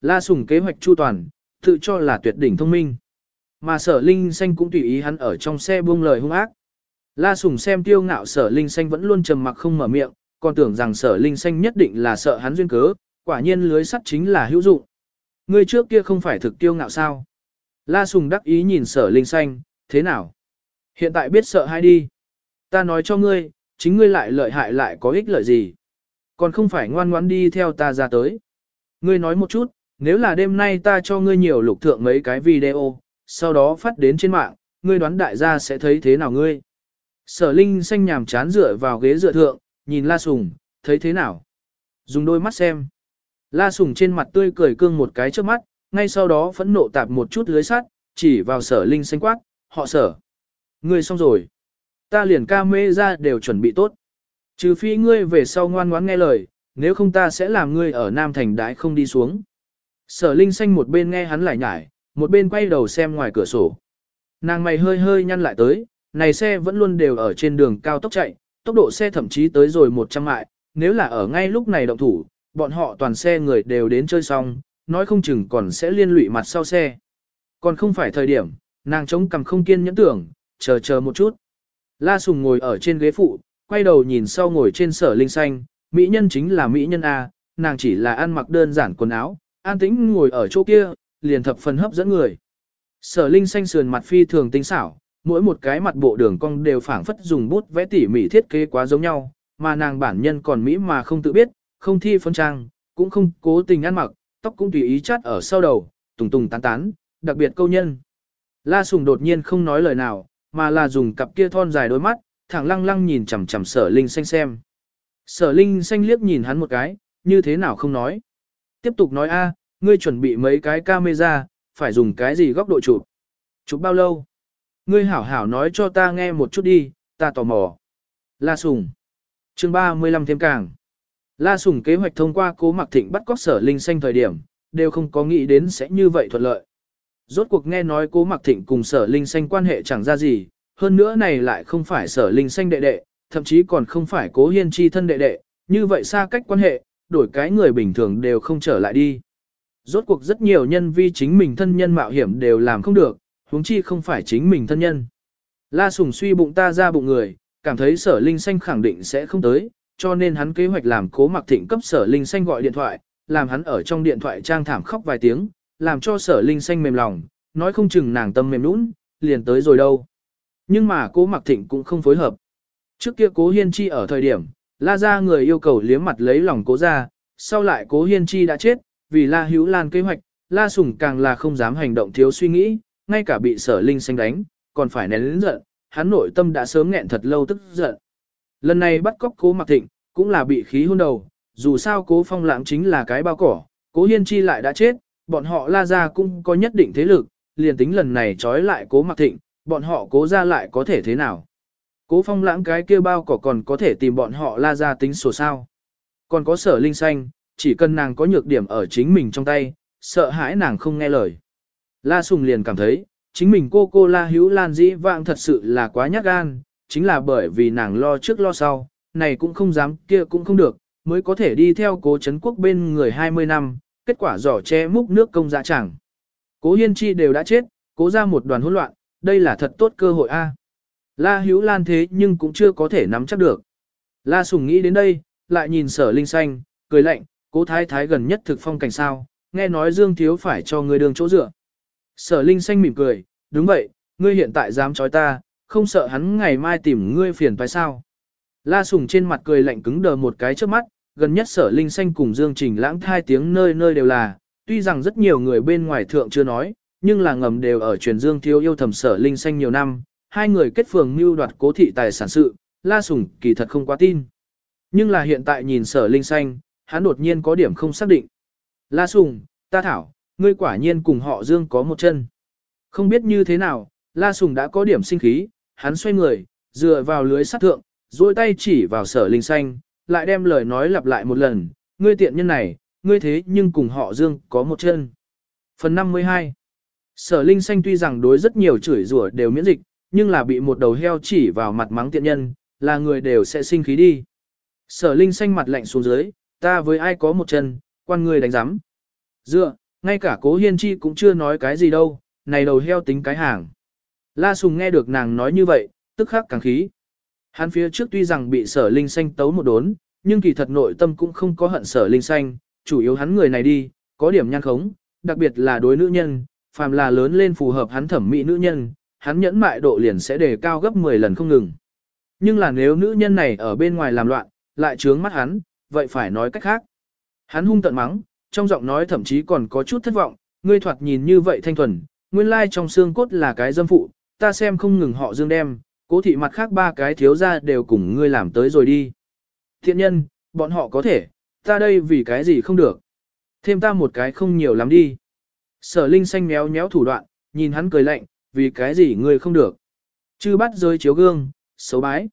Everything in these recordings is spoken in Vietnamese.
La Sùng kế hoạch chu toàn, tự cho là tuyệt đỉnh thông minh. Mà sở linh xanh cũng tùy ý hắn ở trong xe buông lời hung ác. La Sùng xem tiêu ngạo sở linh xanh vẫn luôn trầm mặc không mở miệng, còn tưởng rằng sở linh xanh nhất định là sợ hắn duyên cớ, quả nhiên lưới sắt chính là hữu dụng. Người trước kia không phải thực tiêu ngạo sao. La Sùng đắc ý nhìn sở linh xanh, thế nào? Hiện tại biết sợ hay đi. Ta nói cho ngươi, chính ngươi lại lợi hại lại có ích lợi gì. Còn không phải ngoan ngoãn đi theo ta ra tới. Ngươi nói một chút, nếu là đêm nay ta cho ngươi nhiều lục thượng mấy cái video, sau đó phát đến trên mạng, ngươi đoán đại gia sẽ thấy thế nào ngươi. Sở Linh xanh nhàm chán dựa vào ghế dựa thượng, nhìn La Sùng, thấy thế nào? Dùng đôi mắt xem. La Sùng trên mặt tươi cười cương một cái trước mắt, ngay sau đó phẫn nộ tạp một chút lưới sắt, chỉ vào sở Linh xanh quát, họ sở. Ngươi xong rồi. Ta liền ca mê ra đều chuẩn bị tốt. Trừ phi ngươi về sau ngoan ngoãn nghe lời, nếu không ta sẽ làm ngươi ở Nam Thành đái không đi xuống. Sở Linh xanh một bên nghe hắn lại nhải, một bên quay đầu xem ngoài cửa sổ. Nàng mày hơi hơi nhăn lại tới, này xe vẫn luôn đều ở trên đường cao tốc chạy, tốc độ xe thậm chí tới rồi 100 mại, nếu là ở ngay lúc này động thủ, bọn họ toàn xe người đều đến chơi xong, nói không chừng còn sẽ liên lụy mặt sau xe. Còn không phải thời điểm, nàng chống cằm không kiên nhẫn tưởng, chờ chờ một chút. La Sùng ngồi ở trên ghế phụ, quay đầu nhìn sau ngồi trên sở linh xanh, mỹ nhân chính là mỹ nhân A, nàng chỉ là ăn mặc đơn giản quần áo, an tĩnh ngồi ở chỗ kia, liền thập phần hấp dẫn người. Sở linh xanh sườn mặt phi thường tinh xảo, mỗi một cái mặt bộ đường cong đều phảng phất dùng bút vẽ tỉ mỉ thiết kế quá giống nhau, mà nàng bản nhân còn mỹ mà không tự biết, không thi phân trang, cũng không cố tình ăn mặc, tóc cũng tùy ý chát ở sau đầu, tùng tùng tán tán, đặc biệt câu nhân. La Sùng đột nhiên không nói lời nào, mà là dùng cặp kia thon dài đôi mắt, thẳng lăng lăng nhìn chằm chằm sở linh xanh xem. Sở linh xanh liếc nhìn hắn một cái, như thế nào không nói. Tiếp tục nói a, ngươi chuẩn bị mấy cái camera, phải dùng cái gì góc độ chụp? Chụp bao lâu? Ngươi hảo hảo nói cho ta nghe một chút đi, ta tò mò. La Sùng. chương 35 thêm càng. La Sùng kế hoạch thông qua cố mặc thịnh bắt cóc sở linh xanh thời điểm, đều không có nghĩ đến sẽ như vậy thuận lợi. Rốt cuộc nghe nói cố mặc thịnh cùng sở linh xanh quan hệ chẳng ra gì, hơn nữa này lại không phải sở linh xanh đệ đệ, thậm chí còn không phải cố hiên chi thân đệ đệ, như vậy xa cách quan hệ, đổi cái người bình thường đều không trở lại đi. Rốt cuộc rất nhiều nhân vi chính mình thân nhân mạo hiểm đều làm không được, huống chi không phải chính mình thân nhân. La Sùng suy bụng ta ra bụng người, cảm thấy sở linh xanh khẳng định sẽ không tới, cho nên hắn kế hoạch làm cố mặc thịnh cấp sở linh xanh gọi điện thoại, làm hắn ở trong điện thoại trang thảm khóc vài tiếng, làm cho sở linh xanh mềm lòng, nói không chừng nàng tâm mềm nũng, liền tới rồi đâu. Nhưng mà cố mặc thịnh cũng không phối hợp. Trước kia cố hiên chi ở thời điểm, la ra người yêu cầu liếm mặt lấy lòng cố ra, sau lại cố hiên chi đã chết, vì la hữu lan kế hoạch, la sùng càng là không dám hành động thiếu suy nghĩ, ngay cả bị sở linh xanh đánh, còn phải nén lĩnh giận, hắn nội tâm đã sớm nghẹn thật lâu tức giận. Lần này bắt cóc cố mặc thịnh, cũng là bị khí hôn đầu, dù sao cố phong lãng chính là cái bao cỏ, cố hiên chi lại đã chết, bọn họ la ra cũng có nhất định thế lực, liền tính lần này trói lại cố mặc thịnh, bọn họ cố ra lại có thể thế nào. Cố phong lãng cái kia bao cỏ còn có thể tìm bọn họ la ra tính sổ sao. Còn có sở linh xanh, chỉ cần nàng có nhược điểm ở chính mình trong tay, sợ hãi nàng không nghe lời. La Sùng liền cảm thấy, chính mình cô cô La Hữu Lan dĩ vãng thật sự là quá nhát gan, chính là bởi vì nàng lo trước lo sau, này cũng không dám, kia cũng không được, mới có thể đi theo cố Trấn quốc bên người 20 năm, kết quả giỏ che múc nước công dạ chẳng. Cố Hiên Chi đều đã chết, cố ra một đoàn hỗn loạn, đây là thật tốt cơ hội a. La Hữu Lan thế nhưng cũng chưa có thể nắm chắc được. La Sùng nghĩ đến đây, lại nhìn sở linh xanh, cười lạnh, cố thái thái gần nhất thực phong cảnh sao, nghe nói Dương Thiếu phải cho người đường chỗ dựa. Sở Linh xanh mỉm cười, đúng vậy, ngươi hiện tại dám chói ta, không sợ hắn ngày mai tìm ngươi phiền phải sao. La Sùng trên mặt cười lạnh cứng đờ một cái trước mắt, gần nhất sở Linh xanh cùng Dương Trình lãng thai tiếng nơi nơi đều là, tuy rằng rất nhiều người bên ngoài thượng chưa nói, nhưng là ngầm đều ở truyền Dương Thiếu yêu thầm sở Linh xanh nhiều năm, hai người kết phường mưu đoạt cố thị tài sản sự, La Sùng kỳ thật không quá tin. Nhưng là hiện tại nhìn sở Linh xanh, hắn đột nhiên có điểm không xác định. La Sùng, ta thảo, ngươi quả nhiên cùng họ Dương có một chân. Không biết như thế nào, La Sùng đã có điểm sinh khí, hắn xoay người, dựa vào lưới sắt thượng, duỗi tay chỉ vào sở linh xanh, lại đem lời nói lặp lại một lần, ngươi tiện nhân này, ngươi thế nhưng cùng họ Dương có một chân. Phần 52 Sở linh xanh tuy rằng đối rất nhiều chửi rủa đều miễn dịch, nhưng là bị một đầu heo chỉ vào mặt mắng tiện nhân, là người đều sẽ sinh khí đi. Sở linh xanh mặt lạnh xuống dưới, ta với ai có một chân, quan ngươi đánh giám. Dựa, ngay cả cố hiên chi cũng chưa nói cái gì đâu, này đầu heo tính cái hàng. La Sùng nghe được nàng nói như vậy, tức khắc càng khí. Hắn phía trước tuy rằng bị sở linh xanh tấu một đốn, nhưng kỳ thật nội tâm cũng không có hận sở linh xanh, chủ yếu hắn người này đi, có điểm nhan khống, đặc biệt là đối nữ nhân, phàm là lớn lên phù hợp hắn thẩm mỹ nữ nhân, hắn nhẫn mại độ liền sẽ đề cao gấp 10 lần không ngừng. Nhưng là nếu nữ nhân này ở bên ngoài làm loạn, lại trướng mắt hắn, vậy phải nói cách khác. Hắn hung tận mắng, trong giọng nói thậm chí còn có chút thất vọng, ngươi thoạt nhìn như vậy thanh thuần, nguyên lai trong xương cốt là cái dâm phụ, ta xem không ngừng họ dương đem, cố thị mặt khác ba cái thiếu ra đều cùng ngươi làm tới rồi đi. Thiện nhân, bọn họ có thể, ta đây vì cái gì không được. Thêm ta một cái không nhiều lắm đi. Sở Linh xanh méo méo thủ đoạn, nhìn hắn cười lạnh, vì cái gì ngươi không được. Chư bắt rơi chiếu gương, xấu bái.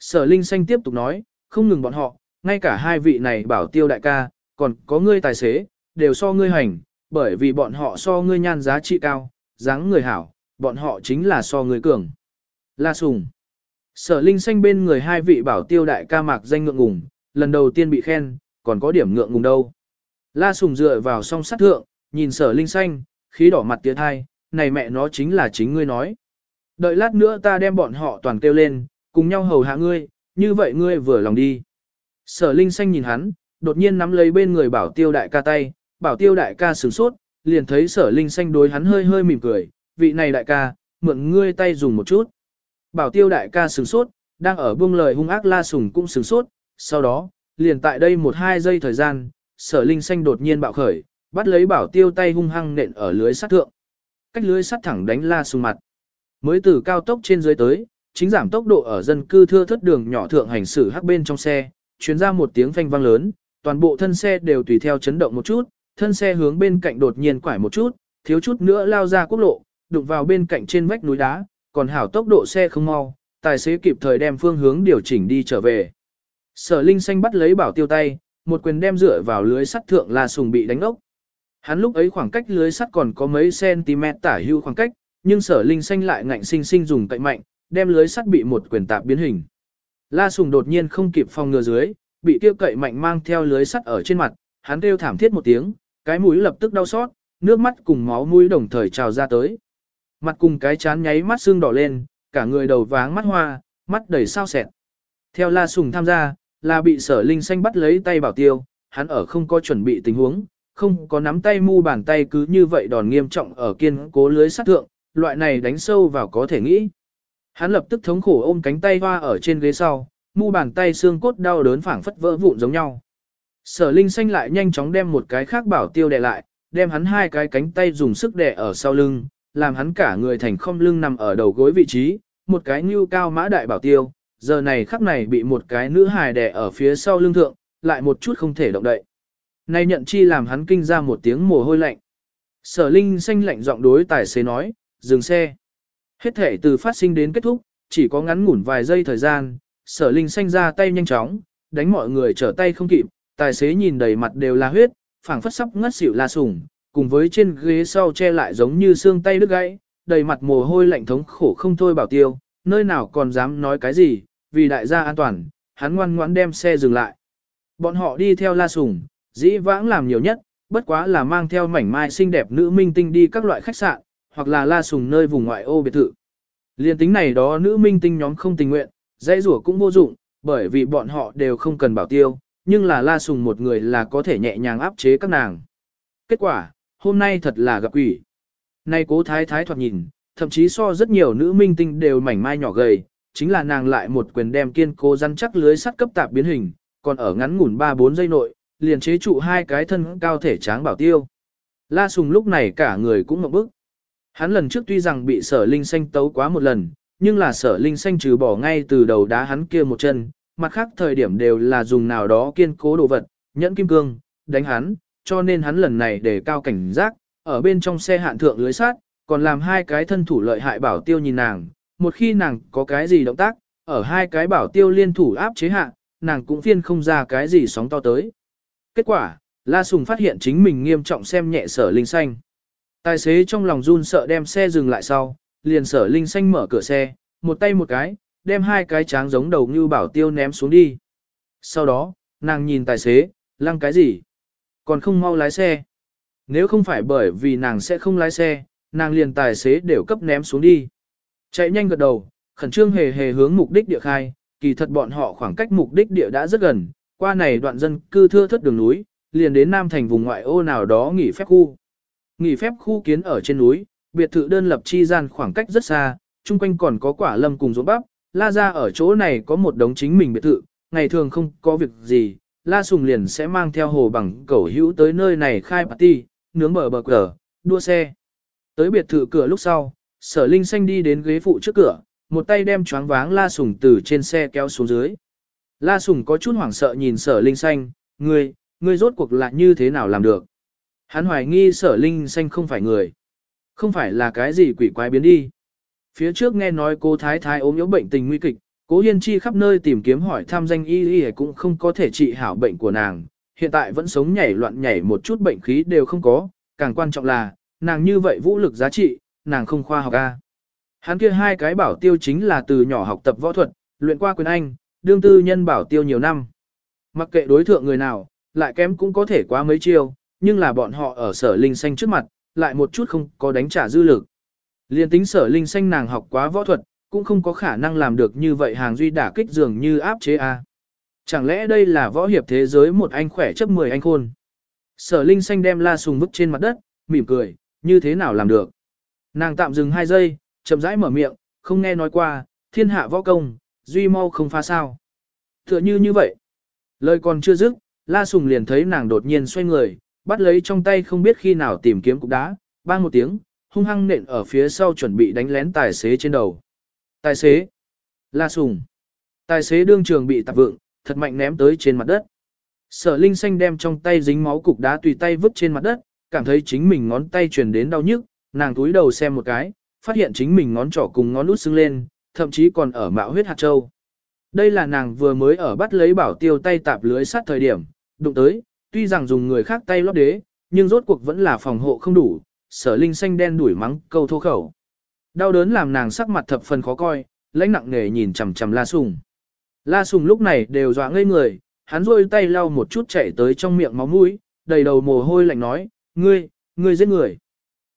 Sở Linh xanh tiếp tục nói, không ngừng bọn họ, ngay cả hai vị này bảo tiêu đại ca, còn có ngươi tài xế, đều so ngươi hành, bởi vì bọn họ so ngươi nhan giá trị cao, dáng người hảo, bọn họ chính là so ngươi cường. La Sùng Sở Linh xanh bên người hai vị bảo tiêu đại ca mạc danh ngượng ngùng, lần đầu tiên bị khen, còn có điểm ngượng ngùng đâu. La Sùng dựa vào song sắt thượng, nhìn sở Linh xanh, khí đỏ mặt tiến hai, này mẹ nó chính là chính ngươi nói. Đợi lát nữa ta đem bọn họ toàn kêu lên, cùng nhau hầu hạ ngươi, như vậy ngươi vừa lòng đi. Sở Linh xanh nhìn hắn, đột nhiên nắm lấy bên người bảo tiêu đại ca tay, bảo tiêu đại ca sửng sốt, liền thấy sở Linh xanh đối hắn hơi hơi mỉm cười, vị này đại ca, mượn ngươi tay dùng một chút. Bảo tiêu đại ca sửng sốt, đang ở buông lời hung ác la sùng cũng sửng sốt, sau đó, liền tại đây một hai giây thời gian, sở linh xanh đột nhiên bạo khởi, bắt lấy bảo tiêu tay hung hăng nện ở lưới sắt thượng. Cách lưới sắt thẳng đánh la sùng mặt. Mới từ cao tốc trên dưới tới, chính giảm tốc độ ở dân cư thưa thất đường nhỏ thượng hành xử hắc bên trong xe, chuyến ra một tiếng phanh vang lớn, toàn bộ thân xe đều tùy theo chấn động một chút, thân xe hướng bên cạnh đột nhiên quải một chút, thiếu chút nữa lao ra quốc lộ, đụng vào bên cạnh trên vách núi đá, còn hảo tốc độ xe không mau, tài xế kịp thời đem phương hướng điều chỉnh đi trở về. Sở Linh Xanh bắt lấy bảo tiêu tay, một quyền đem dựa vào lưới sắt thượng là sùng bị đánh ốc. Hắn lúc ấy khoảng cách lưới sắt còn có mấy cm tả hưu khoảng cách, nhưng sở Linh Xanh lại ngạnh sinh sinh dùng cậy mạnh, đem lưới sắt bị một quyền tạp biến hình. La Sùng đột nhiên không kịp phòng ngừa dưới, bị tiêu cậy mạnh mang theo lưới sắt ở trên mặt, hắn kêu thảm thiết một tiếng, cái mũi lập tức đau xót, nước mắt cùng máu mũi đồng thời trào ra tới. Mặt cùng cái chán nháy mắt xương đỏ lên, cả người đầu váng mắt hoa, mắt đầy sao sẹn. Theo La Sùng tham gia, là bị sở linh xanh bắt lấy tay bảo tiêu, hắn ở không có chuẩn bị tình huống, không có nắm tay mu bàn tay cứ như vậy đòn nghiêm trọng ở kiên cố lưới sắt thượng, loại này đánh sâu vào có thể nghĩ. Hắn lập tức thống khổ ôm cánh tay hoa ở trên ghế sau, mu bàn tay xương cốt đau đớn phảng phất vỡ vụn giống nhau. Sở Linh xanh lại nhanh chóng đem một cái khác bảo tiêu đè lại, đem hắn hai cái cánh tay dùng sức đè ở sau lưng, làm hắn cả người thành không lưng nằm ở đầu gối vị trí, một cái như cao mã đại bảo tiêu, giờ này khắc này bị một cái nữ hài đè ở phía sau lưng thượng, lại một chút không thể động đậy nay nhận chi làm hắn kinh ra một tiếng mồ hôi lạnh. Sở Linh xanh lạnh giọng đối tài xế nói, dừng xe. Hết thể từ phát sinh đến kết thúc, chỉ có ngắn ngủn vài giây thời gian, sở Linh xanh ra tay nhanh chóng, đánh mọi người trở tay không kịp, tài xế nhìn đầy mặt đều là huyết, phảng phất sắp ngất xỉu la sủng, cùng với trên ghế sau che lại giống như xương tay đứt gãy, đầy mặt mồ hôi lạnh thống khổ không thôi bảo tiêu, nơi nào còn dám nói cái gì, vì đại gia an toàn, hắn ngoan ngoãn đem xe dừng lại. Bọn họ đi theo La sủng dĩ vãng làm nhiều nhất, bất quá là mang theo mảnh mai xinh đẹp nữ minh tinh đi các loại khách sạn, hoặc là La Sùng nơi vùng ngoại ô biệt thự. Liên tính này đó nữ minh tinh nhóm không tình nguyện, dãy rủa cũng vô dụng, bởi vì bọn họ đều không cần bảo tiêu, nhưng là La Sùng một người là có thể nhẹ nhàng áp chế các nàng. Kết quả, hôm nay thật là gặp quỷ. Nay cố thái thái thoạt nhìn, thậm chí so rất nhiều nữ minh tinh đều mảnh mai nhỏ gầy, chính là nàng lại một quyền đem kiên cố rắn chắc lưới sắt cấp tạp biến hình, còn ở ngắn ngủn 3-4 giây nội, liền chế trụ hai cái thân cao thể tráng bảo tiêu. La Sùng lúc này cả người cũng ngậm bức. Hắn lần trước tuy rằng bị sở linh xanh tấu quá một lần, nhưng là sở linh xanh trừ bỏ ngay từ đầu đá hắn kia một chân, mặt khác thời điểm đều là dùng nào đó kiên cố đồ vật, nhẫn kim cương, đánh hắn, cho nên hắn lần này để cao cảnh giác, ở bên trong xe hạn thượng lưới sát, còn làm hai cái thân thủ lợi hại bảo tiêu nhìn nàng, một khi nàng có cái gì động tác, ở hai cái bảo tiêu liên thủ áp chế hạ, nàng cũng phiên không ra cái gì sóng to tới. Kết quả, La Sùng phát hiện chính mình nghiêm trọng xem nhẹ sở linh xanh. Tài xế trong lòng run sợ đem xe dừng lại sau, liền sở linh xanh mở cửa xe, một tay một cái, đem hai cái tráng giống đầu như bảo tiêu ném xuống đi. Sau đó, nàng nhìn tài xế, lăng cái gì? Còn không mau lái xe. nếu không phải bởi vì nàng sẽ không lái xe, nàng liền tài xế đều cấp ném xuống đi. Chạy nhanh gật đầu, khẩn trương hề hề hướng mục đích địa khai, kỳ thật bọn họ khoảng cách mục đích địa đã rất gần, qua này đoạn dân cư thưa thất đường núi, liền đến Nam thành vùng ngoại ô nào đó nghỉ phép khu. Nghỉ phép khu kiến ở trên núi, biệt thự đơn lập chi gian khoảng cách rất xa, chung quanh còn có quả lâm cùng ruộng bắp, la ra ở chỗ này có một đống chính mình biệt thự, ngày thường không có việc gì, la sùng liền sẽ mang theo hồ bằng cẩu hữu tới nơi này khai party, nướng bờ bờ cờ, đua xe. Tới biệt thự cửa lúc sau, sở linh xanh đi đến ghế phụ trước cửa, một tay đem choáng váng la sùng từ trên xe kéo xuống dưới. La sùng có chút hoảng sợ nhìn sở linh xanh, ngươi, ngươi rốt cuộc lại như thế nào làm được. Hắn hoài nghi sở linh xanh không phải người. Không phải là cái gì quỷ quái biến đi. Phía trước nghe nói cô Thái Thái ốm yếu bệnh tình nguy kịch, cố Hiên Chi khắp nơi tìm kiếm hỏi thăm danh y y cũng không có thể trị hảo bệnh của nàng. Hiện tại vẫn sống nhảy loạn nhảy một chút bệnh khí đều không có, càng quan trọng là, nàng như vậy vũ lực giá trị, nàng không khoa học A. Hắn kia hai cái bảo tiêu chính là từ nhỏ học tập võ thuật, luyện qua quyền Anh, đương tư nhân bảo tiêu nhiều năm. Mặc kệ đối thượng người nào, lại kém cũng có thể quá mấy chiêu, nhưng là bọn họ ở sở linh xanh trước mặt, lại một chút không có đánh trả dư lực. Liên tính sở linh xanh nàng học quá võ thuật, cũng không có khả năng làm được như vậy hàng duy đả kích dường như áp chế A. Chẳng lẽ đây là võ hiệp thế giới một anh khỏe chấp 10 anh khôn? Sở linh xanh đem la sùng vứt trên mặt đất, mỉm cười, như thế nào làm được? Nàng tạm dừng 2 giây, chậm rãi mở miệng, không nghe nói qua, thiên hạ võ công, duy mau không phá sao. Tựa như như vậy. Lời còn chưa dứt, La Sùng liền thấy nàng đột nhiên xoay người, bắt lấy trong tay không biết khi nào tìm kiếm cục đá, bang một tiếng, hung hăng nện ở phía sau chuẩn bị đánh lén tài xế trên đầu. Tài xế. La Sùng. Tài xế đương trường bị tạp vượng, thật mạnh ném tới trên mặt đất. Sở Linh Xanh đem trong tay dính máu cục đá tùy tay vứt trên mặt đất, cảm thấy chính mình ngón tay truyền đến đau nhức, nàng túi đầu xem một cái, phát hiện chính mình ngón trỏ cùng ngón út sưng lên, thậm chí còn ở mạo huyết hạt châu. Đây là nàng vừa mới ở bắt lấy bảo tiêu tay tạp lưới sát thời điểm, đụng tới, tuy rằng dùng người khác tay lót đế, nhưng rốt cuộc vẫn là phòng hộ không đủ, sở linh xanh đen đuổi mắng câu thô khẩu. Đau đớn làm nàng sắc mặt thập phần khó coi, lãnh nặng nề nhìn chằm chằm La Sùng. La Sùng lúc này đều dọa ngây người, hắn rôi tay lau một chút chảy tới trong miệng máu mũi, đầy đầu mồ hôi lạnh nói, ngươi, ngươi giết người.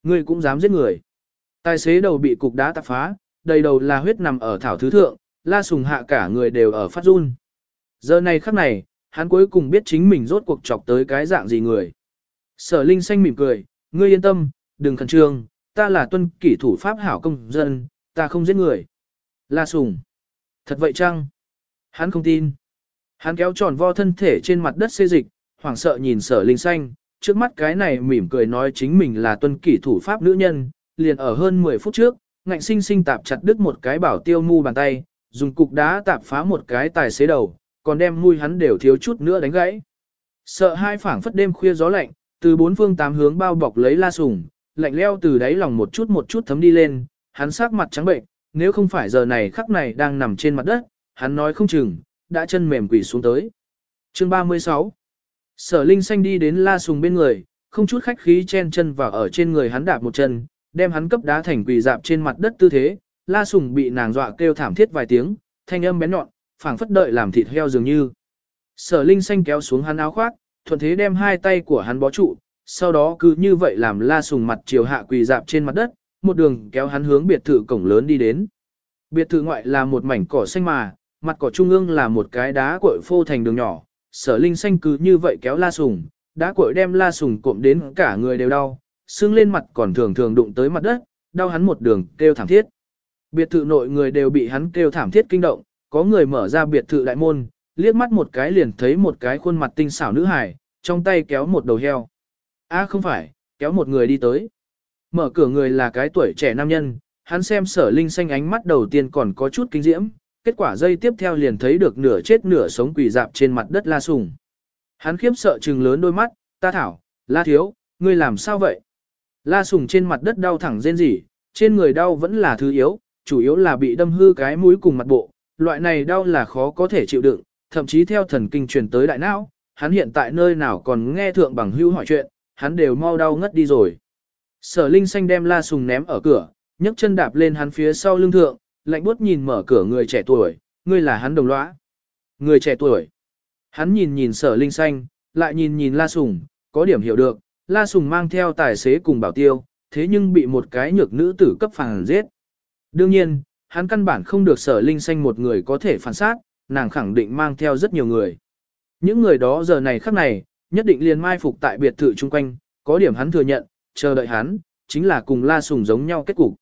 Ngươi cũng dám giết người. Tài xế đầu bị cục đá tạp phá, đầy đầu là huyết nằm ở thảo thứ thượng, La Sùng hạ cả người đều ở phát run. Giờ này khắc này, hắn cuối cùng biết chính mình rốt cuộc chọc tới cái dạng gì người. Sở Linh xanh mỉm cười, ngươi yên tâm, đừng khẩn trương, ta là tuân kỷ thủ pháp hảo công dân, ta không giết người. La Sùng. Thật vậy chăng? Hắn không tin. Hắn kéo tròn vo thân thể trên mặt đất xê dịch, hoảng sợ nhìn sở Linh xanh, trước mắt cái này mỉm cười nói chính mình là tuân kỷ thủ pháp nữ nhân, liền ở hơn 10 phút trước, ngạnh sinh sinh tạp chặt đứt một cái bảo tiêu mu bàn tay, dùng cục đá tạp phá một cái tài xế đầu, còn đem mui hắn đều thiếu chút nữa đánh gãy. Sợ hai phảng phất đêm khuya gió lạnh, từ bốn phương tám hướng bao bọc lấy la sùng, lạnh leo từ đáy lòng một chút một chút thấm đi lên, hắn sắc mặt trắng bệnh, nếu không phải giờ này khắc này đang nằm trên mặt đất, hắn nói không chừng, đã chân mềm quỷ xuống tới. Chương 36 Sở Linh Xanh đi đến la sùng bên người, không chút khách khí chen chân vào ở trên người hắn đạp một chân, đem hắn cấp đá thành quỳ dạp trên mặt đất tư thế, la sùng bị nàng dọa kêu thảm thiết vài tiếng, thanh âm bén nhọn, phảng phất đợi làm thịt heo dường như. Sở Linh xanh kéo xuống hắn áo khoác, thuận thế đem hai tay của hắn bó trụ, sau đó cứ như vậy làm la sùng mặt chiều hạ quỳ dạp trên mặt đất, một đường kéo hắn hướng biệt thự cổng lớn đi đến. Biệt thự ngoại là một mảnh cỏ xanh mà, mặt cỏ trung ương là một cái đá cội phô thành đường nhỏ, sở linh xanh cứ như vậy kéo la sùng, đá cội đem la sùng cộm đến cả người đều đau, xương lên mặt còn thường thường đụng tới mặt đất, đau hắn một đường kêu thảm thiết. Biệt thự nội người đều bị hắn kêu thảm thiết kinh động, có người mở ra biệt thự đại môn, liếc mắt một cái liền thấy một cái khuôn mặt tinh xảo nữ hài, trong tay kéo một đầu heo. A à không phải, kéo một người đi tới. Mở cửa người là cái tuổi trẻ nam nhân, hắn xem sở linh xanh ánh mắt đầu tiên còn có chút kinh diễm, kết quả dây tiếp theo liền thấy được nửa chết nửa sống quỷ dạp trên mặt đất la sùng. Hắn khiếp sợ trừng lớn đôi mắt, ta thảo, la thiếu, ngươi làm sao vậy? La sùng trên mặt đất đau thẳng rên rỉ, trên người đau vẫn là thứ yếu, chủ yếu là bị đâm hư cái mũi cùng mặt bộ, loại này đau là khó có thể chịu đựng, thậm chí theo thần kinh truyền tới đại não, hắn hiện tại nơi nào còn nghe thượng bằng hưu hỏi chuyện, hắn đều mau đau ngất đi rồi. Sở Linh xanh đem La Sùng ném ở cửa, nhấc chân đạp lên hắn phía sau lưng thượng, lạnh buốt nhìn mở cửa người trẻ tuổi, ngươi là hắn đồng lõa. Người trẻ tuổi. Hắn nhìn nhìn Sở Linh xanh, lại nhìn nhìn La Sùng, có điểm hiểu được, La Sùng mang theo tài xế cùng bảo tiêu, thế nhưng bị một cái nhược nữ tử cấp phản giết. Đương nhiên, hắn căn bản không được sở linh xanh một người có thể phản sát, nàng khẳng định mang theo rất nhiều người. Những người đó giờ này khắc này, nhất định liền mai phục tại biệt thự chung quanh, có điểm hắn thừa nhận, chờ đợi hắn, chính là cùng La Sùng giống nhau kết cục.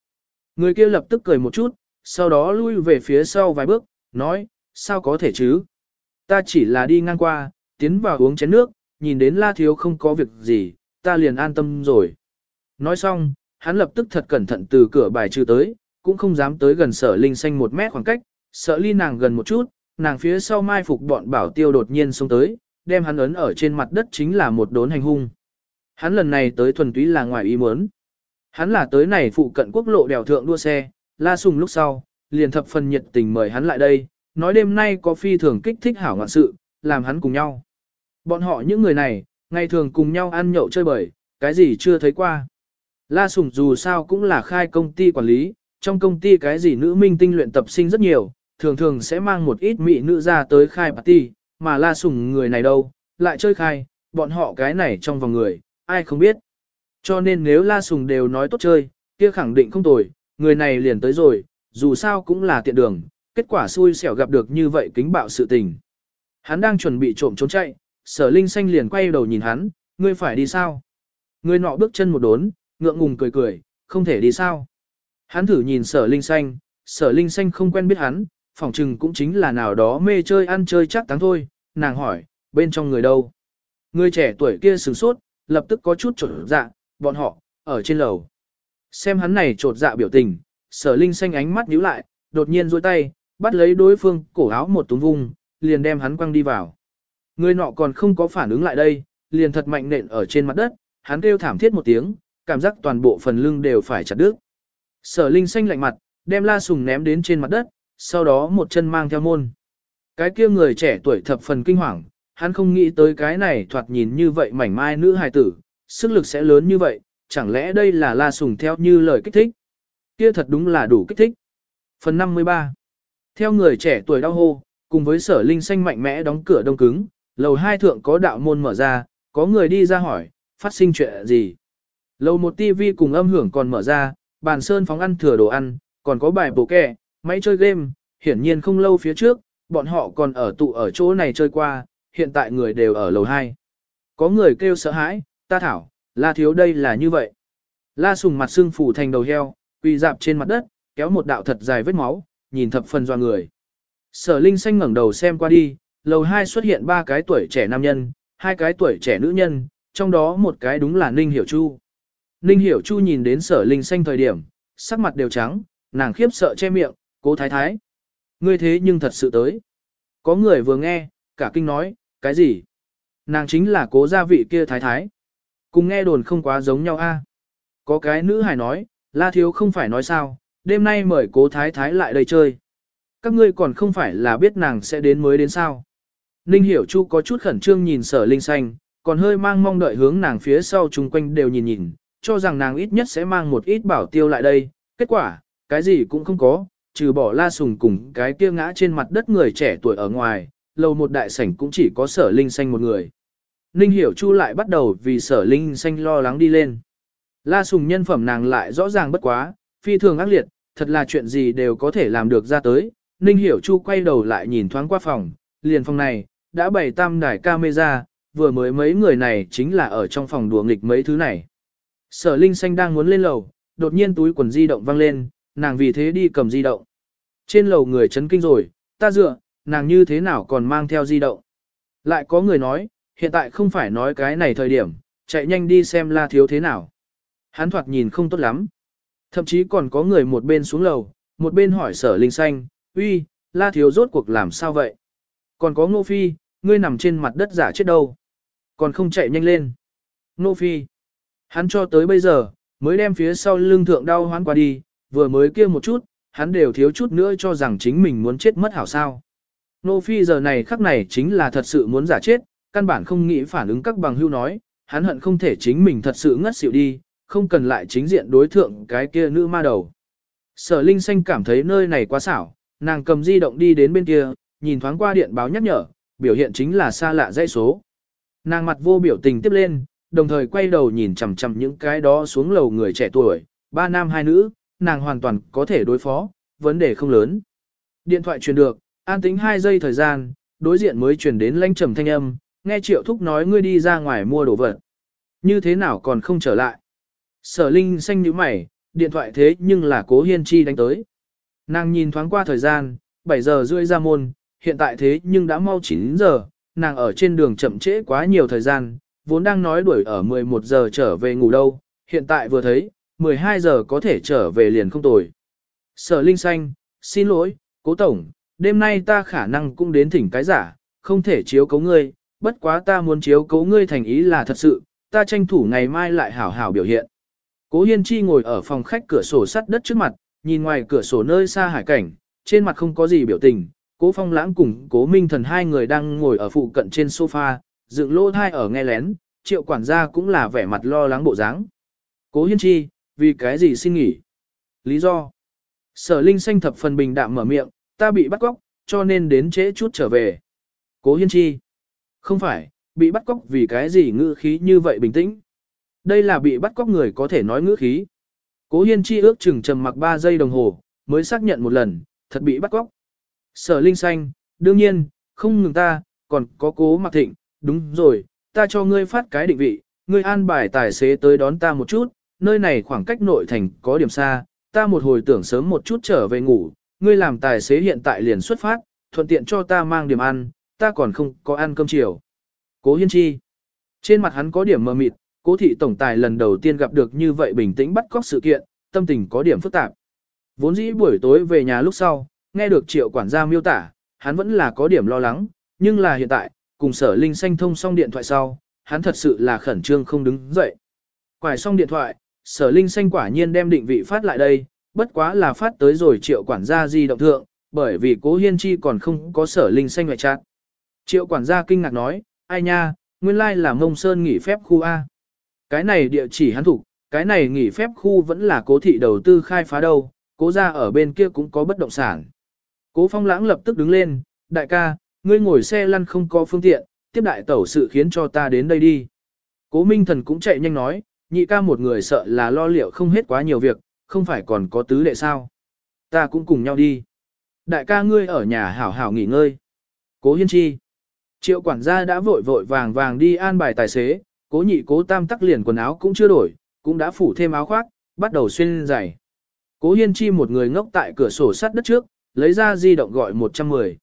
Người kia lập tức cười một chút, sau đó lui về phía sau vài bước, nói, sao có thể chứ? Ta chỉ là đi ngang qua, tiến vào uống chén nước, nhìn đến La Thiếu không có việc gì, ta liền an tâm rồi. Nói xong, hắn lập tức thật cẩn thận từ cửa bài trừ tới, cũng không dám tới gần sở linh xanh một mét khoảng cách, sợ ly nàng gần một chút, nàng phía sau mai phục bọn bảo tiêu đột nhiên xông tới, đem hắn ấn ở trên mặt đất chính là một đốn hành hung. Hắn lần này tới thuần túy là ngoài ý muốn. Hắn là tới này phụ cận quốc lộ đèo thượng đua xe, la sùng lúc sau, liền thập phần nhiệt tình mời hắn lại đây, nói đêm nay có phi thường kích thích hảo ngoạn sự, làm hắn cùng nhau. Bọn họ những người này, ngày thường cùng nhau ăn nhậu chơi bời, cái gì chưa thấy qua. La Sùng dù sao cũng là khai công ty quản lý, trong công ty cái gì nữ minh tinh luyện tập sinh rất nhiều, thường thường sẽ mang một ít mỹ nữ ra tới khai party, mà La Sùng người này đâu, lại chơi khai, bọn họ cái này trong vòng người, ai không biết. Cho nên nếu La Sùng đều nói tốt chơi, kia khẳng định không tồi, người này liền tới rồi, dù sao cũng là tiện đường, kết quả xui xẻo gặp được như vậy kính bạo sự tình. Hắn đang chuẩn bị trộm trốn chạy, sở linh xanh liền quay đầu nhìn hắn, ngươi phải đi sao? Người nọ bước chân một đốn, ngượng ngùng cười cười, không thể đi sao? Hắn thử nhìn sở linh xanh, sở linh xanh không quen biết hắn, phỏng chừng cũng chính là nào đó mê chơi ăn chơi chắc thắng thôi, nàng hỏi, bên trong người đâu? Người trẻ tuổi kia sửng sốt, lập tức có chút trột dạ, bọn họ, ở trên lầu. Xem hắn này trột dạ biểu tình, sở linh xanh ánh mắt nhíu lại, đột nhiên duỗi tay, bắt lấy đối phương, cổ áo một túng vung, liền đem hắn quăng đi vào. Người nọ còn không có phản ứng lại đây, liền thật mạnh nện ở trên mặt đất, hắn kêu thảm thiết một tiếng, cảm giác toàn bộ phần lưng đều phải chặt đứt. Sở Linh xanh lạnh mặt, đem La Sùng ném đến trên mặt đất, sau đó một chân mang theo môn. Cái kia người trẻ tuổi thập phần kinh hoàng, hắn không nghĩ tới cái này thoạt nhìn như vậy mảnh mai nữ hài tử, sức lực sẽ lớn như vậy, chẳng lẽ đây là La Sùng theo như lời kích thích? Kia thật đúng là đủ kích thích. Phần 53 Theo người trẻ tuổi đau hô, cùng với sở linh xanh mạnh mẽ đóng cửa đông cứng, lầu hai thượng có đạo môn mở ra, có người đi ra hỏi, phát sinh chuyện gì? Lầu một tivi cùng âm hưởng còn mở ra, bàn sơn phóng ăn thừa đồ ăn, còn có bài bổ kẹ, máy chơi game, hiển nhiên không lâu phía trước, bọn họ còn ở tụ ở chỗ này chơi qua, hiện tại người đều ở lầu 2. Có người kêu sợ hãi, ta thảo, la thiếu đây là như vậy. La sùng mặt xương phủ thành đầu heo, quỳ dạp trên mặt đất, kéo một đạo thật dài vết máu, nhìn thập phần doa người. Sở Linh xanh ngẩng đầu xem qua đi, lầu 2 xuất hiện ba cái tuổi trẻ nam nhân, hai cái tuổi trẻ nữ nhân, trong đó một cái đúng là Ninh Hiểu Chu. Ninh Hiểu Chu nhìn đến sở Linh xanh thời điểm, sắc mặt đều trắng, nàng khiếp sợ che miệng, cố thái thái. Ngươi thế nhưng thật sự tới. Có người vừa nghe, cả kinh nói, cái gì? Nàng chính là cố gia vị kia thái thái. Cùng nghe đồn không quá giống nhau a. Có cái nữ hài nói, la thiếu không phải nói sao, đêm nay mời cố thái thái lại đây chơi. Các ngươi còn không phải là biết nàng sẽ đến mới đến sao. Ninh hiểu chu có chút khẩn trương nhìn sở linh xanh, còn hơi mang mong đợi hướng nàng phía sau chung quanh đều nhìn nhìn, cho rằng nàng ít nhất sẽ mang một ít bảo tiêu lại đây. Kết quả, cái gì cũng không có, trừ bỏ la sùng cùng cái kia ngã trên mặt đất người trẻ tuổi ở ngoài, lầu một đại sảnh cũng chỉ có sở linh xanh một người. Ninh hiểu chu lại bắt đầu vì sở linh xanh lo lắng đi lên. La sùng nhân phẩm nàng lại rõ ràng bất quá, phi thường ác liệt, thật là chuyện gì đều có thể làm được ra tới. Ninh hiểu chu quay đầu lại nhìn thoáng qua phòng, liền phòng này, đã bày tam đài camera, vừa mới mấy người này chính là ở trong phòng đùa nghịch mấy thứ này. Sở Linh Xanh đang muốn lên lầu, đột nhiên túi quần di động vang lên, nàng vì thế đi cầm di động. Trên lầu người chấn kinh rồi, ta dựa, nàng như thế nào còn mang theo di động. Lại có người nói, hiện tại không phải nói cái này thời điểm, chạy nhanh đi xem la thiếu thế nào. Hắn thoạt nhìn không tốt lắm. Thậm chí còn có người một bên xuống lầu, một bên hỏi sở linh xanh, uy, la thiếu rốt cuộc làm sao vậy? Còn có ngô phi, ngươi nằm trên mặt đất giả chết đâu? Còn không chạy nhanh lên. Ngô phi, hắn cho tới bây giờ, mới đem phía sau lưng thượng đau hoán qua đi, vừa mới kia một chút, hắn đều thiếu chút nữa cho rằng chính mình muốn chết mất hảo sao. Nô Phi giờ này khắc này chính là thật sự muốn giả chết, căn bản không nghĩ phản ứng các bằng hưu nói, hắn hận không thể chính mình thật sự ngất xỉu đi, không cần lại chính diện đối thượng cái kia nữ ma đầu. Sở Linh Xanh cảm thấy nơi này quá xảo, nàng cầm di động đi đến bên kia, nhìn thoáng qua điện báo nhắc nhở, biểu hiện chính là xa lạ dãy số. Nàng mặt vô biểu tình tiếp lên, đồng thời quay đầu nhìn chằm chằm những cái đó xuống lầu người trẻ tuổi, ba nam hai nữ, nàng hoàn toàn có thể đối phó, vấn đề không lớn. Điện thoại truyền được, an tính 2 giây thời gian, đối diện mới truyền đến lãnh trầm thanh âm, nghe triệu thúc nói ngươi đi ra ngoài mua đồ vật. Như thế nào còn không trở lại? Sở Linh xanh nhíu mày, điện thoại thế nhưng là cố hiên chi đánh tới. Nàng nhìn thoáng qua thời gian, 7 giờ rưỡi ra môn, hiện tại thế nhưng đã mau 9 giờ, nàng ở trên đường chậm trễ quá nhiều thời gian, vốn đang nói đuổi ở 11 giờ trở về ngủ đâu, hiện tại vừa thấy, 12 giờ có thể trở về liền không tồi. Sở Linh Xanh, xin lỗi, cố tổng, đêm nay ta khả năng cũng đến thỉnh cái giả, không thể chiếu cấu ngươi, bất quá ta muốn chiếu cấu ngươi thành ý là thật sự, ta tranh thủ ngày mai lại hảo hảo biểu hiện. Cố Hiên Chi ngồi ở phòng khách cửa sổ sắt đất trước mặt, nhìn ngoài cửa sổ nơi xa hải cảnh, trên mặt không có gì biểu tình. Cố Phong Lãng cùng Cố Minh Thần hai người đang ngồi ở phụ cận trên sofa, dựng lô thai ở nghe lén, triệu quản gia cũng là vẻ mặt lo lắng bộ dáng. Cố Hiên Chi, vì cái gì xin nghỉ? Lý do? Sở Linh xanh thập phần bình đạm mở miệng, ta bị bắt cóc, cho nên đến trễ chút trở về. Cố Hiên Chi. Không phải, bị bắt cóc vì cái gì ngữ khí như vậy bình tĩnh. Đây là bị bắt cóc người có thể nói ngữ khí. Cố Hiên Chi ước chừng trầm mặc 3 giây đồng hồ, mới xác nhận một lần, thật bị bắt cóc. Sở Linh Xanh, đương nhiên, không ngừng ta, còn có cố Mặc Thịnh, đúng rồi, ta cho ngươi phát cái định vị, ngươi an bài tài xế tới đón ta một chút, nơi này khoảng cách nội thành có điểm xa, ta một hồi tưởng sớm một chút trở về ngủ, ngươi làm tài xế hiện tại liền xuất phát, thuận tiện cho ta mang điểm ăn, ta còn không có ăn cơm chiều. Cố Hiên Chi. Trên mặt hắn có điểm mờ mịt, cố thị tổng tài lần đầu tiên gặp được như vậy bình tĩnh bắt cóc sự kiện, tâm tình có điểm phức tạp. Vốn dĩ buổi tối về nhà lúc sau, nghe được triệu quản gia miêu tả, hắn vẫn là có điểm lo lắng, nhưng là hiện tại, cùng sở linh xanh thông xong điện thoại sau, hắn thật sự là khẩn trương không đứng dậy. Quải xong điện thoại, sở linh xanh quả nhiên đem định vị phát lại đây, bất quá là phát tới rồi triệu quản gia di động thượng, bởi vì cố hiên chi còn không có sở linh xanh ngoại trạng. Triệu quản gia kinh ngạc nói, ai nha, nguyên lai là mông sơn nghỉ phép khu A. Cái này địa chỉ hắn thủ, cái này nghỉ phép khu vẫn là cố thị đầu tư khai phá đâu, cố ra ở bên kia cũng có bất động sản. Cố phong lãng lập tức đứng lên, đại ca, ngươi ngồi xe lăn không có phương tiện, tiếp đại tẩu sự khiến cho ta đến đây đi. Cố minh thần cũng chạy nhanh nói, nhị ca một người sợ là lo liệu không hết quá nhiều việc, không phải còn có tứ đệ sao. Ta cũng cùng nhau đi. Đại ca ngươi ở nhà hảo hảo nghỉ ngơi. Cố hiên chi. Triệu quản gia đã vội vội vàng vàng đi an bài tài xế, cố nhị cố tam tắc liền quần áo cũng chưa đổi, cũng đã phủ thêm áo khoác, bắt đầu xuyên giày. Cố hiên chi một người ngốc tại cửa sổ sắt đất trước, lấy ra di động gọi 110.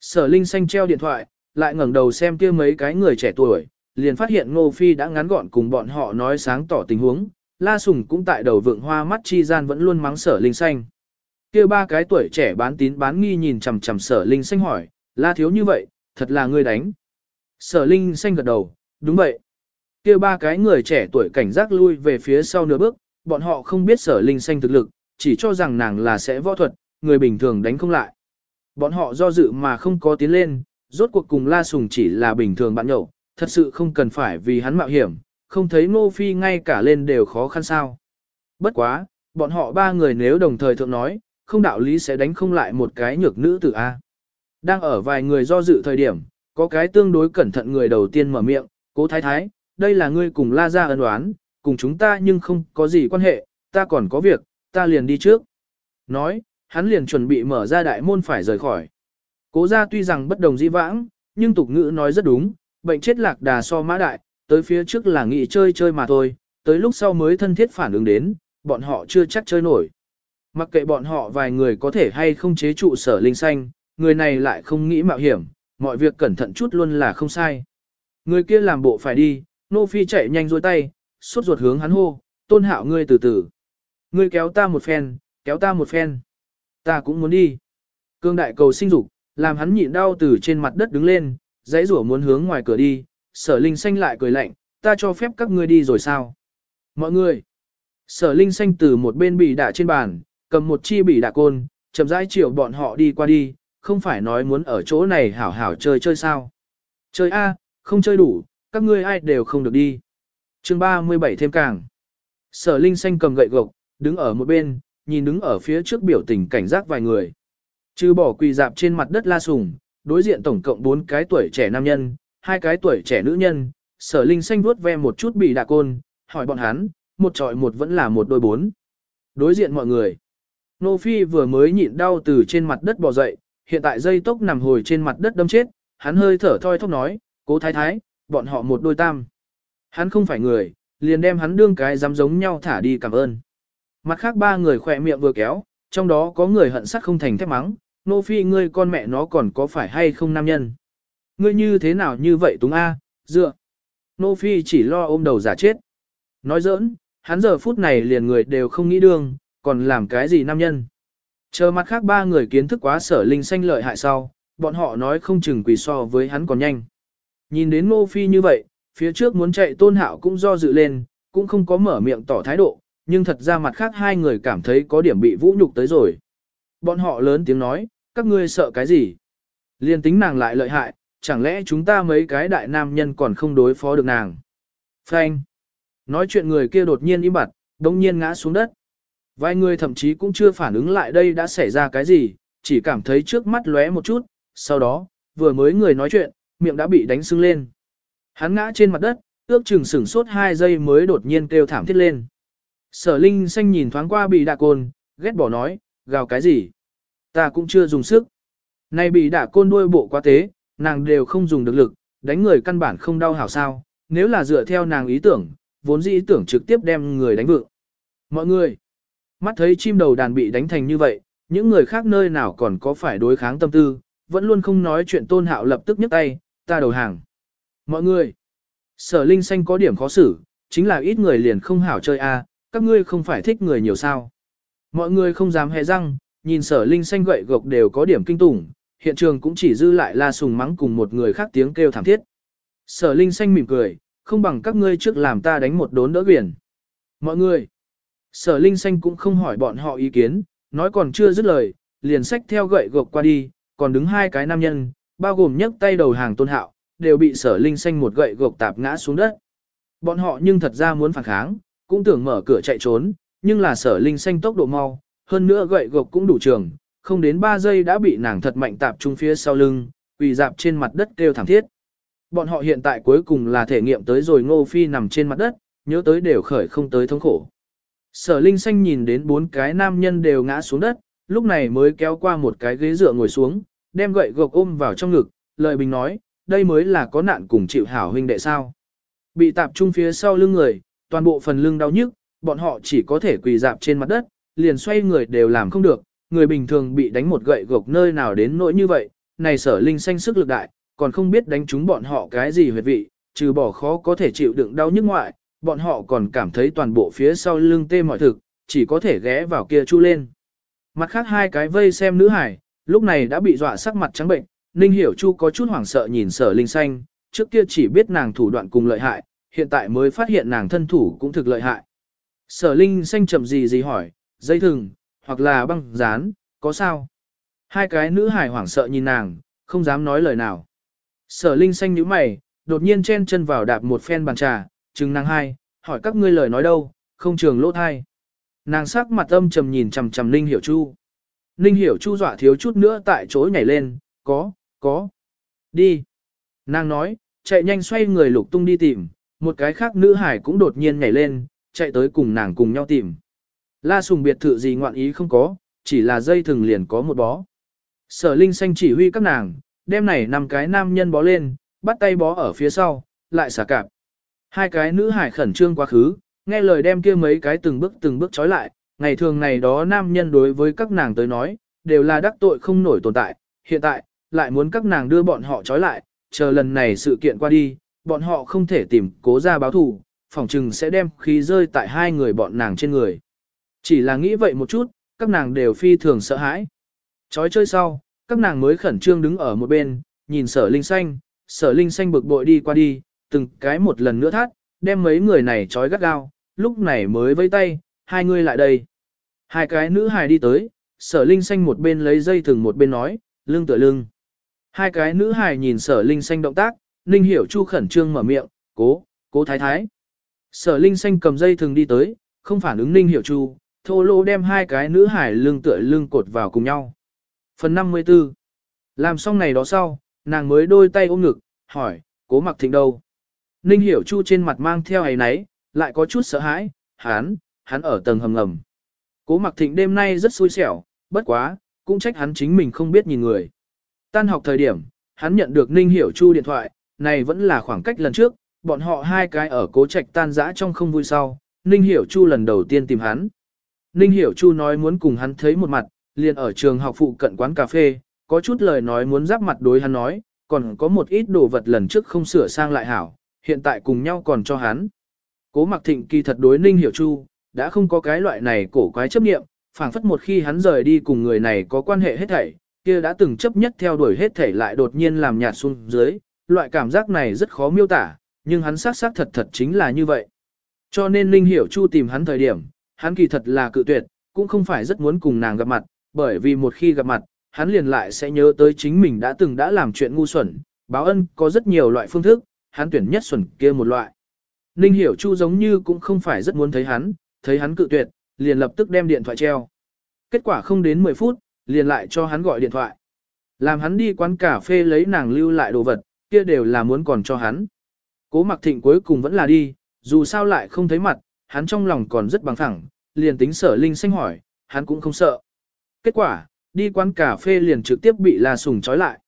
Sở Linh xanh treo điện thoại, lại ngẩng đầu xem kia mấy cái người trẻ tuổi, liền phát hiện Ngô Phi đã ngắn gọn cùng bọn họ nói sáng tỏ tình huống, La Sùng cũng tại đầu vượng hoa mắt chi gian vẫn luôn mắng Sở Linh xanh. Kia ba cái tuổi trẻ bán tín bán nghi nhìn chằm chằm Sở Linh xanh hỏi, La thiếu như vậy, thật là ngươi đánh. Sở Linh xanh gật đầu, đúng vậy. Kia ba cái người trẻ tuổi cảnh giác lui về phía sau nửa bước, bọn họ không biết Sở Linh xanh thực lực, chỉ cho rằng nàng là sẽ võ thuật, người bình thường đánh không lại. Bọn họ do dự mà không có tiến lên, rốt cuộc cùng La Sùng chỉ là bình thường bạn nhậu, thật sự không cần phải vì hắn mạo hiểm, không thấy Ngô Phi ngay cả lên đều khó khăn sao. Bất quá, bọn họ ba người nếu đồng thời thượng nói, không đạo lý sẽ đánh không lại một cái nhược nữ tử A. Đang ở vài người do dự thời điểm, có cái tương đối cẩn thận người đầu tiên mở miệng, cố thái thái, đây là ngươi cùng La Gia ân đoán, cùng chúng ta nhưng không có gì quan hệ, ta còn có việc, ta liền đi trước. Nói, hắn liền chuẩn bị mở ra đại môn phải rời khỏi. Cố gia tuy rằng bất đồng di vãng, nhưng tục ngữ nói rất đúng, bệnh chết lạc đà so mã đại, tới phía trước là nghị chơi chơi mà thôi, tới lúc sau mới thân thiết phản ứng đến, bọn họ chưa chắc chơi nổi. Mặc kệ bọn họ vài người có thể hay không chế trụ sở linh xanh, người này lại không nghĩ mạo hiểm, mọi việc cẩn thận chút luôn là không sai. Người kia làm bộ phải đi, nô phi chạy nhanh dôi tay, suốt ruột hướng hắn hô, tôn hạo ngươi từ từ. Ngươi kéo ta một phen, kéo ta một phen. Ta cũng muốn đi. Cương đại cầu sinh dục, làm hắn nhịn đau từ trên mặt đất đứng lên, dãy rủa muốn hướng ngoài cửa đi, sở linh xanh lại cười lạnh, ta cho phép các ngươi đi rồi sao? Mọi người! Sở linh xanh từ một bên bị đả trên bàn, cầm một chi bị đả côn, chậm rãi chiều bọn họ đi qua đi, không phải nói muốn ở chỗ này hảo hảo chơi chơi sao? Chơi A, không chơi đủ, các ngươi ai đều không được đi. chương 37 thêm càng. Sở linh xanh cầm gậy gộc, đứng ở một bên, nhìn đứng ở phía trước biểu tình cảnh giác vài người. Trừ bỏ quỳ dạp trên mặt đất la sùng, đối diện tổng cộng 4 cái tuổi trẻ nam nhân, hai cái tuổi trẻ nữ nhân, sở linh xanh vuốt ve một chút bị đạ côn, hỏi bọn hắn, một trọi một vẫn là một đôi bốn. Đối diện mọi người. Nô Phi vừa mới nhịn đau từ trên mặt đất bò dậy, hiện tại dây tốc nằm hồi trên mặt đất đâm chết, hắn hơi thở thoi thóp nói, cố thái thái, bọn họ một đôi tam. Hắn không phải người, liền đem hắn đương cái dám giống nhau thả đi cảm ơn. Mặt khác ba người khỏe miệng vừa kéo, trong đó có người hận sắt không thành thép mắng, nô phi ngươi con mẹ nó còn có phải hay không nam nhân. Ngươi như thế nào như vậy túng A, dựa. Nô phi chỉ lo ôm đầu giả chết. Nói giỡn, hắn giờ phút này liền người đều không nghĩ đương, còn làm cái gì nam nhân. Chờ mặt khác ba người kiến thức quá sở linh xanh lợi hại sau, bọn họ nói không chừng quỳ so với hắn còn nhanh. Nhìn đến Ngô Phi như vậy, phía trước muốn chạy tôn hạo cũng do dự lên, cũng không có mở miệng tỏ thái độ, nhưng thật ra mặt khác hai người cảm thấy có điểm bị vũ nhục tới rồi. Bọn họ lớn tiếng nói, các ngươi sợ cái gì? Liên tính nàng lại lợi hại, chẳng lẽ chúng ta mấy cái đại nam nhân còn không đối phó được nàng? Phanh! Nói chuyện người kia đột nhiên im bặt, đông nhiên ngã xuống đất. Vài người thậm chí cũng chưa phản ứng lại đây đã xảy ra cái gì, chỉ cảm thấy trước mắt lóe một chút, sau đó, vừa mới người nói chuyện, miệng đã bị đánh sưng lên. Hắn ngã trên mặt đất, ước chừng sửng sốt hai giây mới đột nhiên kêu thảm thiết lên. Sở Linh xanh nhìn thoáng qua bị đạ côn, ghét bỏ nói, gào cái gì? Ta cũng chưa dùng sức. Này bị đạ côn đuôi bộ quá tế, nàng đều không dùng được lực, đánh người căn bản không đau hảo sao, nếu là dựa theo nàng ý tưởng, vốn dĩ ý tưởng trực tiếp đem người đánh vượng. Mọi người, mắt thấy chim đầu đàn bị đánh thành như vậy, những người khác nơi nào còn có phải đối kháng tâm tư, vẫn luôn không nói chuyện tôn hạo lập tức nhấc tay, ta đầu hàng. Mọi người, sở linh xanh có điểm khó xử, chính là ít người liền không hảo chơi a, các ngươi không phải thích người nhiều sao. Mọi người không dám hé răng, nhìn sở linh xanh gậy gộc đều có điểm kinh tủng, hiện trường cũng chỉ dư lại la sùng mắng cùng một người khác tiếng kêu thảm thiết. Sở linh xanh mỉm cười, không bằng các ngươi trước làm ta đánh một đốn đỡ biển. Mọi người, sở linh xanh cũng không hỏi bọn họ ý kiến, nói còn chưa dứt lời, liền xách theo gậy gộc qua đi, còn đứng hai cái nam nhân, bao gồm nhấc tay đầu hàng tôn hạo, đều bị sở linh xanh một gậy gộc tạp ngã xuống đất. Bọn họ nhưng thật ra muốn phản kháng, cũng tưởng mở cửa chạy trốn, nhưng là sở linh xanh tốc độ mau, hơn nữa gậy gộc cũng đủ trường, không đến 3 giây đã bị nàng thật mạnh tạp trung phía sau lưng, quỳ dạp trên mặt đất kêu thảm thiết. Bọn họ hiện tại cuối cùng là thể nghiệm tới rồi ngô phi nằm trên mặt đất, nhớ tới đều khởi không tới thống khổ. Sở linh xanh nhìn đến bốn cái nam nhân đều ngã xuống đất, lúc này mới kéo qua một cái ghế dựa ngồi xuống, đem gậy gộc ôm vào trong ngực, lời bình nói, đây mới là có nạn cùng chịu hảo huynh đệ sao. Bị tạp trung phía sau lưng người, toàn bộ phần lưng đau nhức, bọn họ chỉ có thể quỳ dạp trên mặt đất, liền xoay người đều làm không được, người bình thường bị đánh một gậy gộc nơi nào đến nỗi như vậy, này sở linh xanh sức lực đại, còn không biết đánh chúng bọn họ cái gì huyệt vị, trừ bỏ khó có thể chịu đựng đau nhức ngoại, bọn họ còn cảm thấy toàn bộ phía sau lưng tê mọi thực, chỉ có thể ghé vào kia chu lên. Mặt khác hai cái vây xem nữ hải, lúc này đã bị dọa sắc mặt trắng bệnh, Ninh Hiểu Chu có chút hoảng sợ nhìn sở linh xanh, trước kia chỉ biết nàng thủ đoạn cùng lợi hại, hiện tại mới phát hiện nàng thân thủ cũng thực lợi hại. Sở linh xanh chậm gì gì hỏi, dây thừng, hoặc là băng dán, có sao? Hai cái nữ hải hoảng sợ nhìn nàng, không dám nói lời nào. Sở linh xanh nhíu mày, đột nhiên chen chân vào đạp một phen bàn trà, chừng nàng hai, hỏi các ngươi lời nói đâu, không trường lỗ thai. Nàng sắc mặt âm trầm nhìn chằm chằm Ninh Hiểu Chu. Ninh Hiểu Chu dọa thiếu chút nữa tại chỗ nhảy lên, có, có. Đi. Nàng nói, chạy nhanh xoay người lục tung đi tìm, một cái khác nữ hải cũng đột nhiên nhảy lên, chạy tới cùng nàng cùng nhau tìm. La sùng biệt thự gì ngoạn ý không có, chỉ là dây thừng liền có một bó. Sở Linh xanh chỉ huy các nàng, đem này năm cái nam nhân bó lên, bắt tay bó ở phía sau, lại xả cạp. Hai cái nữ hải khẩn trương quá khứ, nghe lời đem kia mấy cái từng bước từng bước trói lại, ngày thường này đó nam nhân đối với các nàng tới nói, đều là đắc tội không nổi tồn tại, hiện tại, lại muốn các nàng đưa bọn họ trói lại, chờ lần này sự kiện qua đi, bọn họ không thể tìm cố ra báo thù, phòng chừng sẽ đem khí rơi tại hai người bọn nàng trên người. Chỉ là nghĩ vậy một chút, các nàng đều phi thường sợ hãi. Chói chơi sau, các nàng mới khẩn trương đứng ở một bên, nhìn sở linh xanh, sở linh xanh bực bội đi qua đi, từng cái một lần nữa thắt, đem mấy người này trói gắt gao, lúc này mới vây tay, hai người lại đây. Hai cái nữ hài đi tới, sở linh xanh một bên lấy dây thừng một bên nói, lưng tựa lưng. Hai cái nữ hài nhìn sở linh xanh động tác, ninh hiểu chu khẩn trương mở miệng, cố, cố thái thái. Sở linh xanh cầm dây thường đi tới, không phản ứng ninh hiểu chu, thô lô đem hai cái nữ hải lưng tựa lưng cột vào cùng nhau. Phần 54 Làm xong này đó sau, nàng mới đôi tay ôm ngực, hỏi, cố mặc thịnh đâu? Ninh Hiểu Chu trên mặt mang theo ấy nấy, lại có chút sợ hãi, hắn, hắn ở tầng hầm ngầm. Cố Mặc Thịnh đêm nay rất xui xẻo, bất quá, cũng trách hắn chính mình không biết nhìn người. Tan học thời điểm, hắn nhận được Ninh Hiểu Chu điện thoại, này vẫn là khoảng cách lần trước, bọn họ hai cái ở cố trạch tan dã trong không vui sau, Ninh Hiểu Chu lần đầu tiên tìm hắn. Ninh Hiểu Chu nói muốn cùng hắn thấy một mặt, liền ở trường học phụ cận quán cà phê, có chút lời nói muốn giáp mặt đối hắn nói, còn có một ít đồ vật lần trước không sửa sang lại hảo, hiện tại cùng nhau còn cho hắn. Cố Mặc Thịnh kỳ thật đối Ninh Hiểu Chu, đã không có cái loại này cổ quái chấp niệm, phảng phất một khi hắn rời đi cùng người này có quan hệ hết thảy, kia đã từng chấp nhất theo đuổi hết thảy lại đột nhiên làm nhạt xuống dưới, loại cảm giác này rất khó miêu tả, nhưng hắn xác xác thật thật chính là như vậy. Cho nên Linh Hiểu Chu tìm hắn thời điểm, hắn kỳ thật là cự tuyệt, cũng không phải rất muốn cùng nàng gặp mặt, bởi vì một khi gặp mặt, hắn liền lại sẽ nhớ tới chính mình đã từng đã làm chuyện ngu xuẩn, báo ân có rất nhiều loại phương thức, hắn tuyển nhất xuẩn kia một loại. Ninh Hiểu Chu giống như cũng không phải rất muốn thấy hắn, thấy hắn cự tuyệt, liền lập tức đem điện thoại treo. Kết quả không đến 10 phút, liền lại cho hắn gọi điện thoại. Làm hắn đi quán cà phê lấy nàng lưu lại đồ vật, kia đều là muốn còn cho hắn. Cố Mặc Thịnh cuối cùng vẫn là đi, dù sao lại không thấy mặt, hắn trong lòng còn rất bằng phẳng, liền tính sở linh xanh hỏi, hắn cũng không sợ. Kết quả, đi quán cà phê liền trực tiếp bị La Sùng trói lại.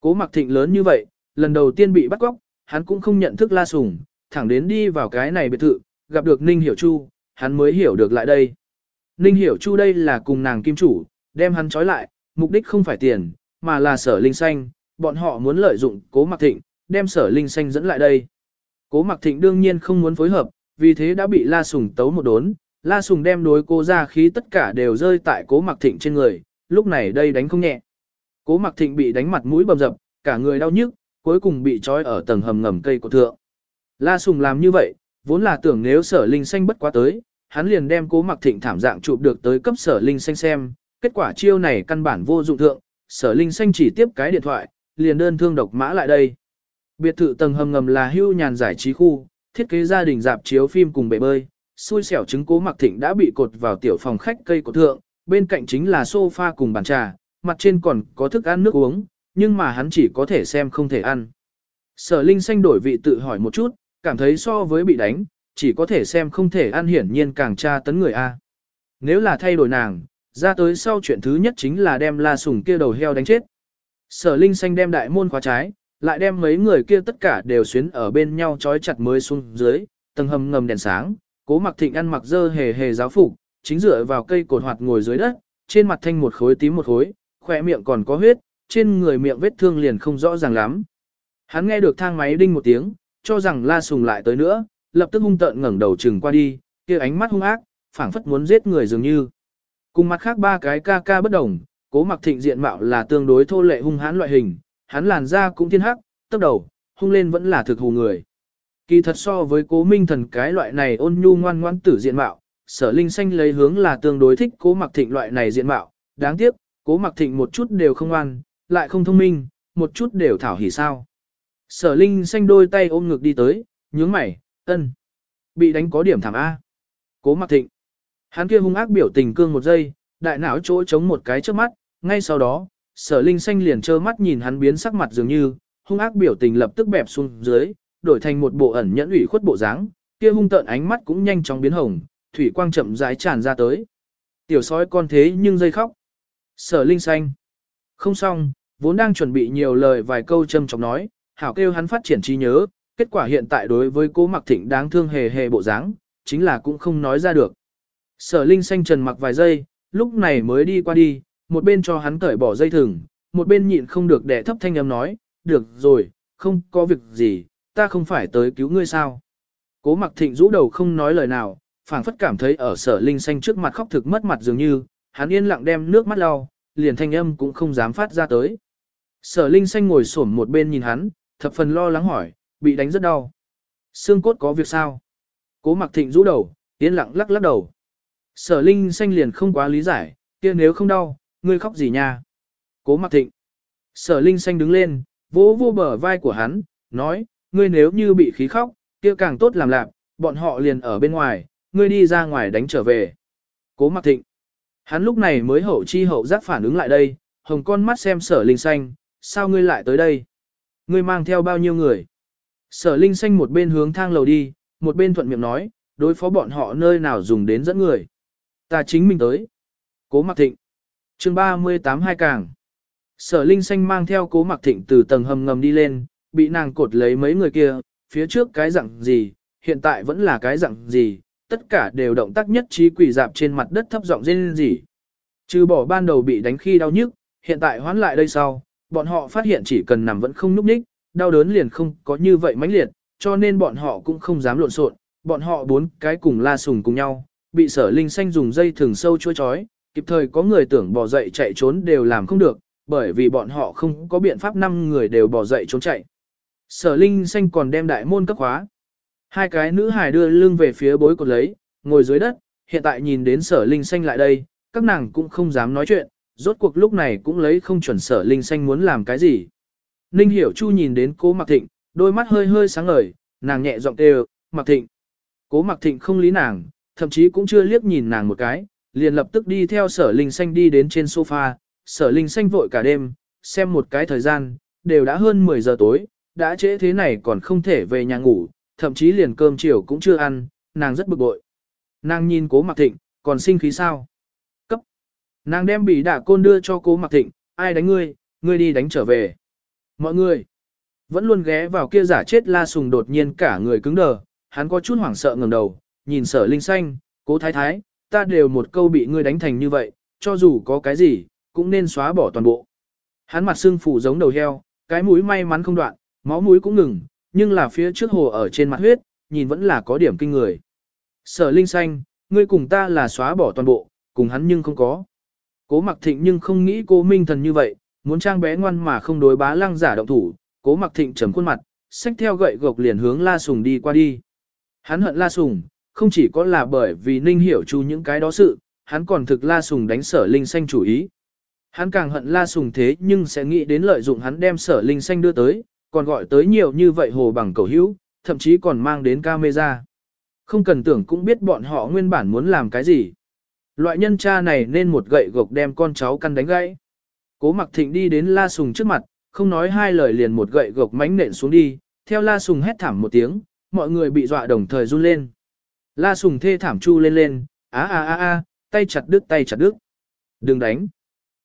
Cố Mặc Thịnh lớn như vậy, lần đầu tiên bị bắt cóc, hắn cũng không nhận thức La Sùng, thẳng đến đi vào cái này biệt thự, gặp được Ninh Hiểu Chu, hắn mới hiểu được lại đây. Ninh Hiểu Chu đây là cùng nàng kim chủ, đem hắn trói lại, mục đích không phải tiền, mà là sở linh xanh, bọn họ muốn lợi dụng cố mặc thịnh, đem sở linh xanh dẫn lại đây. Cố mặc thịnh đương nhiên không muốn phối hợp, vì thế đã bị La Sùng tấu một đốn, La Sùng đem đối cố ra khí tất cả đều rơi tại cố mặc thịnh trên người, lúc này đây đánh không nhẹ. Cố mặc thịnh bị đánh mặt mũi bầm dập, cả người đau nhức, cuối cùng bị trói ở tầng hầm ngầm cây của thượng. La Sùng làm như vậy, vốn là tưởng nếu sở linh xanh bất quá tới, hắn liền đem cố mặc thịnh thảm dạng chụp được tới cấp sở linh xanh xem, kết quả chiêu này căn bản vô dụng thượng, sở linh xanh chỉ tiếp cái điện thoại, liền đơn thương độc mã lại đây. Biệt thự tầng hầm ngầm là hưu nhàn giải trí khu, thiết kế gia đình dạp chiếu phim cùng bể bơi, xui xẻo chứng cố mặc thịnh đã bị cột vào tiểu phòng khách cây của thượng, bên cạnh chính là sofa cùng bàn trà, mặt trên còn có thức ăn nước uống, nhưng mà hắn chỉ có thể xem không thể ăn. Sở Linh xanh đổi vị tự hỏi một chút, cảm thấy so với bị đánh, chỉ có thể xem không thể ăn hiển nhiên càng tra tấn người A. Nếu là thay đổi nàng, ra tới sau chuyện thứ nhất chính là đem la sùng kia đầu heo đánh chết. Sở Linh xanh đem đại môn khóa trái, lại đem mấy người kia tất cả đều xuyến ở bên nhau trói chặt mới xuống dưới, tầng hầm ngầm đèn sáng, cố mặc thịnh ăn mặc dơ hề hề giáo phục, chính dựa vào cây cột hoạt ngồi dưới đất, trên mặt thanh một khối tím một khối, khỏe miệng còn có huyết, trên người miệng vết thương liền không rõ ràng lắm. Hắn nghe được thang máy đinh một tiếng, cho rằng la sùng lại tới nữa, lập tức hung tợn ngẩng đầu chừng qua đi, kia ánh mắt hung ác, phảng phất muốn giết người dường như. Cùng mặt khác ba cái ca ca bất đồng, cố mặc thịnh diện mạo là tương đối thô lệ hung hãn loại hình, hắn làn da cũng thiên hắc, tốc đầu, hung lên vẫn là thực hù người. Kỳ thật so với cố minh thần cái loại này ôn nhu ngoan ngoan tử diện mạo, sở linh xanh lấy hướng là tương đối thích cố mặc thịnh loại này diện mạo, đáng tiếc, cố mặc thịnh một chút đều không ngoan, lại không thông minh, một chút đều thảo hỉ sao. Sở linh xanh đôi tay ôm ngực đi tới, nhướng mày, ân. Bị đánh có điểm thảm A. Cố mặc thịnh. Hắn kia hung ác biểu tình cương một giây, đại não chỗ chống một cái trước mắt, ngay sau đó, sở linh xanh liền trơ mắt nhìn hắn biến sắc mặt dường như, hung ác biểu tình lập tức bẹp xuống dưới, đổi thành một bộ ẩn nhẫn ủy khuất bộ dáng, kia hung tợn ánh mắt cũng nhanh chóng biến hồng, thủy quang chậm rãi tràn ra tới. Tiểu sói con thế nhưng dây khóc. Sở linh xanh. Không xong, vốn đang chuẩn bị nhiều lời vài câu châm chọc nói, hảo kêu hắn phát triển trí nhớ, kết quả hiện tại đối với cố mặc thịnh đáng thương hề hề bộ dáng, chính là cũng không nói ra được. Sở Linh xanh trần mặc vài giây, lúc này mới đi qua đi, một bên cho hắn cởi bỏ dây thừng, một bên nhịn không được đẻ thấp thanh âm nói, được rồi, không có việc gì, ta không phải tới cứu ngươi sao. Cố mặc thịnh rũ đầu không nói lời nào, phảng phất cảm thấy ở sở Linh xanh trước mặt khóc thực mất mặt dường như, hắn yên lặng đem nước mắt lau, liền thanh âm cũng không dám phát ra tới. Sở Linh xanh ngồi xổm một bên nhìn hắn, thập phần lo lắng hỏi, bị đánh rất đau. Xương cốt có việc sao? Cố mặc thịnh rũ đầu, yên lặng lắc lắc đầu. Sở Linh xanh liền không quá lý giải, kia nếu không đau, ngươi khóc gì nha? Cố mặc thịnh. Sở Linh xanh đứng lên, vỗ vô bờ vai của hắn, nói, ngươi nếu như bị khí khóc, kia càng tốt làm lạc, bọn họ liền ở bên ngoài, ngươi đi ra ngoài đánh trở về. Cố mặc thịnh. Hắn lúc này mới hậu chi hậu giác phản ứng lại đây, hồng con mắt xem sở Linh xanh, sao ngươi lại tới đây? Ngươi mang theo bao nhiêu người? Sở Linh Xanh một bên hướng thang lầu đi, một bên thuận miệng nói, đối phó bọn họ nơi nào dùng đến dẫn người. Ta chính mình tới. Cố Mặc Thịnh chương 38 hai càng. Sở Linh Xanh mang theo Cố Mặc Thịnh từ tầng hầm ngầm đi lên, bị nàng cột lấy mấy người kia, phía trước cái dạng gì, hiện tại vẫn là cái dạng gì, tất cả đều động tác nhất trí quỷ dạp trên mặt đất thấp giọng rên gì. Trừ bỏ ban đầu bị đánh khi đau nhức, hiện tại hoán lại đây sau, bọn họ phát hiện chỉ cần nằm vẫn không núp ních, đau đớn liền không có như vậy mãnh liệt, cho nên bọn họ cũng không dám lộn xộn, bọn họ bốn cái cùng la sùng cùng nhau, bị sở linh xanh dùng dây thừng sâu chua chói, kịp thời có người tưởng bỏ dậy chạy trốn đều làm không được, bởi vì bọn họ không có biện pháp năm người đều bỏ dậy trốn chạy. Sở linh xanh còn đem đại môn cấp khóa. Hai cái nữ hài đưa lưng về phía bối cột lấy, ngồi dưới đất, hiện tại nhìn đến sở linh xanh lại đây, các nàng cũng không dám nói chuyện, rốt cuộc lúc này cũng lấy không chuẩn sở linh xanh muốn làm cái gì. Ninh hiểu chu nhìn đến cố mặc thịnh, đôi mắt hơi hơi sáng ngời, nàng nhẹ giọng kêu, mặc thịnh. Cố mặc thịnh không lý nàng, thậm chí cũng chưa liếc nhìn nàng một cái, liền lập tức đi theo sở linh xanh đi đến trên sofa, sở linh xanh vội cả đêm, xem một cái thời gian, đều đã hơn 10 giờ tối, đã trễ thế này còn không thể về nhà ngủ, thậm chí liền cơm chiều cũng chưa ăn, nàng rất bực bội. Nàng nhìn cố mặc thịnh, còn sinh khí sao? Cấp. Nàng đem bỉ đả côn đưa cho cố mặc thịnh, ai đánh ngươi, ngươi đi đánh trở về. Mọi người, vẫn luôn ghé vào kia giả chết la sùng đột nhiên cả người cứng đờ, hắn có chút hoảng sợ ngẩng đầu, nhìn sở linh xanh, cố thái thái, ta đều một câu bị ngươi đánh thành như vậy, cho dù có cái gì, cũng nên xóa bỏ toàn bộ. Hắn mặt xương phủ giống đầu heo, cái mũi may mắn không đoạn, máu mũi cũng ngừng, nhưng là phía trước hồ ở trên mặt huyết, nhìn vẫn là có điểm kinh người. Sở linh xanh, ngươi cùng ta là xóa bỏ toàn bộ, cùng hắn nhưng không có. Cố mặc thịnh nhưng không nghĩ cố minh thần như vậy, muốn trang bé ngoan mà không đối bá lăng giả động thủ, cố mặc thịnh trầm khuôn mặt, xách theo gậy gộc liền hướng la sùng đi qua đi. Hắn hận la sùng, không chỉ có là bởi vì ninh hiểu chu những cái đó sự, hắn còn thực la sùng đánh sở linh xanh chủ ý. Hắn càng hận la sùng thế nhưng sẽ nghĩ đến lợi dụng hắn đem sở linh xanh đưa tới, còn gọi tới nhiều như vậy hồ bằng cầu hữu, thậm chí còn mang đến camera. Không cần tưởng cũng biết bọn họ nguyên bản muốn làm cái gì. Loại nhân cha này nên một gậy gộc đem con cháu căn đánh gãy. Cố mặc thịnh đi đến la sùng trước mặt, không nói hai lời liền một gậy gộc mánh nện xuống đi, theo la sùng hét thảm một tiếng, mọi người bị dọa đồng thời run lên. La sùng thê thảm chu lên lên, á á á á, tay chặt đứt tay chặt đứt. Đừng đánh.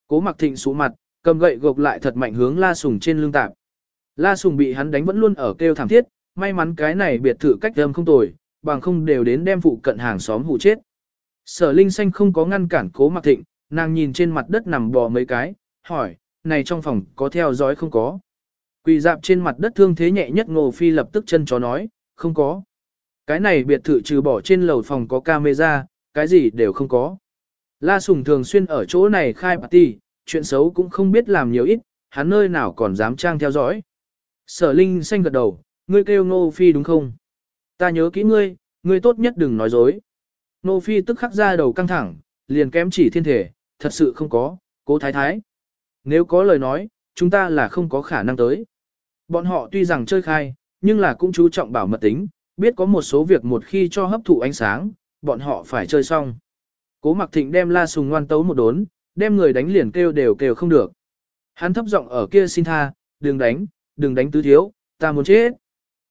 Cố mặc thịnh sụ mặt, cầm gậy gộc lại thật mạnh hướng la sùng trên lưng tạp. La sùng bị hắn đánh vẫn luôn ở kêu thảm thiết, may mắn cái này biệt thự cách âm không tồi, bằng không đều đến đem phụ cận hàng xóm hù chết. Sở Linh Xanh không có ngăn cản cố mặc thịnh, nàng nhìn trên mặt đất nằm bò mấy cái, hỏi, này trong phòng có theo dõi không có? Quỳ dạp trên mặt đất thương thế nhẹ nhất Ngô Phi lập tức chân chó nói, không có. Cái này biệt thự trừ bỏ trên lầu phòng có camera, cái gì đều không có. La Sùng thường xuyên ở chỗ này khai party, chuyện xấu cũng không biết làm nhiều ít, hắn nơi nào còn dám trang theo dõi. Sở Linh xanh gật đầu, ngươi kêu Ngô Phi đúng không? Ta nhớ kỹ ngươi, ngươi tốt nhất đừng nói dối. Ngô Phi tức khắc ra đầu căng thẳng, liền kém chỉ thiên thể, thật sự không có, cố thái thái. Nếu có lời nói, chúng ta là không có khả năng tới. Bọn họ tuy rằng chơi khai, nhưng là cũng chú trọng bảo mật tính, biết có một số việc một khi cho hấp thụ ánh sáng, bọn họ phải chơi xong. Cố Mặc Thịnh đem La Sùng ngoan tấu một đốn, đem người đánh liền kêu đều kêu không được. Hắn thấp giọng ở kia xin tha, đừng đánh, đừng đánh tứ thiếu, ta muốn chết.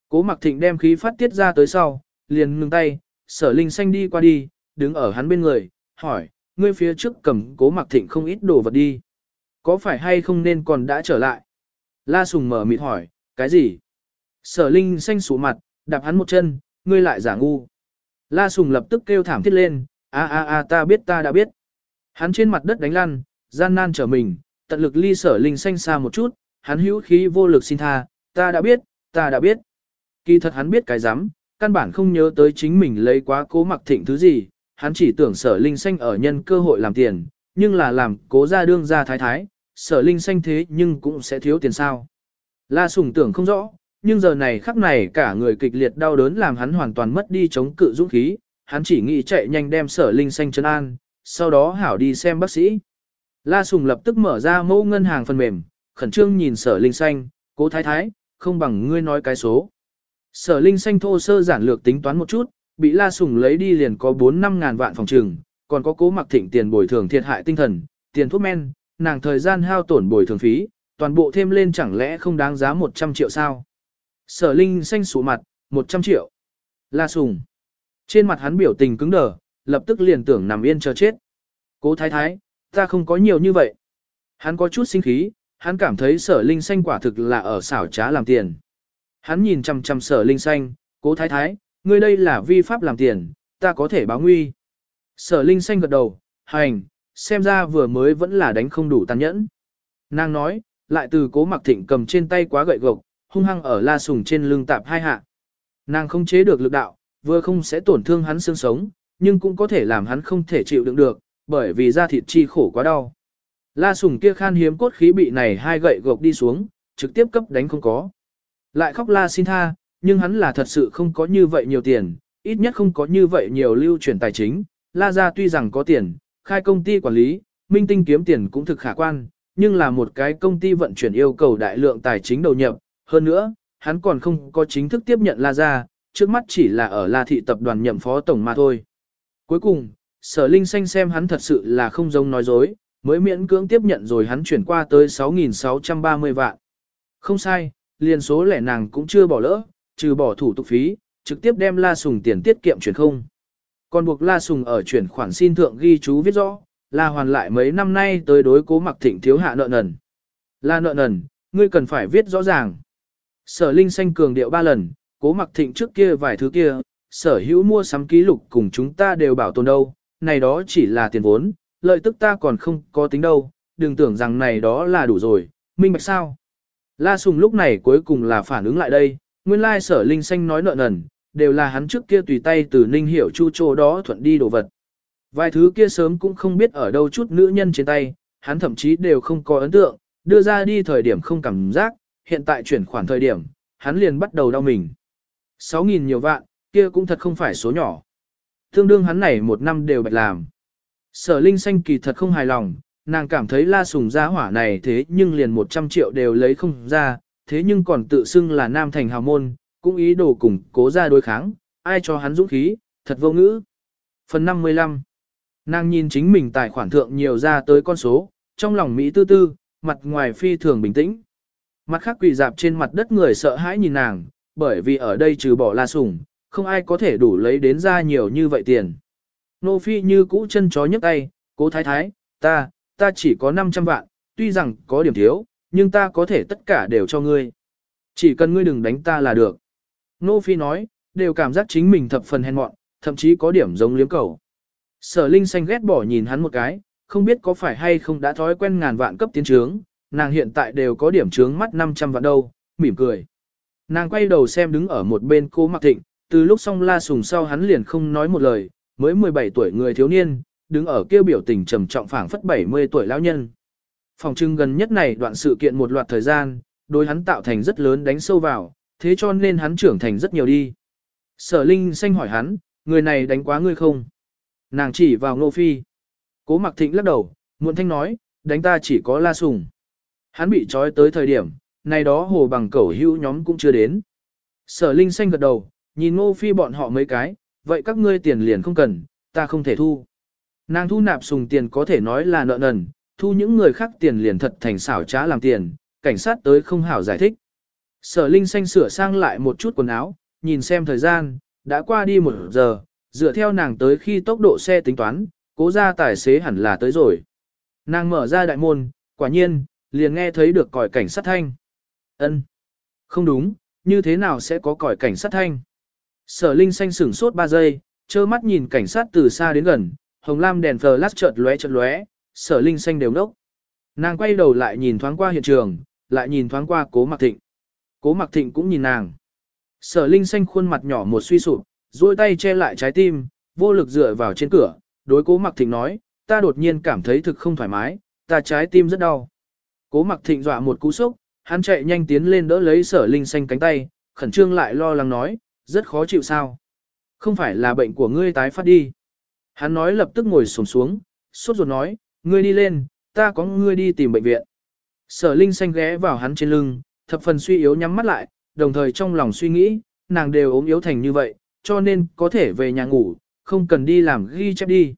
Cố Mặc Thịnh đem khí phát tiết ra tới sau, liền ngừng tay, sở linh xanh đi qua đi, đứng ở hắn bên người, hỏi, ngươi phía trước cầm Cố Mặc Thịnh không ít đồ vật đi. Có phải hay không nên còn đã trở lại? La Sùng mở mịt hỏi, cái gì? Sở Linh xanh sủ mặt, đạp hắn một chân, ngươi lại giả ngu. La Sùng lập tức kêu thảm thiết lên, a a a ta biết ta đã biết. Hắn trên mặt đất đánh lăn, gian nan trở mình, tận lực ly sở Linh xanh xa một chút, hắn hữu khí vô lực xin tha, ta đã biết, ta đã biết. Kỳ thật hắn biết cái rắm căn bản không nhớ tới chính mình lấy quá cố mặc thịnh thứ gì, hắn chỉ tưởng sở Linh xanh ở nhân cơ hội làm tiền, nhưng là làm cố ra đương ra thái thái, sở linh xanh thế nhưng cũng sẽ thiếu tiền sao. La sùng tưởng không rõ, nhưng giờ này khắc này cả người kịch liệt đau đớn làm hắn hoàn toàn mất đi chống cự dũng khí, hắn chỉ nghĩ chạy nhanh đem sở linh xanh chân an, sau đó hảo đi xem bác sĩ. La sùng lập tức mở ra mẫu ngân hàng phần mềm, khẩn trương nhìn sở linh xanh, cố thái thái, không bằng ngươi nói cái số. Sở linh xanh thô sơ giản lược tính toán một chút, bị la sùng lấy đi liền có 4-5 ngàn vạn phòng trừng, còn có cố mặc thịnh tiền bồi thường thiệt hại tinh thần, tiền thuốc men, nàng thời gian hao tổn bồi thường phí, toàn bộ thêm lên chẳng lẽ không đáng giá 100 triệu sao. Sở Linh xanh sụ mặt, 100 triệu. La Sùng. Trên mặt hắn biểu tình cứng đờ, lập tức liền tưởng nằm yên chờ chết. Cố thái thái, ta không có nhiều như vậy. Hắn có chút sinh khí, hắn cảm thấy sở linh xanh quả thực là ở xảo trá làm tiền. Hắn nhìn chằm chằm sở linh xanh, cố thái thái, ngươi đây là vi pháp làm tiền, ta có thể báo nguy. Sở linh xanh gật đầu, hành, xem ra vừa mới vẫn là đánh không đủ tàn nhẫn. Nàng nói, lại từ cố mặc thịnh cầm trên tay quá gậy gộc, hung hăng ở la sùng trên lưng tạp hai hạ. Nàng không chế được lực đạo, vừa không sẽ tổn thương hắn xương sống, nhưng cũng có thể làm hắn không thể chịu đựng được, bởi vì da thịt chi khổ quá đau. La sùng kia khan hiếm cốt khí bị này hai gậy gộc đi xuống, trực tiếp cấp đánh không có. Lại khóc la xin tha, nhưng hắn là thật sự không có như vậy nhiều tiền, ít nhất không có như vậy nhiều lưu chuyển tài chính. La gia tuy rằng có tiền, khai công ty quản lý, minh tinh kiếm tiền cũng thực khả quan, nhưng là một cái công ty vận chuyển yêu cầu đại lượng tài chính đầu nhập. Hơn nữa, hắn còn không có chính thức tiếp nhận La gia, trước mắt chỉ là ở La thị tập đoàn nhậm phó tổng mà thôi. Cuối cùng, sở linh xanh xem hắn thật sự là không giống nói dối, mới miễn cưỡng tiếp nhận rồi hắn chuyển qua tới 6.630 vạn. Không sai, liền số lẻ nàng cũng chưa bỏ lỡ, trừ bỏ thủ tục phí, trực tiếp đem La Sùng tiền tiết kiệm chuyển không. Còn buộc La Sùng ở chuyển khoản xin thượng ghi chú viết rõ, là hoàn lại mấy năm nay tới đối cố mặc thịnh thiếu hạ nợ nần. La nợ nần, ngươi cần phải viết rõ ràng. Sở Linh xanh cường điệu ba lần, cố mặc thịnh trước kia vài thứ kia, sở hữu mua sắm ký lục cùng chúng ta đều bảo tồn đâu, này đó chỉ là tiền vốn, lợi tức ta còn không có tính đâu, đừng tưởng rằng này đó là đủ rồi, minh bạch sao. La Sùng lúc này cuối cùng là phản ứng lại đây, nguyên lai sở linh xanh nói nợ nần, đều là hắn trước kia tùy tay từ ninh hiểu chu chỗ đó thuận đi đồ vật. Vài thứ kia sớm cũng không biết ở đâu chút nữ nhân trên tay, hắn thậm chí đều không có ấn tượng, đưa ra đi thời điểm không cảm giác, hiện tại chuyển khoản thời điểm, hắn liền bắt đầu đau mình. 6.000 nhiều vạn, kia cũng thật không phải số nhỏ. Tương đương hắn này một năm đều bạch làm. Sở Linh Xanh kỳ thật không hài lòng, nàng cảm thấy la sùng gia hỏa này thế nhưng liền 100 triệu đều lấy không ra, thế nhưng còn tự xưng là nam thành hào môn, cũng ý đồ cùng cố ra đối kháng, ai cho hắn dũng khí, thật vô ngữ. Phần 55 Nàng nhìn chính mình tài khoản thượng nhiều ra tới con số, trong lòng Mỹ tư tư, mặt ngoài phi thường bình tĩnh. Mặt khác quỳ dạp trên mặt đất người sợ hãi nhìn nàng, bởi vì ở đây trừ bỏ la sủng, không ai có thể đủ lấy đến ra nhiều như vậy tiền. Nô Phi như cũ chân chó nhấc tay, cố thái thái, ta, ta chỉ có 500 vạn, tuy rằng có điểm thiếu, nhưng ta có thể tất cả đều cho ngươi. Chỉ cần ngươi đừng đánh ta là được. Nô Phi nói, đều cảm giác chính mình thập phần hèn mọn, thậm chí có điểm giống liếm cầu. Sở Linh xanh ghét bỏ nhìn hắn một cái, không biết có phải hay không đã thói quen ngàn vạn cấp tiến trướng, nàng hiện tại đều có điểm trướng mắt 500 vạn đâu, mỉm cười. Nàng quay đầu xem đứng ở một bên cô Mạc Thịnh, từ lúc xong la sùng sau hắn liền không nói một lời, mới 17 tuổi người thiếu niên, đứng ở kêu biểu tình trầm trọng phảng phất 70 tuổi lão nhân. Phòng trưng gần nhất này đoạn sự kiện một loạt thời gian, đối hắn tạo thành rất lớn đánh sâu vào, thế cho nên hắn trưởng thành rất nhiều đi. Sở Linh xanh hỏi hắn, người này đánh quá ngươi không? Nàng chỉ vào Ngô Phi. Cố Mặc Thịnh lắc đầu, muộn thanh nói, đánh ta chỉ có la sùng. Hắn bị trói tới thời điểm, này đó hồ bằng cẩu hữu nhóm cũng chưa đến. Sở Linh xanh gật đầu, nhìn Ngô Phi bọn họ mấy cái, vậy các ngươi tiền liền không cần, ta không thể thu. Nàng thu nạp sùng tiền có thể nói là nợ nần, thu những người khác tiền liền thật thành xảo trá làm tiền, cảnh sát tới không hảo giải thích. Sở Linh xanh sửa sang lại một chút quần áo, nhìn xem thời gian, đã qua đi một giờ, dựa theo nàng tới khi tốc độ xe tính toán, cố ra tài xế hẳn là tới rồi. Nàng mở ra đại môn, quả nhiên, liền nghe thấy được còi cảnh sát thanh. Ân, Không đúng, như thế nào sẽ có còi cảnh sát thanh? Sở Linh xanh sửng sốt 3 giây, trơ mắt nhìn cảnh sát từ xa đến gần, hồng lam đèn flash chợt lóe chợt lóe, Sở Linh xanh đều ngốc. Nàng quay đầu lại nhìn thoáng qua hiện trường, lại nhìn thoáng qua Cố Mặc Thịnh. Cố Mặc Thịnh cũng nhìn nàng. Sở Linh xanh khuôn mặt nhỏ một suy sụp, duỗi tay che lại trái tim, vô lực dựa vào trên cửa, đối Cố Mặc Thịnh nói, ta đột nhiên cảm thấy thực không thoải mái, ta trái tim rất đau. Cố Mặc Thịnh dọa một cú sốc, hắn chạy nhanh tiến lên đỡ lấy Sở Linh xanh cánh tay, khẩn trương lại lo lắng nói, rất khó chịu sao? Không phải là bệnh của ngươi tái phát đi. Hắn nói lập tức ngồi sổm xuống, sốt ruột nói, ngươi đi lên, ta có ngươi đi tìm bệnh viện. Sở Linh xanh ghé vào hắn trên lưng, thập phần suy yếu nhắm mắt lại, đồng thời trong lòng suy nghĩ, nàng đều ốm yếu thành như vậy, cho nên có thể về nhà ngủ, không cần đi làm ghi chép đi.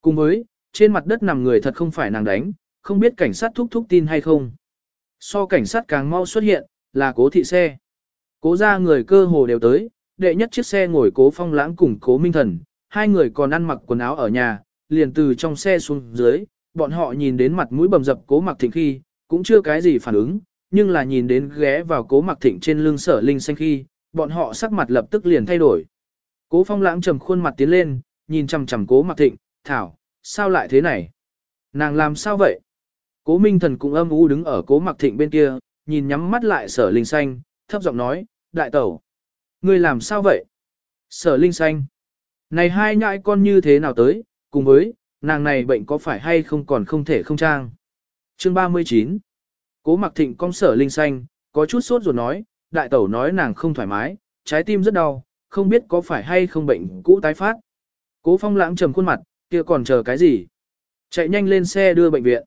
Cùng với, trên mặt đất nằm người thật không phải nàng đánh, không biết cảnh sát thúc thúc tin hay không. So cảnh sát càng mau xuất hiện, là cố thị xe. Cố ra người cơ hồ đều tới, đệ nhất chiếc xe ngồi cố phong lãng cùng cố minh thần, hai người còn ăn mặc quần áo ở nhà, liền từ trong xe xuống dưới, bọn họ nhìn đến mặt mũi bầm dập cố mặc thịnh khi, cũng chưa cái gì phản ứng, nhưng là nhìn đến ghé vào cố mặc thịnh trên lưng sở linh xanh khi, bọn họ sắc mặt lập tức liền thay đổi. Cố phong lãng trầm khuôn mặt tiến lên, nhìn chằm chằm cố mặc thịnh, thảo, sao lại thế này? Nàng làm sao vậy? Cố minh thần cũng âm u đứng ở cố mặc thịnh bên kia, nhìn nhắm mắt lại sở linh xanh, thấp giọng nói, đại tẩu. Ngươi làm sao vậy? Sở linh xanh. Này hai nhãi con như thế nào tới, cùng với, nàng này bệnh có phải hay không còn không thể không trang. Chương 39 Cố mặc thịnh con sở linh xanh, có chút sốt ruột nói, đại tẩu nói nàng không thoải mái, trái tim rất đau, không biết có phải hay không bệnh cũ tái phát. Cố phong lãng trầm khuôn mặt, kia còn chờ cái gì? Chạy nhanh lên xe đưa bệnh viện.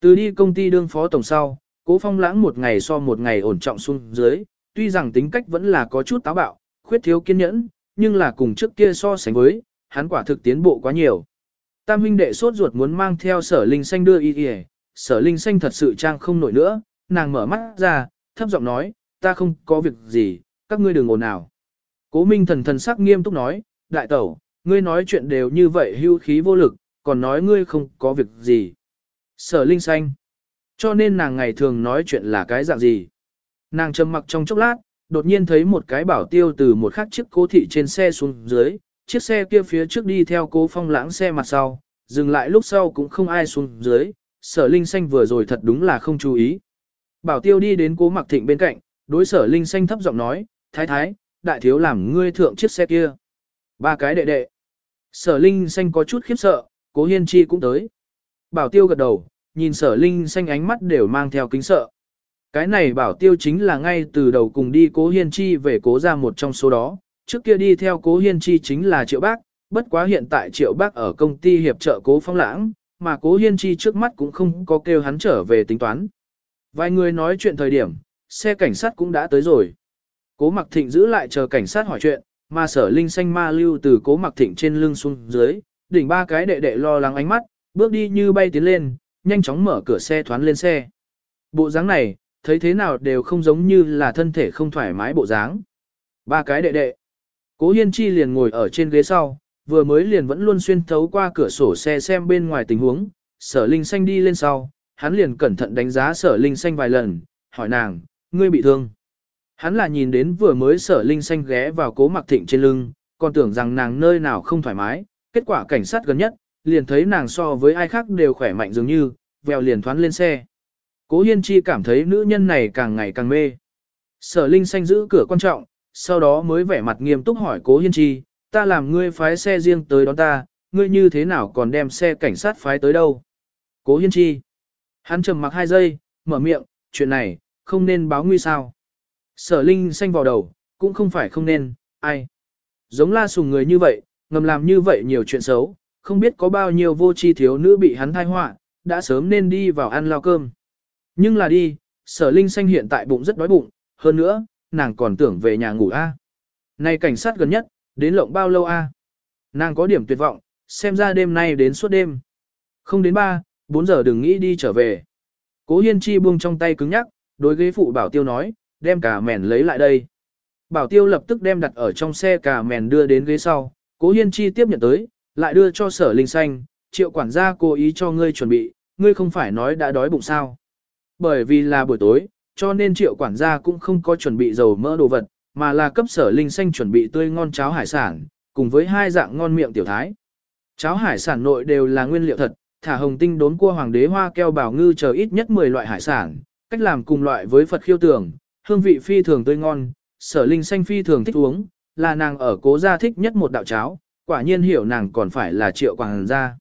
Từ đi công ty đương phó tổng sau, cố phong lãng một ngày so một ngày ổn trọng xuống dưới, tuy rằng tính cách vẫn là có chút táo bạo, khuyết thiếu kiên nhẫn, nhưng là cùng trước kia so sánh với, hắn quả thực tiến bộ quá nhiều. Tam huynh đệ sốt ruột muốn mang theo sở linh xanh đưa y y, sở linh xanh thật sự trang không nổi nữa, nàng mở mắt ra, thấp giọng nói, ta không có việc gì, các ngươi đừng ồn nào. Cố minh thần thần sắc nghiêm túc nói, đại tẩu, ngươi nói chuyện đều như vậy hưu khí vô lực, còn nói ngươi không có việc gì. Sở linh xanh. Cho nên nàng ngày thường nói chuyện là cái dạng gì. Nàng trầm mặc trong chốc lát, đột nhiên thấy một cái bảo tiêu từ một khắc chiếc cố thị trên xe xuống dưới, chiếc xe kia phía trước đi theo cố phong lãng xe mặt sau, dừng lại lúc sau cũng không ai xuống dưới, sở linh xanh vừa rồi thật đúng là không chú ý. Bảo tiêu đi đến cố mặc thịnh bên cạnh, đối sở linh xanh thấp giọng nói, thái thái, đại thiếu làm ngươi thượng chiếc xe kia. Ba cái đệ đệ. Sở linh xanh có chút khiếp sợ, cố hiên chi cũng tới. Bảo tiêu gật đầu, nhìn sở linh xanh ánh mắt đều mang theo kính sợ. Cái này bảo tiêu chính là ngay từ đầu cùng đi cố hiên chi về cố ra một trong số đó, trước kia đi theo cố hiên chi chính là triệu bác, bất quá hiện tại triệu bác ở công ty hiệp trợ cố phong lãng, mà cố hiên chi trước mắt cũng không có kêu hắn trở về tính toán. Vài người nói chuyện thời điểm, xe cảnh sát cũng đã tới rồi. Cố mặc thịnh giữ lại chờ cảnh sát hỏi chuyện, mà sở linh xanh ma lưu từ cố mặc thịnh trên lưng xuống dưới, đỉnh ba cái đệ đệ lo lắng ánh mắt, bước đi như bay tiến lên, nhanh chóng mở cửa xe thoán lên xe. Bộ dáng này, thấy thế nào đều không giống như là thân thể không thoải mái bộ dáng. Ba cái đệ đệ. Cố Hiên Chi liền ngồi ở trên ghế sau, vừa mới liền vẫn luôn xuyên thấu qua cửa sổ xe xem bên ngoài tình huống, sở linh xanh đi lên sau, hắn liền cẩn thận đánh giá sở linh xanh vài lần, hỏi nàng, ngươi bị thương. Hắn là nhìn đến vừa mới sở linh xanh ghé vào cố mặc thịnh trên lưng, còn tưởng rằng nàng nơi nào không thoải mái, kết quả cảnh sát gần nhất, liền thấy nàng so với ai khác đều khỏe mạnh dường như, vèo liền thoán lên xe. Cố Hiên Chi cảm thấy nữ nhân này càng ngày càng mê. Sở Linh xanh giữ cửa quan trọng, sau đó mới vẻ mặt nghiêm túc hỏi Cố Hiên Chi, ta làm ngươi phái xe riêng tới đón ta, ngươi như thế nào còn đem xe cảnh sát phái tới đâu? Cố Hiên Chi. Hắn trầm mặc hai giây, mở miệng, chuyện này, không nên báo nguy sao. Sở Linh xanh vào đầu, cũng không phải không nên, ai. Giống la sùng người như vậy, ngầm làm như vậy nhiều chuyện xấu, không biết có bao nhiêu vô tri thiếu nữ bị hắn thai họa, đã sớm nên đi vào ăn lao cơm. Nhưng là đi, sở linh xanh hiện tại bụng rất đói bụng, hơn nữa, nàng còn tưởng về nhà ngủ a. Này cảnh sát gần nhất, đến lộng bao lâu a? Nàng có điểm tuyệt vọng, xem ra đêm nay đến suốt đêm. Không đến 3, 4 giờ đừng nghĩ đi trở về. Cố Hiên Chi buông trong tay cứng nhắc, đối ghế phụ bảo tiêu nói, đem cả mèn lấy lại đây. Bảo tiêu lập tức đem đặt ở trong xe cả mèn đưa đến ghế sau, Cố Hiên Chi tiếp nhận tới, lại đưa cho sở linh xanh, triệu quản gia cố ý cho ngươi chuẩn bị, ngươi không phải nói đã đói bụng sao. Bởi vì là buổi tối, cho nên triệu quản gia cũng không có chuẩn bị dầu mỡ đồ vật, mà là cấp sở linh xanh chuẩn bị tươi ngon cháo hải sản, cùng với hai dạng ngon miệng tiểu thái. Cháo hải sản nội đều là nguyên liệu thật, thả hồng tinh đốn cua hoàng đế hoa keo bảo ngư chờ ít nhất 10 loại hải sản, cách làm cùng loại với Phật khiêu tưởng, hương vị phi thường tươi ngon, sở linh xanh phi thường thích uống, là nàng ở cố gia thích nhất một đạo cháo, quả nhiên hiểu nàng còn phải là triệu quảng gia.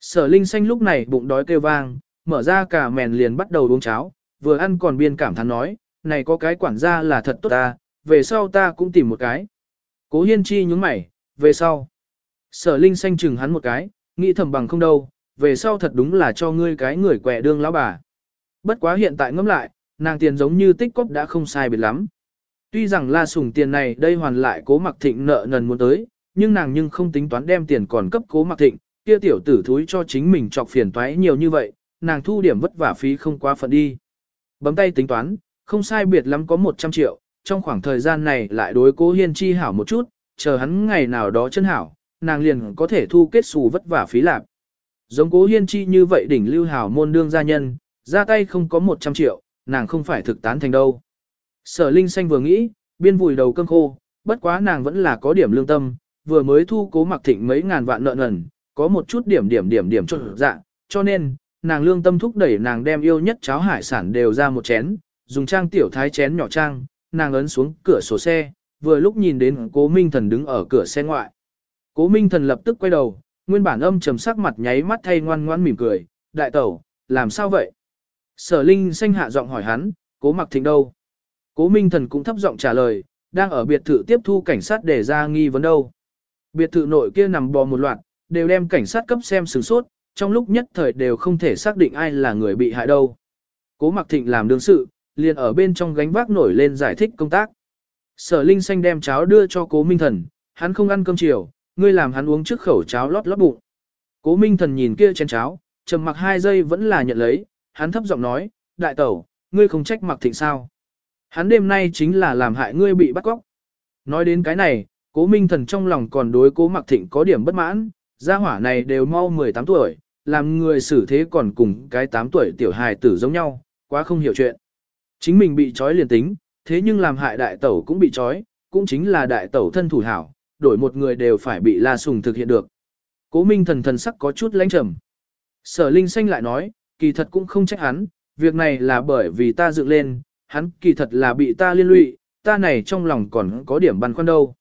Sở linh xanh lúc này bụng đói kêu vang, mở ra cả mèn liền bắt đầu uống cháo, vừa ăn còn biên cảm thán nói, này có cái quản gia là thật tốt ta, về sau ta cũng tìm một cái. Cố hiên chi nhúng mày, về sau. Sở linh xanh chừng hắn một cái, nghĩ thầm bằng không đâu, về sau thật đúng là cho ngươi cái người quẻ đương lão bà. Bất quá hiện tại ngẫm lại, nàng tiền giống như tích cóp đã không sai biệt lắm. Tuy rằng la sùng tiền này đây hoàn lại cố mặc thịnh nợ nần muốn tới, nhưng nàng nhưng không tính toán đem tiền còn cấp cố mặc thịnh, kia tiểu tử thúi cho chính mình chọc phiền toái nhiều như vậy, nàng thu điểm vất vả phí không quá phận đi. Bấm tay tính toán, không sai biệt lắm có 100 triệu, trong khoảng thời gian này lại đối cố hiên chi hảo một chút, chờ hắn ngày nào đó chân hảo, nàng liền có thể thu kết xù vất vả phí lạc. Giống cố hiên chi như vậy đỉnh lưu hảo môn đương gia nhân, ra tay không có 100 triệu, nàng không phải thực tán thành đâu. Sở Linh Xanh vừa nghĩ, biên vùi đầu cơm khô, bất quá nàng vẫn là có điểm lương tâm, vừa mới thu cố mặc thịnh mấy ngàn vạn nợ nần, có một chút điểm điểm điểm điểm cho dạ, cho nên, nàng lương tâm thúc đẩy nàng đem yêu nhất cháo hải sản đều ra một chén, dùng trang tiểu thái chén nhỏ trang, nàng ấn xuống cửa sổ xe, vừa lúc nhìn đến cố minh thần đứng ở cửa xe ngoại. Cố minh thần lập tức quay đầu, nguyên bản âm trầm sắc mặt nháy mắt thay ngoan ngoan mỉm cười, đại tẩu, làm sao vậy? Sở Linh xanh hạ giọng hỏi hắn, cố mặc thịnh đâu? Cố minh thần cũng thấp giọng trả lời, đang ở biệt thự tiếp thu cảnh sát để ra nghi vấn đâu. Biệt thự nội kia nằm bò một loạt, đều đem cảnh sát cấp xem sửng sốt, trong lúc nhất thời đều không thể xác định ai là người bị hại đâu. Cố mặc thịnh làm đương sự, liền ở bên trong gánh vác nổi lên giải thích công tác. Sở Linh xanh đem cháo đưa cho cố minh thần, hắn không ăn cơm chiều, ngươi làm hắn uống trước khẩu cháo lót lót bụng. Cố minh thần nhìn kia chén cháo, trầm mặc hai giây vẫn là nhận lấy, hắn thấp giọng nói, đại tẩu, ngươi không trách mặc thịnh sao. Hắn đêm nay chính là làm hại ngươi bị bắt cóc. Nói đến cái này, cố minh thần trong lòng còn đối cố mặc thịnh có điểm bất mãn, gia hỏa này đều mau 18 tuổi, làm người xử thế còn cùng cái 8 tuổi tiểu hài tử giống nhau, quá không hiểu chuyện. Chính mình bị trói liền tính, thế nhưng làm hại đại tẩu cũng bị trói, cũng chính là đại tẩu thân thủ hảo, đổi một người đều phải bị la sùng thực hiện được. Cố minh thần thần sắc có chút lãnh trầm. Sở Linh Xanh lại nói, kỳ thật cũng không trách hắn, việc này là bởi vì ta dựng lên, hắn kỳ thật là bị ta liên lụy, ta này trong lòng còn có điểm băn khoăn đâu.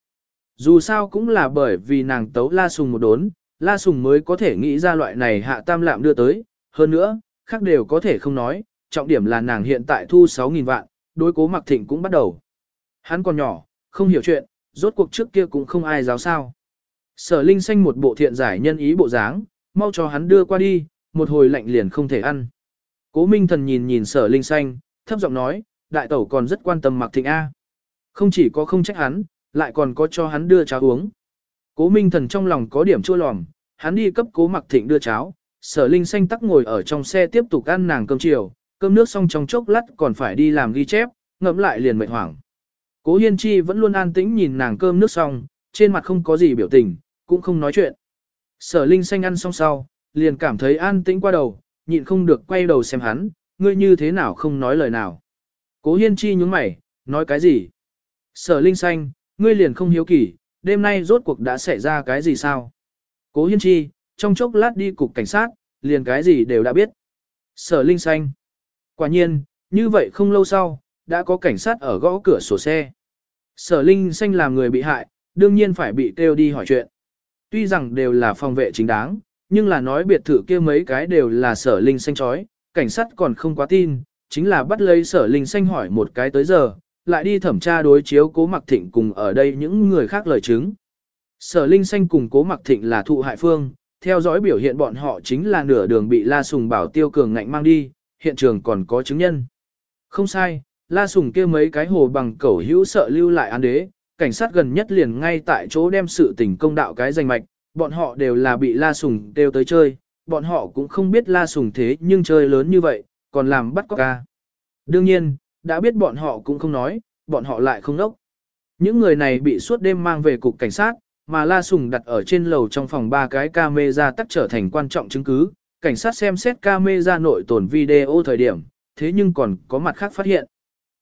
Dù sao cũng là bởi vì nàng tấu la sùng một đốn, la sùng mới có thể nghĩ ra loại này hạ tam lạm đưa tới, hơn nữa, khác đều có thể không nói, trọng điểm là nàng hiện tại thu 6.000 vạn, đối cố mặc thịnh cũng bắt đầu. Hắn còn nhỏ, không hiểu chuyện, rốt cuộc trước kia cũng không ai giáo sao. Sở Linh xanh một bộ thiện giải nhân ý bộ dáng, mau cho hắn đưa qua đi, một hồi lạnh liền không thể ăn. Cố Minh Thần nhìn nhìn Sở Linh xanh, thấp giọng nói, đại tẩu còn rất quan tâm Mạc Thịnh A. Không chỉ có không trách hắn, lại còn có cho hắn đưa cháo uống. Cố Minh Thần trong lòng có điểm chua lòm, hắn đi cấp Cố Mặc Thịnh đưa cháo, Sở Linh xanh tắc ngồi ở trong xe tiếp tục ăn nàng cơm chiều, cơm nước xong trong chốc lát còn phải đi làm ghi chép, ngậm lại liền mệt hoảng. Cố Hiên Chi vẫn luôn an tĩnh nhìn nàng cơm nước xong, trên mặt không có gì biểu tình, cũng không nói chuyện. Sở Linh xanh ăn xong sau, liền cảm thấy an tĩnh qua đầu, nhịn không được quay đầu xem hắn, ngươi như thế nào không nói lời nào. Cố Hiên Chi nhúng mày, nói cái gì? Sở Linh xanh, ngươi liền không hiếu kỳ, đêm nay rốt cuộc đã xảy ra cái gì sao? Cố Hiên Chi, trong chốc lát đi cục cảnh sát, liền cái gì đều đã biết. Sở Linh xanh. Quả nhiên, như vậy không lâu sau, đã có cảnh sát ở gõ cửa sổ xe. Sở Linh Xanh làm người bị hại, đương nhiên phải bị kêu đi hỏi chuyện. Tuy rằng đều là phòng vệ chính đáng, nhưng là nói biệt thự kia mấy cái đều là sở Linh Xanh chói, cảnh sát còn không quá tin, chính là bắt lấy sở Linh Xanh hỏi một cái tới giờ, lại đi thẩm tra đối chiếu cố mặc thịnh cùng ở đây những người khác lời chứng. Sở Linh Xanh cùng cố mặc thịnh là thụ hại phương, theo dõi biểu hiện bọn họ chính là nửa đường bị La Sùng Bảo Tiêu Cường ngạnh mang đi, hiện trường còn có chứng nhân. Không sai, La Sùng kia mấy cái hồ bằng cẩu hữu sợ lưu lại án đế, cảnh sát gần nhất liền ngay tại chỗ đem sự tình công đạo cái danh mạch, bọn họ đều là bị La Sùng đều tới chơi, bọn họ cũng không biết La Sùng thế nhưng chơi lớn như vậy, còn làm bắt cóc ca. Đương nhiên, đã biết bọn họ cũng không nói, bọn họ lại không nốc. Những người này bị suốt đêm mang về cục cảnh sát, mà La Sùng đặt ở trên lầu trong phòng ba cái camera tắt trở thành quan trọng chứng cứ, cảnh sát xem xét camera nội tồn video thời điểm, thế nhưng còn có mặt khác phát hiện.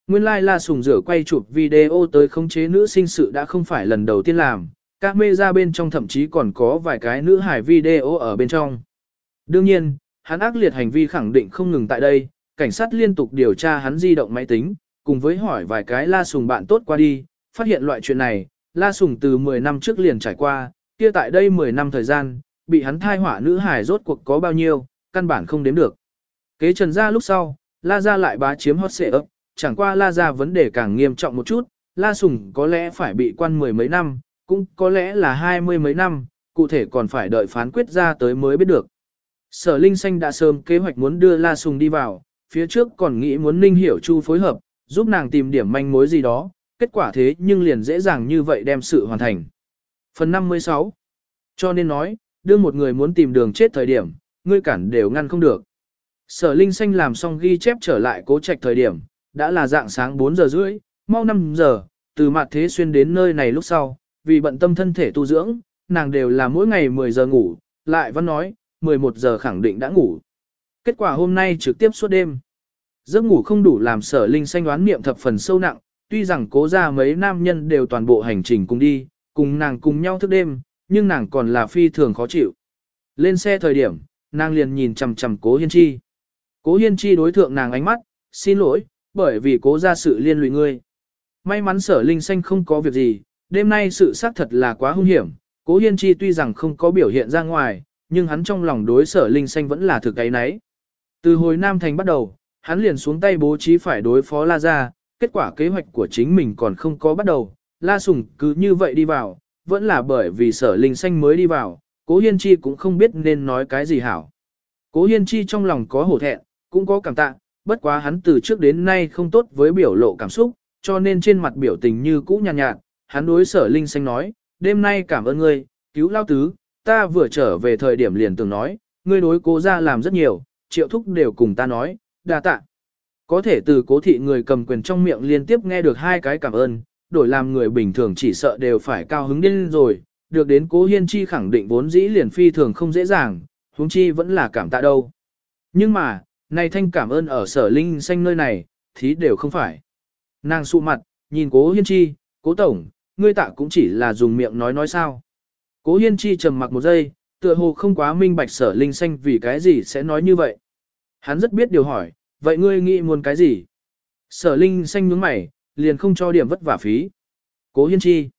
Nguyên lai like La Sùng rửa quay chụp video tới khống chế nữ sinh sự đã không phải lần đầu tiên làm, camera bên trong thậm chí còn có vài cái nữ hải video ở bên trong. Đương nhiên, hắn ác liệt hành vi khẳng định không ngừng tại đây, cảnh sát liên tục điều tra hắn di động máy tính, cùng với hỏi vài cái La Sùng bạn tốt qua đi, phát hiện loại chuyện này, La Sùng từ 10 năm trước liền trải qua, kia tại đây 10 năm thời gian, bị hắn thai hỏa nữ hải rốt cuộc có bao nhiêu, căn bản không đếm được. Kế trần ra lúc sau, La Gia lại bá chiếm hot xệ ấp, chẳng qua La Gia vấn đề càng nghiêm trọng một chút, La Sùng có lẽ phải bị quan mười mấy năm, cũng có lẽ là hai mươi mấy năm, cụ thể còn phải đợi phán quyết ra tới mới biết được. Sở Linh Xanh đã sớm kế hoạch muốn đưa La Sùng đi vào, phía trước còn nghĩ muốn Ninh Hiểu Chu phối hợp, giúp nàng tìm điểm manh mối gì đó, kết quả thế nhưng liền dễ dàng như vậy đem sự hoàn thành. Phần 56 Cho nên nói, đưa một người muốn tìm đường chết thời điểm, ngươi cản đều ngăn không được. Sở Linh Xanh làm xong ghi chép trở lại cố trạch thời điểm, đã là dạng sáng 4 giờ rưỡi, mau 5 giờ, từ mặt thế xuyên đến nơi này lúc sau, vì bận tâm thân thể tu dưỡng, nàng đều là mỗi ngày 10 giờ ngủ, lại vẫn nói, 11 giờ khẳng định đã ngủ. Kết quả hôm nay trực tiếp suốt đêm. Giấc ngủ không đủ làm sở linh xanh đoán niệm thập phần sâu nặng, tuy rằng cố ra mấy nam nhân đều toàn bộ hành trình cùng đi, cùng nàng cùng nhau thức đêm, nhưng nàng còn là phi thường khó chịu. Lên xe thời điểm, nàng liền nhìn chằm chằm cố hiên chi. Cố hiên chi đối thượng nàng ánh mắt, xin lỗi, bởi vì cố ra sự liên lụy ngươi. May mắn sở linh xanh không có việc gì, đêm nay sự xác thật là quá hung hiểm, cố hiên chi tuy rằng không có biểu hiện ra ngoài, nhưng hắn trong lòng đối sở linh xanh vẫn là thực ấy nấy. Từ hồi Nam Thành bắt đầu, hắn liền xuống tay bố trí phải đối phó La Gia, kết quả kế hoạch của chính mình còn không có bắt đầu, La Sùng cứ như vậy đi vào, vẫn là bởi vì sở linh xanh mới đi vào, cố hiên chi cũng không biết nên nói cái gì hảo. Cố hiên chi trong lòng có hổ thẹn, cũng có cảm tạ, bất quá hắn từ trước đến nay không tốt với biểu lộ cảm xúc, cho nên trên mặt biểu tình như cũ nhàn nhạt, nhạt, hắn đối sở linh xanh nói, đêm nay cảm ơn ngươi, cứu lao tứ, ta vừa trở về thời điểm liền từng nói, ngươi đối cố ra làm rất nhiều, triệu thúc đều cùng ta nói, đa tạ. Có thể từ cố thị người cầm quyền trong miệng liên tiếp nghe được hai cái cảm ơn, đổi làm người bình thường chỉ sợ đều phải cao hứng điên rồi, được đến cố hiên chi khẳng định vốn dĩ liền phi thường không dễ dàng, huống chi vẫn là cảm tạ đâu. Nhưng mà, này thanh cảm ơn ở sở linh xanh nơi này, thì đều không phải. Nàng sụ mặt, nhìn cố hiên chi, cố tổng, ngươi tạ cũng chỉ là dùng miệng nói nói sao. Cố hiên chi trầm mặc một giây, tựa hồ không quá minh bạch sở linh xanh vì cái gì sẽ nói như vậy. Hắn rất biết điều hỏi, vậy ngươi nghĩ muốn cái gì? Sở linh xanh nhướng mày, liền không cho điểm vất vả phí. Cố hiên chi.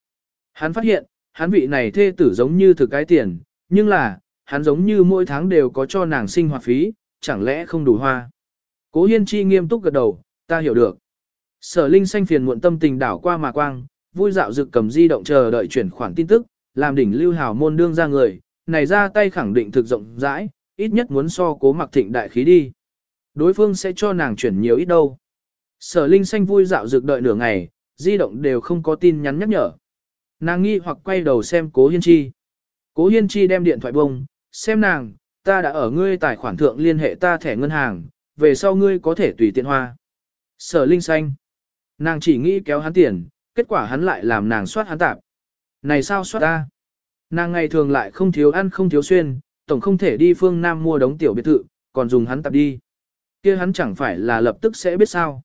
Hắn phát hiện, hắn vị này thê tử giống như thực cái tiền, nhưng là, hắn giống như mỗi tháng đều có cho nàng sinh hoạt phí, chẳng lẽ không đủ hoa. Cố hiên chi nghiêm túc gật đầu, ta hiểu được. Sở linh xanh phiền muộn tâm tình đảo qua mà quang, vui dạo dực cầm di động chờ đợi chuyển khoản tin tức, làm đỉnh lưu hào môn đương ra người, này ra tay khẳng định thực rộng rãi, ít nhất muốn so cố mặc thịnh đại khí đi. Đối phương sẽ cho nàng chuyển nhiều ít đâu. Sở Linh xanh vui dạo dược đợi nửa ngày, di động đều không có tin nhắn nhắc nhở. Nàng nghi hoặc quay đầu xem Cố Hiên Chi. Cố Hiên Chi đem điện thoại bông, xem nàng, ta đã ở ngươi tài khoản thượng liên hệ ta thẻ ngân hàng, về sau ngươi có thể tùy tiện hoa. Sở Linh xanh. Nàng chỉ nghĩ kéo hắn tiền, kết quả hắn lại làm nàng soát hắn tạp. Này sao soát ta? Nàng ngày thường lại không thiếu ăn không thiếu xuyên, tổng không thể đi phương Nam mua đống tiểu biệt thự, còn dùng hắn tạp đi. kia hắn chẳng phải là lập tức sẽ biết sao.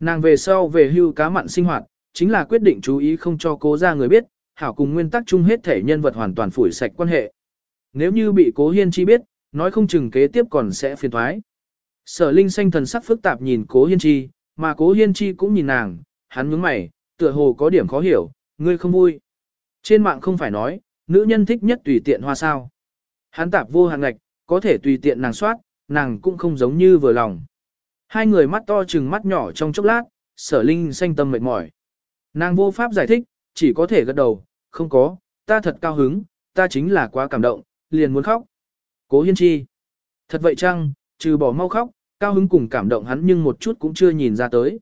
Nàng về sau về hưu cá mặn sinh hoạt, chính là quyết định chú ý không cho cố ra người biết, hảo cùng nguyên tắc chung hết thể nhân vật hoàn toàn phủi sạch quan hệ. Nếu như bị cố hiên chi biết, nói không chừng kế tiếp còn sẽ phiền thoái. Sở Linh xanh thần sắc phức tạp nhìn cố hiên chi, mà cố hiên chi cũng nhìn nàng, hắn nhướng mày, tựa hồ có điểm khó hiểu, ngươi không vui. Trên mạng không phải nói, nữ nhân thích nhất tùy tiện hoa sao. Hắn tạp vô hàng ngạch, có thể tùy tiện nàng soát, nàng cũng không giống như vừa lòng. Hai người mắt to chừng mắt nhỏ trong chốc lát, sở linh xanh tâm mệt mỏi. Nàng vô pháp giải thích, chỉ có thể gật đầu, không có, ta thật cao hứng, ta chính là quá cảm động, liền muốn khóc. Cố hiên chi. Thật vậy chăng, trừ bỏ mau khóc, cao hứng cùng cảm động hắn nhưng một chút cũng chưa nhìn ra tới.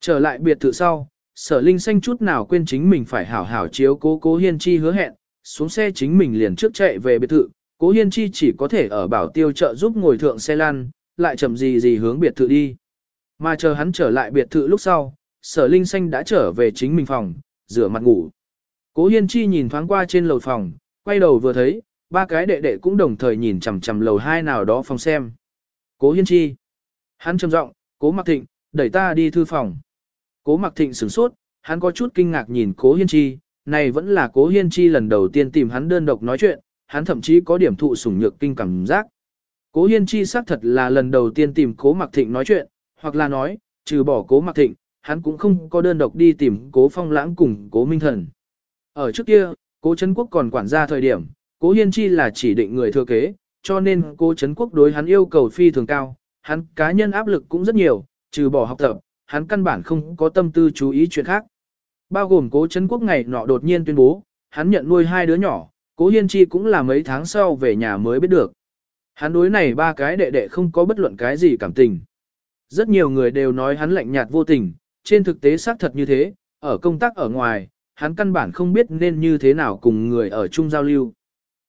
Trở lại biệt thự sau, sở linh xanh chút nào quên chính mình phải hảo hảo chiếu cố cố hiên chi hứa hẹn, xuống xe chính mình liền trước chạy về biệt thự, cố hiên chi chỉ có thể ở bảo tiêu trợ giúp ngồi thượng xe lăn, lại chậm gì gì hướng biệt thự đi. Mà chờ hắn trở lại biệt thự lúc sau, sở linh xanh đã trở về chính mình phòng, rửa mặt ngủ. Cố hiên chi nhìn thoáng qua trên lầu phòng, quay đầu vừa thấy, ba cái đệ đệ cũng đồng thời nhìn chằm chằm lầu hai nào đó phòng xem. Cố hiên chi. Hắn trầm giọng, cố mặc thịnh, đẩy ta đi thư phòng. Cố mặc thịnh sửng sốt, hắn có chút kinh ngạc nhìn cố hiên chi, này vẫn là cố hiên chi lần đầu tiên tìm hắn đơn độc nói chuyện, hắn thậm chí có điểm thụ sủng nhược kinh cảm giác. Cố hiên chi xác thật là lần đầu tiên tìm cố mặc thịnh nói chuyện, hoặc là nói, trừ bỏ cố mặc thịnh, hắn cũng không có đơn độc đi tìm cố phong lãng cùng cố minh thần. Ở trước kia, cố Trấn quốc còn quản gia thời điểm, cố hiên chi là chỉ định người thừa kế, cho nên cố Trấn quốc đối hắn yêu cầu phi thường cao, hắn cá nhân áp lực cũng rất nhiều, trừ bỏ học tập, hắn căn bản không có tâm tư chú ý chuyện khác. Bao gồm cố Trấn quốc ngày nọ đột nhiên tuyên bố, hắn nhận nuôi hai đứa nhỏ, cố hiên chi cũng là mấy tháng sau về nhà mới biết được. Hắn đối này ba cái đệ đệ không có bất luận cái gì cảm tình. Rất nhiều người đều nói hắn lạnh nhạt vô tình, trên thực tế xác thật như thế, ở công tác ở ngoài, hắn căn bản không biết nên như thế nào cùng người ở chung giao lưu.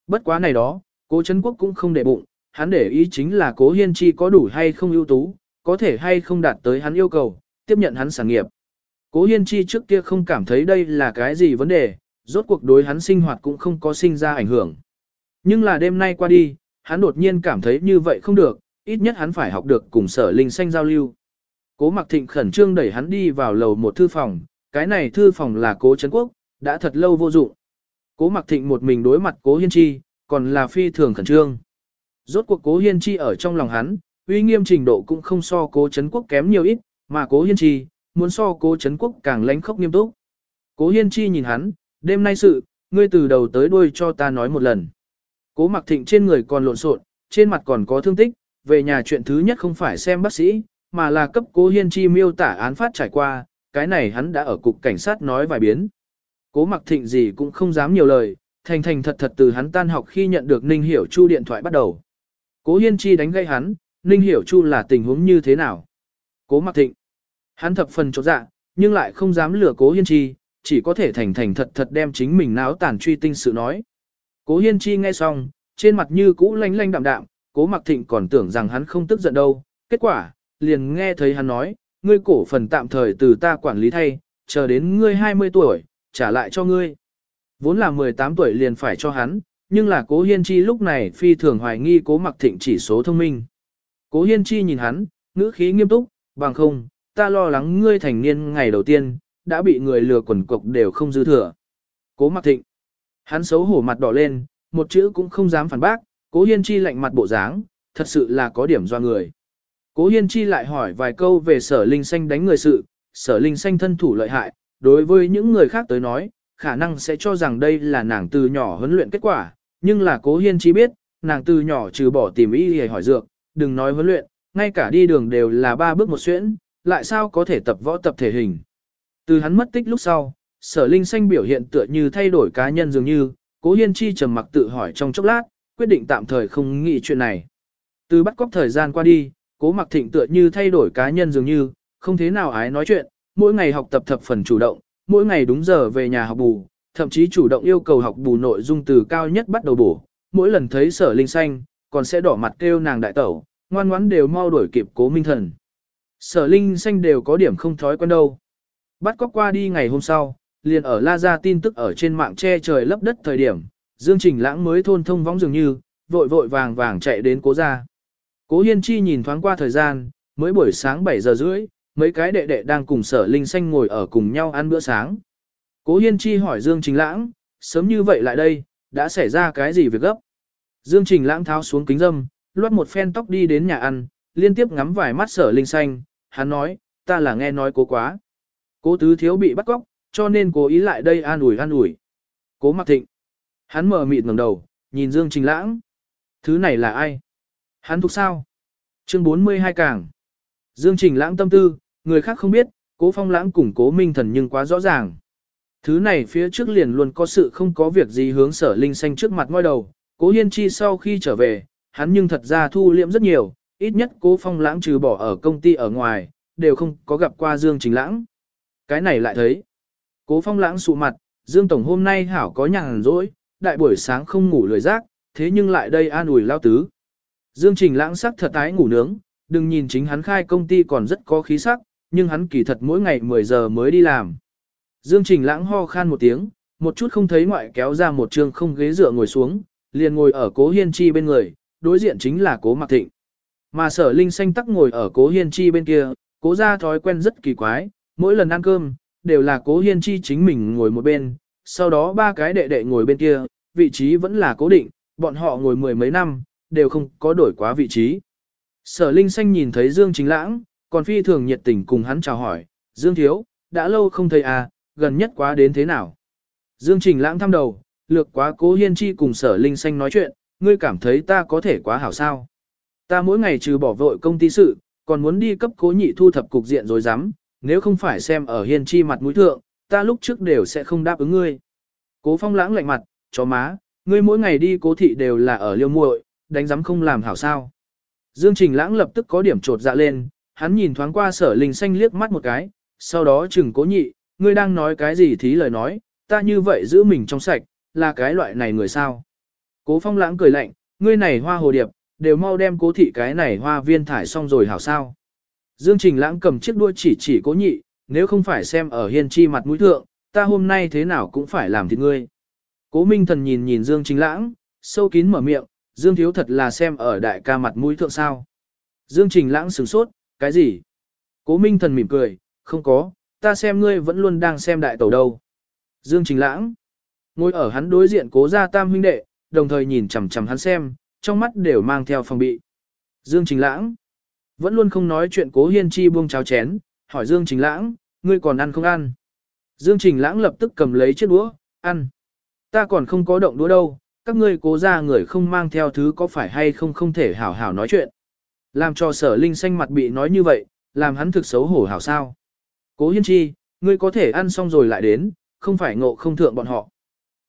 Bất quá này đó, cố Trấn Quốc cũng không để bụng, hắn để ý chính là cố hiên chi có đủ hay không ưu tú, có thể hay không đạt tới hắn yêu cầu, tiếp nhận hắn sản nghiệp. Cố Hiên Chi trước kia không cảm thấy đây là cái gì vấn đề, rốt cuộc đối hắn sinh hoạt cũng không có sinh ra ảnh hưởng. Nhưng là đêm nay qua đi, hắn đột nhiên cảm thấy như vậy không được, ít nhất hắn phải học được cùng sở linh xanh giao lưu. Cố Mặc Thịnh khẩn trương đẩy hắn đi vào lầu một thư phòng, cái này thư phòng là cố Trấn Quốc, đã thật lâu vô dụng. Cố Mặc Thịnh một mình đối mặt cố Hiên Chi, còn là phi thường khẩn trương. Rốt cuộc cố Hiên Chi ở trong lòng hắn, uy nghiêm trình độ cũng không so cố Trấn Quốc kém nhiều ít, mà cố Hiên Chi, muốn so cố Trấn Quốc càng lãnh khốc nghiêm túc. Cố Hiên Chi nhìn hắn, đêm nay sự, ngươi từ đầu tới đuôi cho ta nói một lần. Cố Mặc Thịnh trên người còn lộn xộn, trên mặt còn có thương tích, về nhà chuyện thứ nhất không phải xem bác sĩ, mà là cấp Cố Hiên Chi miêu tả án phát trải qua, cái này hắn đã ở cục cảnh sát nói vài biến. Cố Mặc Thịnh gì cũng không dám nhiều lời, thành thành thật thật từ hắn tan học khi nhận được Ninh Hiểu Chu điện thoại bắt đầu. Cố Hiên Chi đánh gây hắn, Ninh Hiểu Chu là tình huống như thế nào? Cố Mặc Thịnh. Hắn thập phần chột dạ, nhưng lại không dám lừa Cố Hiên Chi, chỉ có thể thành thành thật thật đem chính mình náo tàn truy tinh sự nói. Cố Hiên Chi nghe xong, trên mặt như cũ lanh lanh đạm đạm, Cố Mặc Thịnh còn tưởng rằng hắn không tức giận đâu, kết quả, liền nghe thấy hắn nói, ngươi cổ phần tạm thời từ ta quản lý thay, chờ đến ngươi 20 tuổi, trả lại cho ngươi. Vốn là 18 tuổi liền phải cho hắn, nhưng là Cố Hiên Chi lúc này phi thường hoài nghi Cố Mặc Thịnh chỉ số thông minh. Cố Hiên Chi nhìn hắn, ngữ khí nghiêm túc, bằng không, ta lo lắng ngươi thành niên ngày đầu tiên, đã bị người lừa quần cục đều không dư thừa. Cố Mặc Thịnh. Hắn xấu hổ mặt đỏ lên, một chữ cũng không dám phản bác, Cố Hiên Chi lạnh mặt bộ dáng, thật sự là có điểm do người. Cố Hiên Chi lại hỏi vài câu về sở linh xanh đánh người sự, sở linh xanh thân thủ lợi hại, đối với những người khác tới nói, khả năng sẽ cho rằng đây là nàng từ nhỏ huấn luyện kết quả, nhưng là Cố Hiên Chi biết, nàng từ nhỏ trừ bỏ tìm y để hỏi dược, đừng nói huấn luyện, ngay cả đi đường đều là ba bước một xuyễn, lại sao có thể tập võ tập thể hình. Từ hắn mất tích lúc sau, sở linh xanh biểu hiện tựa như thay đổi cá nhân dường như, cố hiên chi trầm mặc tự hỏi trong chốc lát, quyết định tạm thời không nghĩ chuyện này. Từ bắt cóc thời gian qua đi, cố mặc thịnh tựa như thay đổi cá nhân dường như, không thế nào ái nói chuyện, mỗi ngày học tập thập phần chủ động, mỗi ngày đúng giờ về nhà học bù, thậm chí chủ động yêu cầu học bù nội dung từ cao nhất bắt đầu bổ, mỗi lần thấy sở linh xanh, còn sẽ đỏ mặt kêu nàng đại tẩu, ngoan ngoãn đều mau đuổi kịp cố minh thần. Sở linh xanh đều có điểm không thói quen đâu. Bắt cóc qua đi ngày hôm sau, liền ở La Gia tin tức ở trên mạng che trời lấp đất thời điểm, Dương Trình Lãng mới thôn thông võng dường như, vội vội vàng vàng chạy đến cố gia. Cố Hiên Chi nhìn thoáng qua thời gian, mới buổi sáng 7 giờ rưỡi, mấy cái đệ đệ đang cùng sở linh xanh ngồi ở cùng nhau ăn bữa sáng. Cố Hiên Chi hỏi Dương Trình Lãng, sớm như vậy lại đây, đã xảy ra cái gì việc gấp? Dương Trình Lãng tháo xuống kính dâm, loát một phen tóc đi đến nhà ăn, liên tiếp ngắm vài mắt sở linh xanh, hắn nói, ta là nghe nói cố quá. Cố tứ thiếu bị bắt cóc, cho nên cố ý lại đây an ủi an ủi. Cố mặc thịnh. Hắn mở mịt ngẩng đầu, nhìn Dương Trình Lãng. Thứ này là ai? Hắn thuộc sao? Chương 42 càng. Dương Trình Lãng tâm tư, người khác không biết, cố phong lãng cùng cố minh thần nhưng quá rõ ràng. Thứ này phía trước liền luôn có sự không có việc gì hướng sở linh xanh trước mặt ngoi đầu. Cố hiên chi sau khi trở về, hắn nhưng thật ra thu liệm rất nhiều, ít nhất cố phong lãng trừ bỏ ở công ty ở ngoài, đều không có gặp qua Dương Trình Lãng. Cái này lại thấy. Cố phong lãng sụ mặt, Dương Tổng hôm nay hảo có nhàn rỗi, đại buổi sáng không ngủ lười giác, thế nhưng lại đây an ủi lao tứ. Dương Trình lãng sắc thật tái ngủ nướng, đừng nhìn chính hắn khai công ty còn rất có khí sắc, nhưng hắn kỳ thật mỗi ngày 10 giờ mới đi làm. Dương Trình lãng ho khan một tiếng, một chút không thấy ngoại kéo ra một trường không ghế dựa ngồi xuống, liền ngồi ở cố hiên chi bên người, đối diện chính là cố mặc thịnh. Mà sở linh xanh tắc ngồi ở cố hiên chi bên kia, cố ra thói quen rất kỳ quái, mỗi lần ăn cơm, đều là cố hiên chi chính mình ngồi một bên, sau đó ba cái đệ đệ ngồi bên kia, vị trí vẫn là cố định, bọn họ ngồi mười mấy năm, đều không có đổi quá vị trí. Sở Linh Xanh nhìn thấy Dương Chính Lãng, còn phi thường nhiệt tình cùng hắn chào hỏi, Dương Thiếu, đã lâu không thấy à, gần nhất quá đến thế nào. Dương Trình Lãng thăm đầu, lược quá cố hiên chi cùng Sở Linh Xanh nói chuyện, ngươi cảm thấy ta có thể quá hảo sao. Ta mỗi ngày trừ bỏ vội công ty sự, còn muốn đi cấp cố nhị thu thập cục diện rồi dám, nếu không phải xem ở hiên chi mặt mũi thượng, ta lúc trước đều sẽ không đáp ứng ngươi. Cố phong lãng lạnh mặt, chó má, ngươi mỗi ngày đi cố thị đều là ở liêu muội, đánh giám không làm hảo sao. Dương Trình lãng lập tức có điểm trột dạ lên, hắn nhìn thoáng qua sở linh xanh liếc mắt một cái, sau đó chừng cố nhị, ngươi đang nói cái gì thí lời nói, ta như vậy giữ mình trong sạch, là cái loại này người sao. Cố phong lãng cười lạnh, ngươi này hoa hồ điệp, đều mau đem cố thị cái này hoa viên thải xong rồi hảo sao. Dương Trình Lãng cầm chiếc đuôi chỉ chỉ cố nhị, nếu không phải xem ở hiên chi mặt mũi thượng, ta hôm nay thế nào cũng phải làm thịt ngươi. Cố Minh Thần nhìn nhìn Dương Trình Lãng, sâu kín mở miệng, Dương Thiếu thật là xem ở đại ca mặt mũi thượng sao. Dương Trình Lãng sửng sốt, cái gì? Cố Minh Thần mỉm cười, không có, ta xem ngươi vẫn luôn đang xem đại tẩu đâu. Dương Trình Lãng, ngồi ở hắn đối diện cố gia tam huynh đệ, đồng thời nhìn chằm chằm hắn xem, trong mắt đều mang theo phòng bị. Dương Trình Lãng, vẫn luôn không nói chuyện cố hiên chi buông cháo chén, hỏi Dương Trình Lãng, ngươi còn ăn không ăn? Dương Trình Lãng lập tức cầm lấy chiếc đũa, ăn. Ta còn không có động đũa đâu, các ngươi cố ra người không mang theo thứ có phải hay không không thể hảo hảo nói chuyện. Làm cho sở linh xanh mặt bị nói như vậy, làm hắn thực xấu hổ hảo sao. Cố hiên chi, ngươi có thể ăn xong rồi lại đến, không phải ngộ không thượng bọn họ.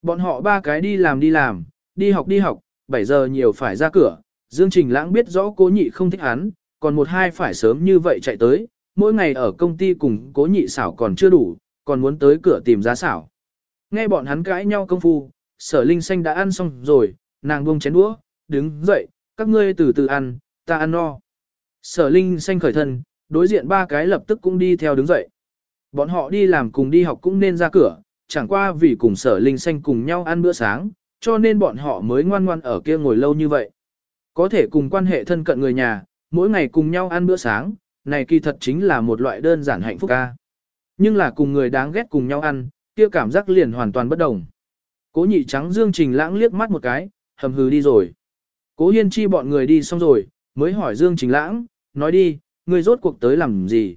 Bọn họ ba cái đi làm đi làm, đi học đi học, 7 giờ nhiều phải ra cửa, Dương Trình Lãng biết rõ cố nhị không thích hắn, còn một hai phải sớm như vậy chạy tới, mỗi ngày ở công ty cùng cố nhị xảo còn chưa đủ, còn muốn tới cửa tìm giá xảo. Nghe bọn hắn cãi nhau công phu, sở linh xanh đã ăn xong rồi, nàng buông chén đũa, đứng dậy, các ngươi từ từ ăn, ta ăn no. Sở linh xanh khởi thân, đối diện ba cái lập tức cũng đi theo đứng dậy. Bọn họ đi làm cùng đi học cũng nên ra cửa, chẳng qua vì cùng sở linh xanh cùng nhau ăn bữa sáng, cho nên bọn họ mới ngoan ngoan ở kia ngồi lâu như vậy. Có thể cùng quan hệ thân cận người nhà, mỗi ngày cùng nhau ăn bữa sáng, này kỳ thật chính là một loại đơn giản hạnh phúc ca. Nhưng là cùng người đáng ghét cùng nhau ăn, kia cảm giác liền hoàn toàn bất đồng. Cố nhị trắng Dương Trình Lãng liếc mắt một cái, hầm hừ đi rồi. Cố hiên chi bọn người đi xong rồi, mới hỏi Dương Trình Lãng, nói đi, người rốt cuộc tới làm gì?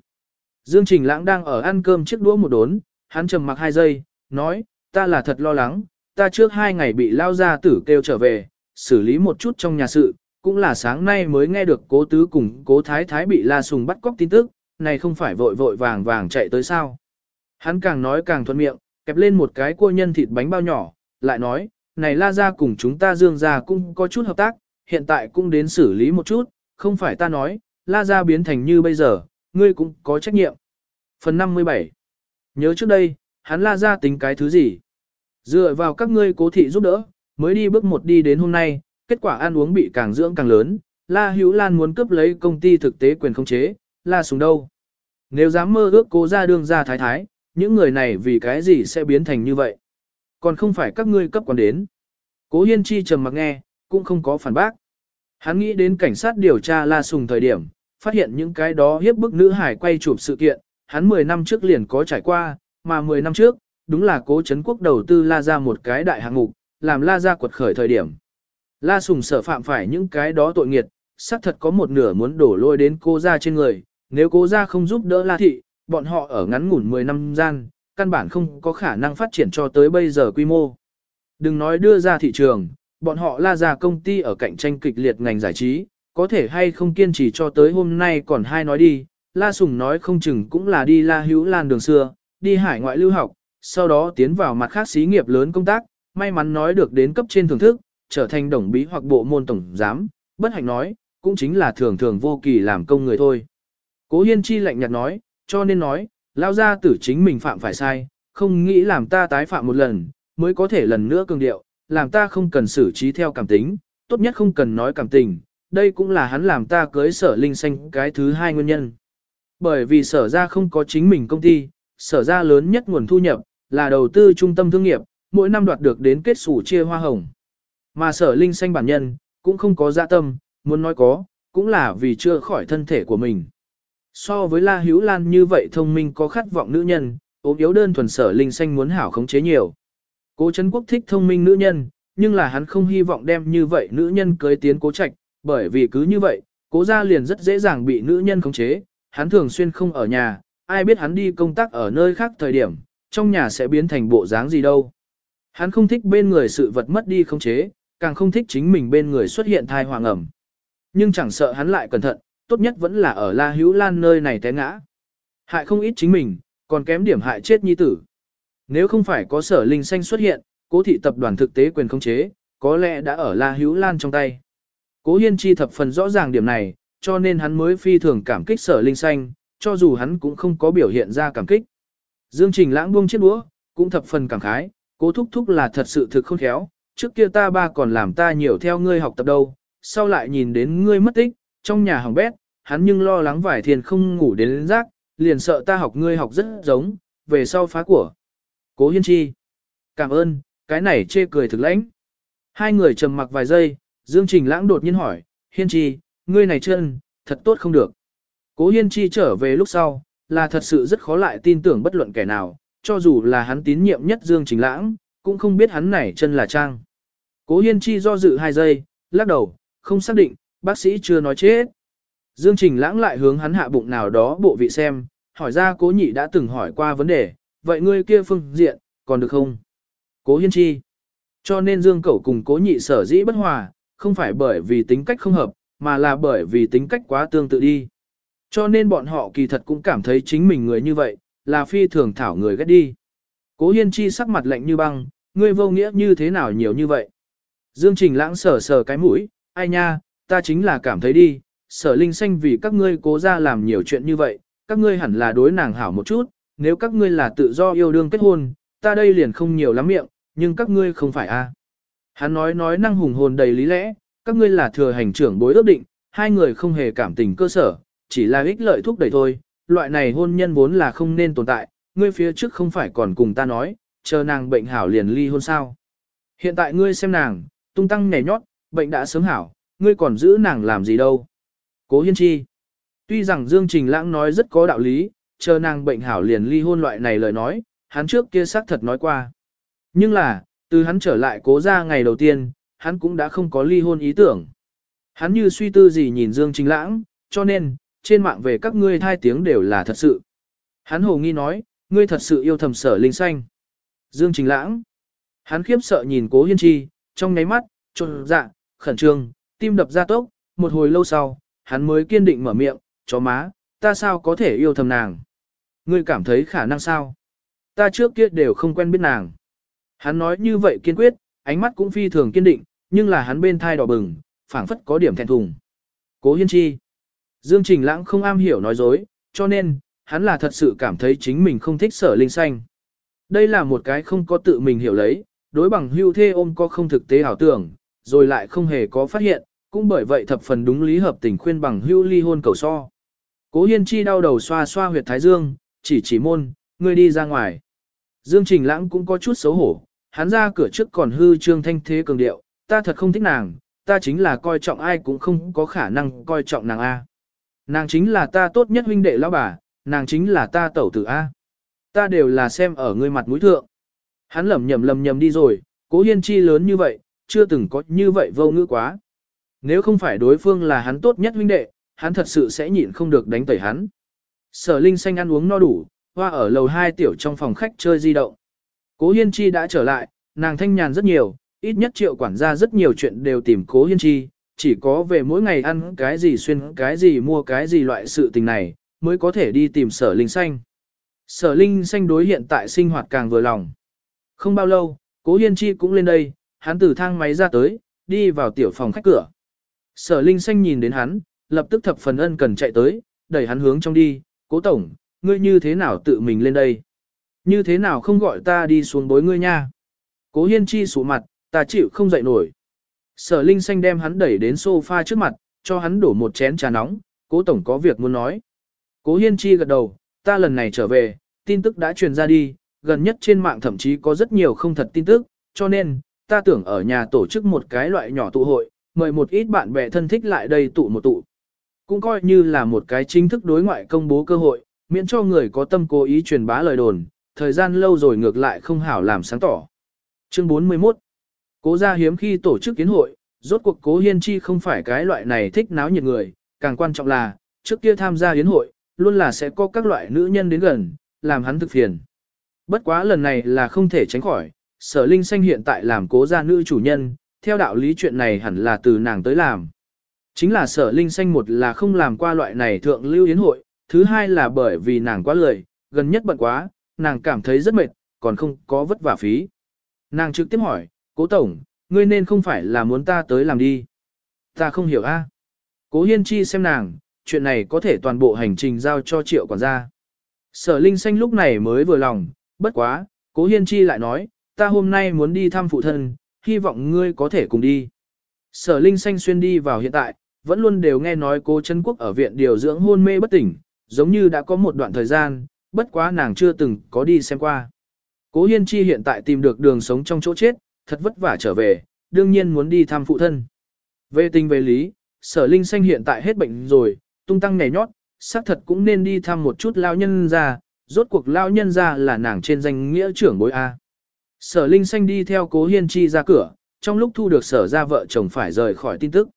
Dương Trình Lãng đang ở ăn cơm chiếc đũa một đốn, hắn trầm mặc hai giây, nói, ta là thật lo lắng, ta trước hai ngày bị lao ra tử kêu trở về, xử lý một chút trong nhà sự, cũng là sáng nay mới nghe được cố tứ cùng cố thái thái bị la sùng bắt cóc tin tức, này không phải vội vội vàng vàng chạy tới sao. Hắn càng nói càng thuận miệng, kẹp lên một cái cua nhân thịt bánh bao nhỏ, lại nói, này la ra cùng chúng ta dương ra cũng có chút hợp tác, hiện tại cũng đến xử lý một chút, không phải ta nói, la ra biến thành như bây giờ, ngươi cũng có trách nhiệm. Phần 57 Nhớ trước đây, hắn la ra tính cái thứ gì? Dựa vào các ngươi cố thị giúp đỡ, mới đi bước một đi đến hôm nay, kết quả ăn uống bị càng dưỡng càng lớn, La Hữu Lan muốn cướp lấy công ty thực tế quyền khống chế, La Sùng đâu? Nếu dám mơ ước cố ra đương ra thái thái, những người này vì cái gì sẽ biến thành như vậy? Còn không phải các ngươi cấp quản đến. Cố Hiên Chi trầm mặc nghe, cũng không có phản bác. Hắn nghĩ đến cảnh sát điều tra La Sùng thời điểm, phát hiện những cái đó hiếp bức nữ hải quay chụp sự kiện, hắn 10 năm trước liền có trải qua, mà 10 năm trước, đúng là cố chấn quốc đầu tư La ra một cái đại hạng mục, làm La ra quật khởi thời điểm. La Sùng sợ phạm phải những cái đó tội nghiệt, xác thật có một nửa muốn đổ lôi đến cô ra trên người, nếu cố ra không giúp đỡ La Thị, bọn họ ở ngắn ngủn 10 năm gian, căn bản không có khả năng phát triển cho tới bây giờ quy mô. Đừng nói đưa ra thị trường, bọn họ la ra công ty ở cạnh tranh kịch liệt ngành giải trí, có thể hay không kiên trì cho tới hôm nay còn hai nói đi, La Sùng nói không chừng cũng là đi La Hữu Lan đường xưa, đi hải ngoại lưu học, sau đó tiến vào mặt khác xí nghiệp lớn công tác, may mắn nói được đến cấp trên thưởng thức, trở thành đồng bí hoặc bộ môn tổng giám, bất hạnh nói, cũng chính là thường thường vô kỳ làm công người thôi. Cố Hiên Chi lạnh nhạt nói, cho nên nói, lao ra tử chính mình phạm phải sai, không nghĩ làm ta tái phạm một lần, mới có thể lần nữa cường điệu, làm ta không cần xử trí theo cảm tính, tốt nhất không cần nói cảm tình, đây cũng là hắn làm ta cưới sở linh xanh cái thứ hai nguyên nhân. Bởi vì sở ra không có chính mình công ty, sở ra lớn nhất nguồn thu nhập, là đầu tư trung tâm thương nghiệp, mỗi năm đoạt được đến kết sủ chia hoa hồng. Mà sở linh xanh bản nhân, cũng không có dạ tâm, muốn nói có, cũng là vì chưa khỏi thân thể của mình. So với La Hữu Lan như vậy thông minh có khát vọng nữ nhân, ốm yếu đơn thuần sở linh xanh muốn hảo khống chế nhiều. Cố Trấn Quốc thích thông minh nữ nhân, nhưng là hắn không hy vọng đem như vậy nữ nhân cưới tiến cố trạch, bởi vì cứ như vậy, cố gia liền rất dễ dàng bị nữ nhân khống chế, hắn thường xuyên không ở nhà, ai biết hắn đi công tác ở nơi khác thời điểm, trong nhà sẽ biến thành bộ dáng gì đâu. Hắn không thích bên người sự vật mất đi khống chế, càng không thích chính mình bên người xuất hiện thai hoàng ẩm. Nhưng chẳng sợ hắn lại cẩn thận, tốt nhất vẫn là ở La Hữu Lan nơi này té ngã. Hại không ít chính mình, còn kém điểm hại chết nhi tử. Nếu không phải có sở linh xanh xuất hiện, cố thị tập đoàn thực tế quyền khống chế, có lẽ đã ở La Hữu Lan trong tay. Cố Hiên Chi thập phần rõ ràng điểm này, cho nên hắn mới phi thường cảm kích sở linh xanh, cho dù hắn cũng không có biểu hiện ra cảm kích. Dương Trình lãng buông chiếc đũa, cũng thập phần cảm khái, cố thúc thúc là thật sự thực không khéo, trước kia ta ba còn làm ta nhiều theo ngươi học tập đâu, sau lại nhìn đến ngươi mất tích, trong nhà hỏng bét, hắn nhưng lo lắng vải thiền không ngủ đến rác, liền sợ ta học ngươi học rất giống, về sau phá của. Cố hiên chi. Cảm ơn, cái này chê cười thực lãnh. Hai người trầm mặc vài giây, Dương Trình Lãng đột nhiên hỏi, hiên chi, ngươi này chân, thật tốt không được. Cố hiên chi trở về lúc sau, là thật sự rất khó lại tin tưởng bất luận kẻ nào, cho dù là hắn tín nhiệm nhất Dương Trình Lãng, cũng không biết hắn này chân là trang. Cố hiên chi do dự hai giây, lắc đầu, không xác định, bác sĩ chưa nói chết. Dương Trình Lãng lại hướng hắn hạ bụng nào đó bộ vị xem, hỏi ra cố nhị đã từng hỏi qua vấn đề, vậy ngươi kia phương diện, còn được không? Cố hiên chi. Cho nên Dương Cẩu cùng cố nhị sở dĩ bất hòa, không phải bởi vì tính cách không hợp, mà là bởi vì tính cách quá tương tự đi. Cho nên bọn họ kỳ thật cũng cảm thấy chính mình người như vậy, là phi thường thảo người ghét đi. Cố hiên chi sắc mặt lạnh như băng, ngươi vô nghĩa như thế nào nhiều như vậy. Dương Trình lãng sờ sờ cái mũi, ai nha, ta chính là cảm thấy đi, sở linh xanh vì các ngươi cố ra làm nhiều chuyện như vậy, các ngươi hẳn là đối nàng hảo một chút, nếu các ngươi là tự do yêu đương kết hôn, ta đây liền không nhiều lắm miệng, nhưng các ngươi không phải a. Hắn nói nói năng hùng hồn đầy lý lẽ, các ngươi là thừa hành trưởng bối ước định, hai người không hề cảm tình cơ sở, chỉ là ích lợi thúc đẩy thôi, loại này hôn nhân vốn là không nên tồn tại, ngươi phía trước không phải còn cùng ta nói, chờ nàng bệnh hảo liền ly hôn sao. Hiện tại ngươi xem nàng, tung tăng nhảy nhót, bệnh đã sớm hảo, ngươi còn giữ nàng làm gì đâu. Cố hiên chi. Tuy rằng Dương Trình Lãng nói rất có đạo lý, chờ nàng bệnh hảo liền ly hôn loại này lời nói, hắn trước kia xác thật nói qua. Nhưng là, từ hắn trở lại cố ra ngày đầu tiên, hắn cũng đã không có ly hôn ý tưởng. Hắn như suy tư gì nhìn Dương Trình Lãng, cho nên, trên mạng về các ngươi thai tiếng đều là thật sự. Hắn hồ nghi nói, ngươi thật sự yêu thầm sở linh xanh. Dương Trình Lãng. Hắn khiếp sợ nhìn cố hiên chi, trong nháy mắt, trộn dạ, khẩn trương, tim đập ra tốc, một hồi lâu sau, hắn mới kiên định mở miệng, chó má, ta sao có thể yêu thầm nàng. Ngươi cảm thấy khả năng sao? Ta trước kia đều không quen biết nàng. Hắn nói như vậy kiên quyết, ánh mắt cũng phi thường kiên định, nhưng là hắn bên thai đỏ bừng, phảng phất có điểm thẹn thùng. Cố hiên chi. Dương Trình Lãng không am hiểu nói dối, cho nên, hắn là thật sự cảm thấy chính mình không thích sở linh xanh. Đây là một cái không có tự mình hiểu lấy, đối bằng hưu thê ôm có không thực tế hảo tưởng, rồi lại không hề có phát hiện, cũng bởi vậy thập phần đúng lý hợp tình khuyên bằng hưu ly hôn cầu so. Cố hiên chi đau đầu xoa xoa huyệt thái dương, chỉ chỉ môn, ngươi đi ra ngoài. Dương Trình Lãng cũng có chút xấu hổ, hắn ra cửa trước còn hư trương thanh thế cường điệu, ta thật không thích nàng, ta chính là coi trọng ai cũng không có khả năng coi trọng nàng A. Nàng chính là ta tốt nhất huynh đệ lão bà, nàng chính là ta tẩu tử A. Ta đều là xem ở ngươi mặt mũi thượng. Hắn lầm nhầm lầm nhầm đi rồi, cố hiên chi lớn như vậy, chưa từng có như vậy vô ngữ quá. Nếu không phải đối phương là hắn tốt nhất huynh đệ, hắn thật sự sẽ nhịn không được đánh tẩy hắn. Sở Linh xanh ăn uống no đủ, hoa ở lầu 2 tiểu trong phòng khách chơi di động. Cố Hiên Chi đã trở lại, nàng thanh nhàn rất nhiều, ít nhất triệu quản gia rất nhiều chuyện đều tìm Cố Hiên Chi, chỉ có về mỗi ngày ăn cái gì xuyên cái gì mua cái gì loại sự tình này, mới có thể đi tìm sở linh xanh. Sở linh xanh đối hiện tại sinh hoạt càng vừa lòng. Không bao lâu, Cố Hiên Chi cũng lên đây, hắn từ thang máy ra tới, đi vào tiểu phòng khách cửa. Sở linh xanh nhìn đến hắn, lập tức thập phần ân cần chạy tới, đẩy hắn hướng trong đi, cố tổng, ngươi như thế nào tự mình lên đây? Như thế nào không gọi ta đi xuống bối ngươi nha? Cố hiên chi sụ mặt, ta chịu không dậy nổi. Sở Linh Xanh đem hắn đẩy đến sofa trước mặt, cho hắn đổ một chén trà nóng, cố tổng có việc muốn nói. Cố hiên chi gật đầu, ta lần này trở về, tin tức đã truyền ra đi, gần nhất trên mạng thậm chí có rất nhiều không thật tin tức, cho nên, ta tưởng ở nhà tổ chức một cái loại nhỏ tụ hội, mời một ít bạn bè thân thích lại đây tụ một tụ. Cũng coi như là một cái chính thức đối ngoại công bố cơ hội, miễn cho người có tâm cố ý truyền bá lời đồn, thời gian lâu rồi ngược lại không hảo làm sáng tỏ. Chương 41 Cố gia hiếm khi tổ chức kiến hội, rốt cuộc cố hiên chi không phải cái loại này thích náo nhiệt người, càng quan trọng là, trước kia tham gia hiến hội, luôn là sẽ có các loại nữ nhân đến gần, làm hắn thực phiền. Bất quá lần này là không thể tránh khỏi, sở linh xanh hiện tại làm cố gia nữ chủ nhân, theo đạo lý chuyện này hẳn là từ nàng tới làm. Chính là sở linh xanh một là không làm qua loại này thượng lưu yến hội, thứ hai là bởi vì nàng quá lười, gần nhất bận quá, nàng cảm thấy rất mệt, còn không có vất vả phí. Nàng trực tiếp hỏi, cố tổng, ngươi nên không phải là muốn ta tới làm đi. Ta không hiểu a. Cố hiên chi xem nàng, chuyện này có thể toàn bộ hành trình giao cho triệu quản gia. Sở Linh Xanh lúc này mới vừa lòng, bất quá, cố hiên chi lại nói, ta hôm nay muốn đi thăm phụ thân, hy vọng ngươi có thể cùng đi. Sở Linh Xanh xuyên đi vào hiện tại, vẫn luôn đều nghe nói cố chân quốc ở viện điều dưỡng hôn mê bất tỉnh, giống như đã có một đoạn thời gian, bất quá nàng chưa từng có đi xem qua. Cố Hiên Chi hiện tại tìm được đường sống trong chỗ chết, thật vất vả trở về, đương nhiên muốn đi thăm phụ thân. Về tình về lý, sở linh xanh hiện tại hết bệnh rồi, tung tăng nhảy nhót, xác thật cũng nên đi thăm một chút lao nhân ra, rốt cuộc lao nhân ra là nàng trên danh nghĩa trưởng bối A. Sở linh xanh đi theo cố hiên chi ra cửa, trong lúc thu được sở ra vợ chồng phải rời khỏi tin tức.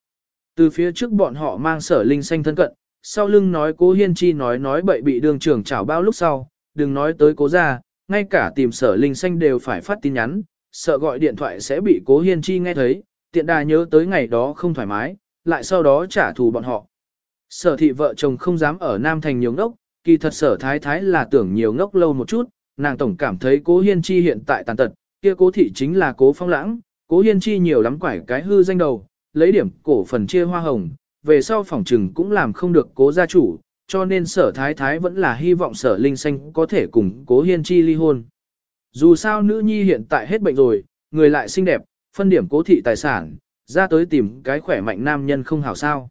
Từ phía trước bọn họ mang sở linh xanh thân cận, sau lưng nói cố hiên chi nói nói bậy bị đường trưởng chảo bao lúc sau, đừng nói tới cố ra, ngay cả tìm sở linh xanh đều phải phát tin nhắn, sợ gọi điện thoại sẽ bị cố hiên chi nghe thấy, tiện đà nhớ tới ngày đó không thoải mái, lại sau đó trả thù bọn họ. Sở thị vợ chồng không dám ở Nam Thành nhiều ngốc, kỳ thật sở thái thái là tưởng nhiều ngốc lâu một chút, nàng tổng cảm thấy cố hiên chi hiện tại tàn tật, kia cố thị chính là cố phong lãng, cố hiên chi nhiều lắm quải cái hư danh đầu, lấy điểm cổ phần chia hoa hồng, về sau phòng trừng cũng làm không được cố gia chủ, cho nên sở thái thái vẫn là hy vọng sở linh xanh có thể cùng cố hiên chi ly hôn. Dù sao nữ nhi hiện tại hết bệnh rồi, người lại xinh đẹp, phân điểm cố thị tài sản, ra tới tìm cái khỏe mạnh nam nhân không hảo sao.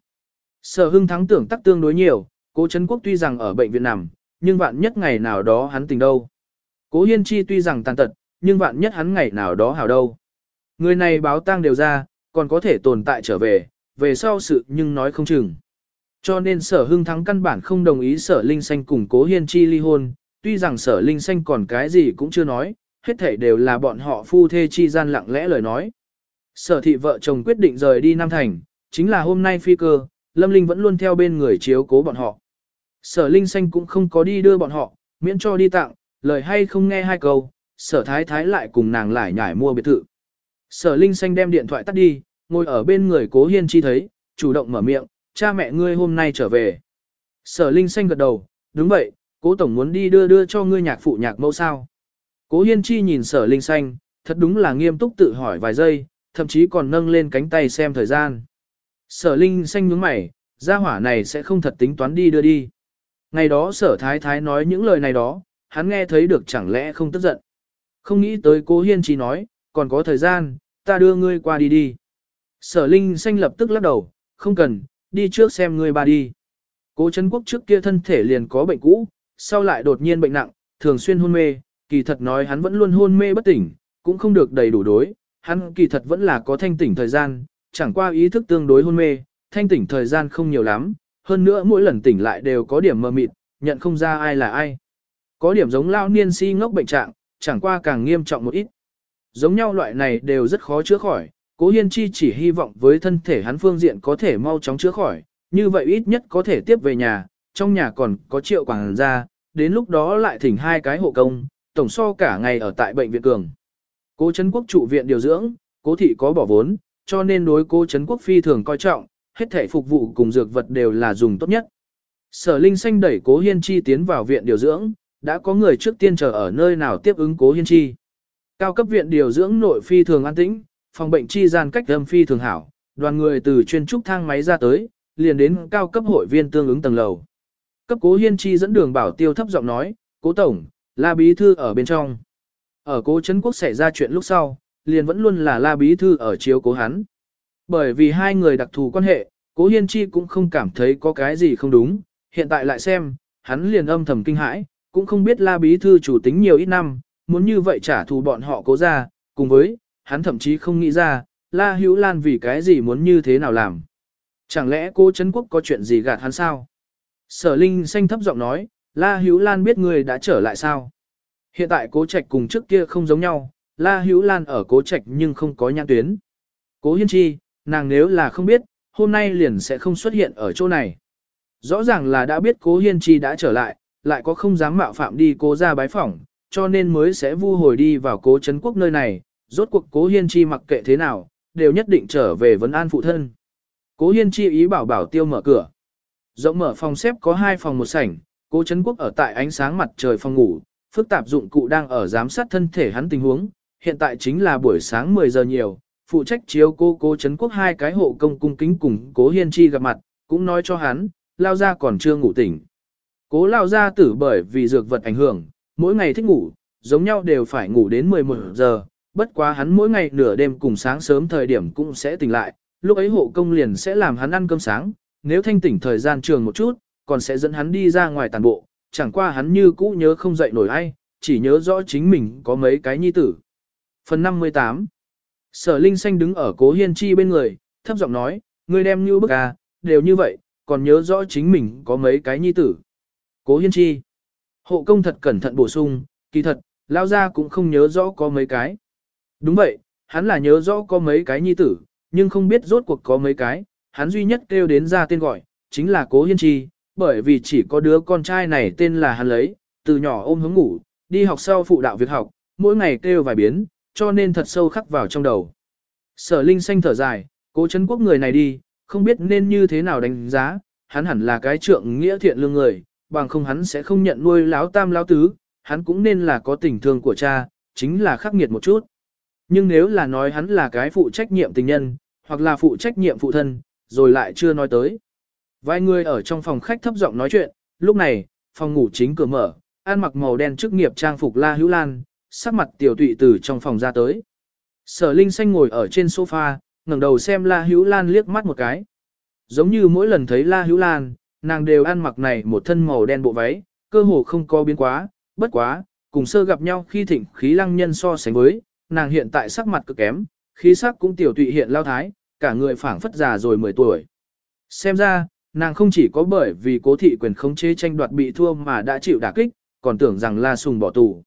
Sở hưng thắng tưởng tắc tương đối nhiều, cố Trấn Quốc tuy rằng ở bệnh viện nằm, nhưng vạn nhất ngày nào đó hắn tình đâu. Cố Hiên Chi tuy rằng tàn tật, nhưng vạn nhất hắn ngày nào đó hảo đâu. Người này báo tang đều ra, còn có thể tồn tại trở về, về sau sự nhưng nói không chừng. Cho nên sở hưng thắng căn bản không đồng ý sở linh xanh cùng cố hiên chi ly hôn, tuy rằng sở linh xanh còn cái gì cũng chưa nói, hết thảy đều là bọn họ phu thê chi gian lặng lẽ lời nói. Sở thị vợ chồng quyết định rời đi Nam Thành, chính là hôm nay phi cơ, Lâm Linh vẫn luôn theo bên người chiếu cố bọn họ. Sở Linh Xanh cũng không có đi đưa bọn họ, miễn cho đi tặng, lời hay không nghe hai câu, sở thái thái lại cùng nàng lại nhải mua biệt thự. Sở Linh Xanh đem điện thoại tắt đi, ngồi ở bên người cố hiên chi thấy, chủ động mở miệng, cha mẹ ngươi hôm nay trở về. Sở Linh Xanh gật đầu, đúng vậy, cố tổng muốn đi đưa đưa cho ngươi nhạc phụ nhạc mẫu sao. Cố hiên chi nhìn sở Linh Xanh, thật đúng là nghiêm túc tự hỏi vài giây, thậm chí còn nâng lên cánh tay xem thời gian. Sở Linh Xanh nhướng mày, gia hỏa này sẽ không thật tính toán đi đưa đi. Ngày đó sở thái thái nói những lời này đó, hắn nghe thấy được chẳng lẽ không tức giận. Không nghĩ tới cố hiên chỉ nói, còn có thời gian, ta đưa ngươi qua đi đi. Sở Linh Xanh lập tức lắc đầu, không cần, đi trước xem ngươi ba đi. Cố Trấn Quốc trước kia thân thể liền có bệnh cũ, sau lại đột nhiên bệnh nặng, thường xuyên hôn mê, kỳ thật nói hắn vẫn luôn hôn mê bất tỉnh, cũng không được đầy đủ đối, hắn kỳ thật vẫn là có thanh tỉnh thời gian, chẳng qua ý thức tương đối hôn mê, thanh tỉnh thời gian không nhiều lắm, hơn nữa mỗi lần tỉnh lại đều có điểm mơ mịt, nhận không ra ai là ai. Có điểm giống lao niên si ngốc bệnh trạng, chẳng qua càng nghiêm trọng một ít. Giống nhau loại này đều rất khó chữa khỏi, Cố Hiên Chi chỉ hy vọng với thân thể hắn phương diện có thể mau chóng chữa khỏi, như vậy ít nhất có thể tiếp về nhà, trong nhà còn có triệu quảng gia, đến lúc đó lại thỉnh hai cái hộ công, tổng so cả ngày ở tại bệnh viện cường. Cố Trấn Quốc trụ viện điều dưỡng, cố thị có bỏ vốn, cho nên đối cố Trấn Quốc phi thường coi trọng, hết thể phục vụ cùng dược vật đều là dùng tốt nhất. Sở Linh Xanh đẩy cố Hiên Chi tiến vào viện điều dưỡng, đã có người trước tiên chờ ở nơi nào tiếp ứng cố Hiên Chi. Cao cấp viện điều dưỡng nội phi thường an tĩnh, phòng bệnh chi gian cách âm phi thường hảo, đoàn người từ chuyên trúc thang máy ra tới, liền đến cao cấp hội viên tương ứng tầng lầu. Cấp cố hiên chi dẫn đường bảo tiêu thấp giọng nói, cố tổng, la bí thư ở bên trong. Ở cố Trấn quốc xảy ra chuyện lúc sau, liền vẫn luôn là la bí thư ở chiếu cố hắn. Bởi vì hai người đặc thù quan hệ, cố hiên chi cũng không cảm thấy có cái gì không đúng, hiện tại lại xem, hắn liền âm thầm kinh hãi, cũng không biết la bí thư chủ tính nhiều ít năm, muốn như vậy trả thù bọn họ cố ra, cùng với, hắn thậm chí không nghĩ ra, La Hữu Lan vì cái gì muốn như thế nào làm. Chẳng lẽ cô Trấn Quốc có chuyện gì gạt hắn sao? Sở Linh xanh thấp giọng nói, La Hữu Lan biết người đã trở lại sao? Hiện tại cố trạch cùng trước kia không giống nhau, La Hữu Lan ở cố trạch nhưng không có nhãn tuyến. Cố Hiên Chi, nàng nếu là không biết, hôm nay liền sẽ không xuất hiện ở chỗ này. Rõ ràng là đã biết cố Hiên Chi đã trở lại, lại có không dám mạo phạm đi cố ra bái phỏng, cho nên mới sẽ vu hồi đi vào cố Trấn Quốc nơi này, rốt cuộc cố hiên chi mặc kệ thế nào, đều nhất định trở về vấn an phụ thân. Cố hiên chi ý bảo bảo tiêu mở cửa. Rộng mở phòng xếp có hai phòng một sảnh, cố Trấn quốc ở tại ánh sáng mặt trời phòng ngủ, phức tạp dụng cụ đang ở giám sát thân thể hắn tình huống, hiện tại chính là buổi sáng 10 giờ nhiều, phụ trách chiếu cô cố Trấn quốc hai cái hộ công cung kính cùng cố hiên chi gặp mặt, cũng nói cho hắn, lao ra còn chưa ngủ tỉnh. Cố lao ra tử bởi vì dược vật ảnh hưởng, mỗi ngày thích ngủ, giống nhau đều phải ngủ đến 11 giờ, bất quá hắn mỗi ngày nửa đêm cùng sáng sớm thời điểm cũng sẽ tỉnh lại, lúc ấy hộ công liền sẽ làm hắn ăn cơm sáng, nếu thanh tỉnh thời gian trường một chút, còn sẽ dẫn hắn đi ra ngoài tàn bộ, chẳng qua hắn như cũ nhớ không dậy nổi ai, chỉ nhớ rõ chính mình có mấy cái nhi tử. Phần 58 Sở Linh Xanh đứng ở cố hiên chi bên người, thấp giọng nói, ngươi đem như bức à, đều như vậy, còn nhớ rõ chính mình có mấy cái nhi tử. Cố hiên chi Hộ công thật cẩn thận bổ sung, kỳ thật, lao ra cũng không nhớ rõ có mấy cái. Đúng vậy, hắn là nhớ rõ có mấy cái nhi tử, nhưng không biết rốt cuộc có mấy cái, hắn duy nhất kêu đến ra tên gọi, chính là cố hiên chi, bởi vì chỉ có đứa con trai này tên là hắn lấy, từ nhỏ ôm hướng ngủ, đi học sau phụ đạo việc học, mỗi ngày kêu vài biến, cho nên thật sâu khắc vào trong đầu. Sở Linh xanh thở dài, cố chấn quốc người này đi, không biết nên như thế nào đánh giá, hắn hẳn là cái trượng nghĩa thiện lương người, bằng không hắn sẽ không nhận nuôi láo tam láo tứ, hắn cũng nên là có tình thương của cha, chính là khắc nghiệt một chút. Nhưng nếu là nói hắn là cái phụ trách nhiệm tình nhân, hoặc là phụ trách nhiệm phụ thân, rồi lại chưa nói tới. Vài người ở trong phòng khách thấp giọng nói chuyện, lúc này, phòng ngủ chính cửa mở, ăn mặc màu đen chức nghiệp trang phục La Hữu Lan, sắc mặt tiểu tụy từ trong phòng ra tới. Sở Linh Xanh ngồi ở trên sofa, ngẩng đầu xem La Hữu Lan liếc mắt một cái. Giống như mỗi lần thấy La Hữu Lan, nàng đều ăn mặc này một thân màu đen bộ váy, cơ hồ không có biến quá, bất quá, cùng sơ gặp nhau khi thịnh khí lăng nhân so sánh với, nàng hiện tại sắc mặt cực kém, khí sắc cũng tiểu tụy hiện lao thái, cả người phảng phất già rồi 10 tuổi. Xem ra, nàng không chỉ có bởi vì cố thị quyền khống chế tranh đoạt bị thua mà đã chịu đả kích, còn tưởng rằng La Sùng bỏ tù.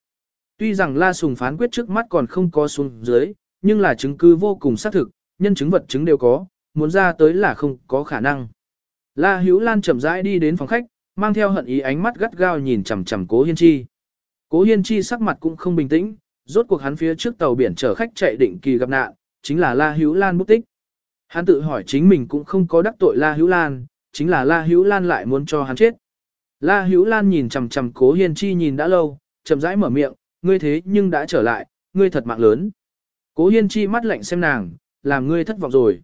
Tuy rằng La Sùng phán quyết trước mắt còn không có xuống dưới, nhưng là chứng cứ vô cùng xác thực, nhân chứng vật chứng đều có, muốn ra tới là không có khả năng. La Hữu Lan chậm rãi đi đến phòng khách, mang theo hận ý ánh mắt gắt gao nhìn chằm chằm Cố Hiên Chi. Cố Hiên Chi sắc mặt cũng không bình tĩnh, rốt cuộc hắn phía trước tàu biển chở khách chạy định kỳ gặp nạn, chính là La Hữu Lan mất tích. Hắn tự hỏi chính mình cũng không có đắc tội La Hữu Lan, chính là La Hữu Lan lại muốn cho hắn chết. La Hữu Lan nhìn chằm chằm Cố Hiên Chi nhìn đã lâu, chậm rãi mở miệng, ngươi thế nhưng đã trở lại, ngươi thật mạng lớn. Cố Hiên Chi mắt lạnh xem nàng, làm ngươi thất vọng rồi.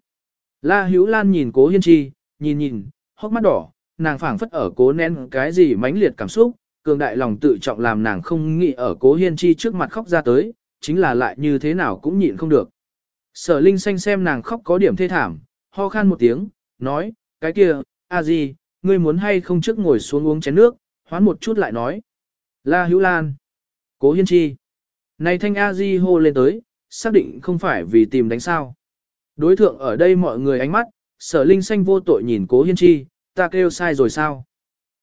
La Hữu Lan nhìn Cố Hiên Chi, nhìn nhìn, hốc mắt đỏ, nàng phảng phất ở cố nén cái gì mãnh liệt cảm xúc, cường đại lòng tự trọng làm nàng không nghĩ ở Cố Hiên Chi trước mặt khóc ra tới, chính là lại như thế nào cũng nhịn không được. Sở Linh xanh xem nàng khóc có điểm thê thảm, ho khan một tiếng, nói, cái kia, a gì, ngươi muốn hay không trước ngồi xuống uống chén nước, hoán một chút lại nói. La Hữu Lan, Cố Hiên Chi, này thanh a di hô lên tới, xác định không phải vì tìm đánh sao. Đối thượng ở đây mọi người ánh mắt, sở linh xanh vô tội nhìn cố hiên chi, ta kêu sai rồi sao?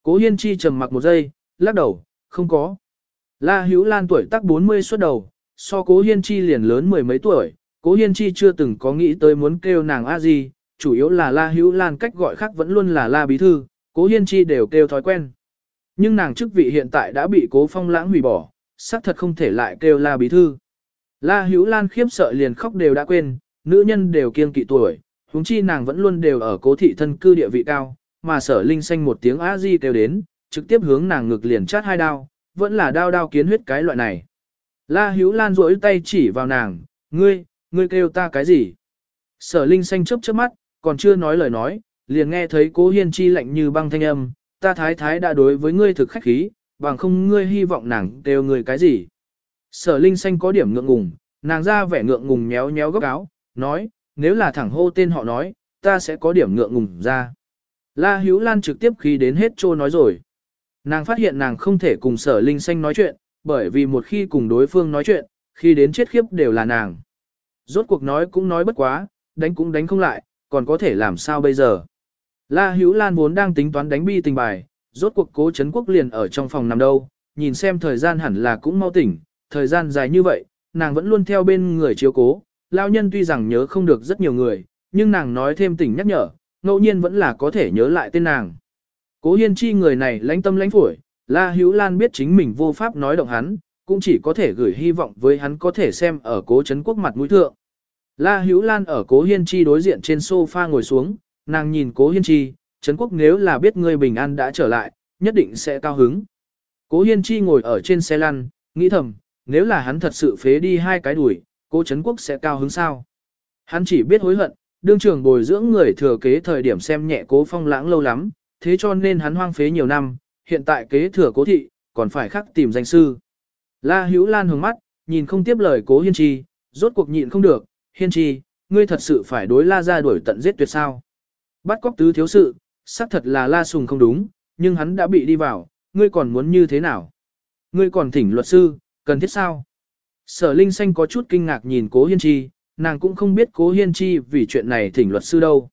Cố hiên chi trầm mặc một giây, lắc đầu, không có. La Hữu Lan tuổi tác 40 xuất đầu, so cố hiên chi liền lớn mười mấy tuổi, cố hiên chi chưa từng có nghĩ tới muốn kêu nàng A Di, chủ yếu là La Hữu Lan cách gọi khác vẫn luôn là La Bí Thư, cố hiên chi đều kêu thói quen. Nhưng nàng chức vị hiện tại đã bị cố phong lãng hủy bỏ, xác thật không thể lại kêu La Bí Thư. La Hữu Lan khiếp sợ liền khóc đều đã quên, nữ nhân đều kiêng kỵ tuổi, huống chi nàng vẫn luôn đều ở cố thị thân cư địa vị cao, mà sở linh xanh một tiếng a di kêu đến, trực tiếp hướng nàng ngực liền chát hai đao, vẫn là đao đao kiến huyết cái loại này. La Hữu Lan rỗi tay chỉ vào nàng, ngươi, ngươi kêu ta cái gì? Sở linh xanh chớp chớp mắt, còn chưa nói lời nói, liền nghe thấy cố hiên chi lạnh như băng thanh âm, ta thái thái đã đối với ngươi thực khách khí, bằng không ngươi hy vọng nàng đều người cái gì? Sở Linh Xanh có điểm ngượng ngùng, nàng ra vẻ ngượng ngùng nhéo nhéo góc áo, nói, nếu là thẳng hô tên họ nói, ta sẽ có điểm ngượng ngùng ra. La Hữu Lan trực tiếp khi đến hết trô nói rồi. Nàng phát hiện nàng không thể cùng sở Linh Xanh nói chuyện, bởi vì một khi cùng đối phương nói chuyện, khi đến chết khiếp đều là nàng. Rốt cuộc nói cũng nói bất quá, đánh cũng đánh không lại, còn có thể làm sao bây giờ. La Hữu Lan vốn đang tính toán đánh bi tình bài, rốt cuộc cố chấn quốc liền ở trong phòng nằm đâu, nhìn xem thời gian hẳn là cũng mau tỉnh, thời gian dài như vậy, nàng vẫn luôn theo bên người chiếu cố, lao nhân tuy rằng nhớ không được rất nhiều người, nhưng nàng nói thêm tỉnh nhắc nhở, ngẫu nhiên vẫn là có thể nhớ lại tên nàng. Cố hiên chi người này lãnh tâm lãnh phổi, La Hữu Lan biết chính mình vô pháp nói động hắn, cũng chỉ có thể gửi hy vọng với hắn có thể xem ở cố chấn quốc mặt mũi thượng. La Hữu Lan ở cố hiên chi đối diện trên sofa ngồi xuống, nàng nhìn cố hiên chi, chấn quốc nếu là biết ngươi bình an đã trở lại, nhất định sẽ cao hứng. Cố hiên chi ngồi ở trên xe lăn, nghĩ thầm, nếu là hắn thật sự phế đi hai cái đuổi, cố Trấn Quốc sẽ cao hứng sao. Hắn chỉ biết hối hận, đương trưởng bồi dưỡng người thừa kế thời điểm xem nhẹ cố phong lãng lâu lắm, thế cho nên hắn hoang phế nhiều năm, hiện tại kế thừa cố thị, còn phải khắc tìm danh sư. La Hữu Lan hướng mắt, nhìn không tiếp lời cố hiên chi, rốt cuộc nhịn không được, hiên chi, ngươi thật sự phải đối la ra đuổi tận giết tuyệt sao. Bắt cóc tứ thiếu sự, xác thật là la sùng không đúng, nhưng hắn đã bị đi vào, ngươi còn muốn như thế nào? Ngươi còn thỉnh luật sư, cần thiết sao? Sở Linh Xanh có chút kinh ngạc nhìn Cố Hiên Chi, nàng cũng không biết Cố Hiên Chi vì chuyện này thỉnh luật sư đâu.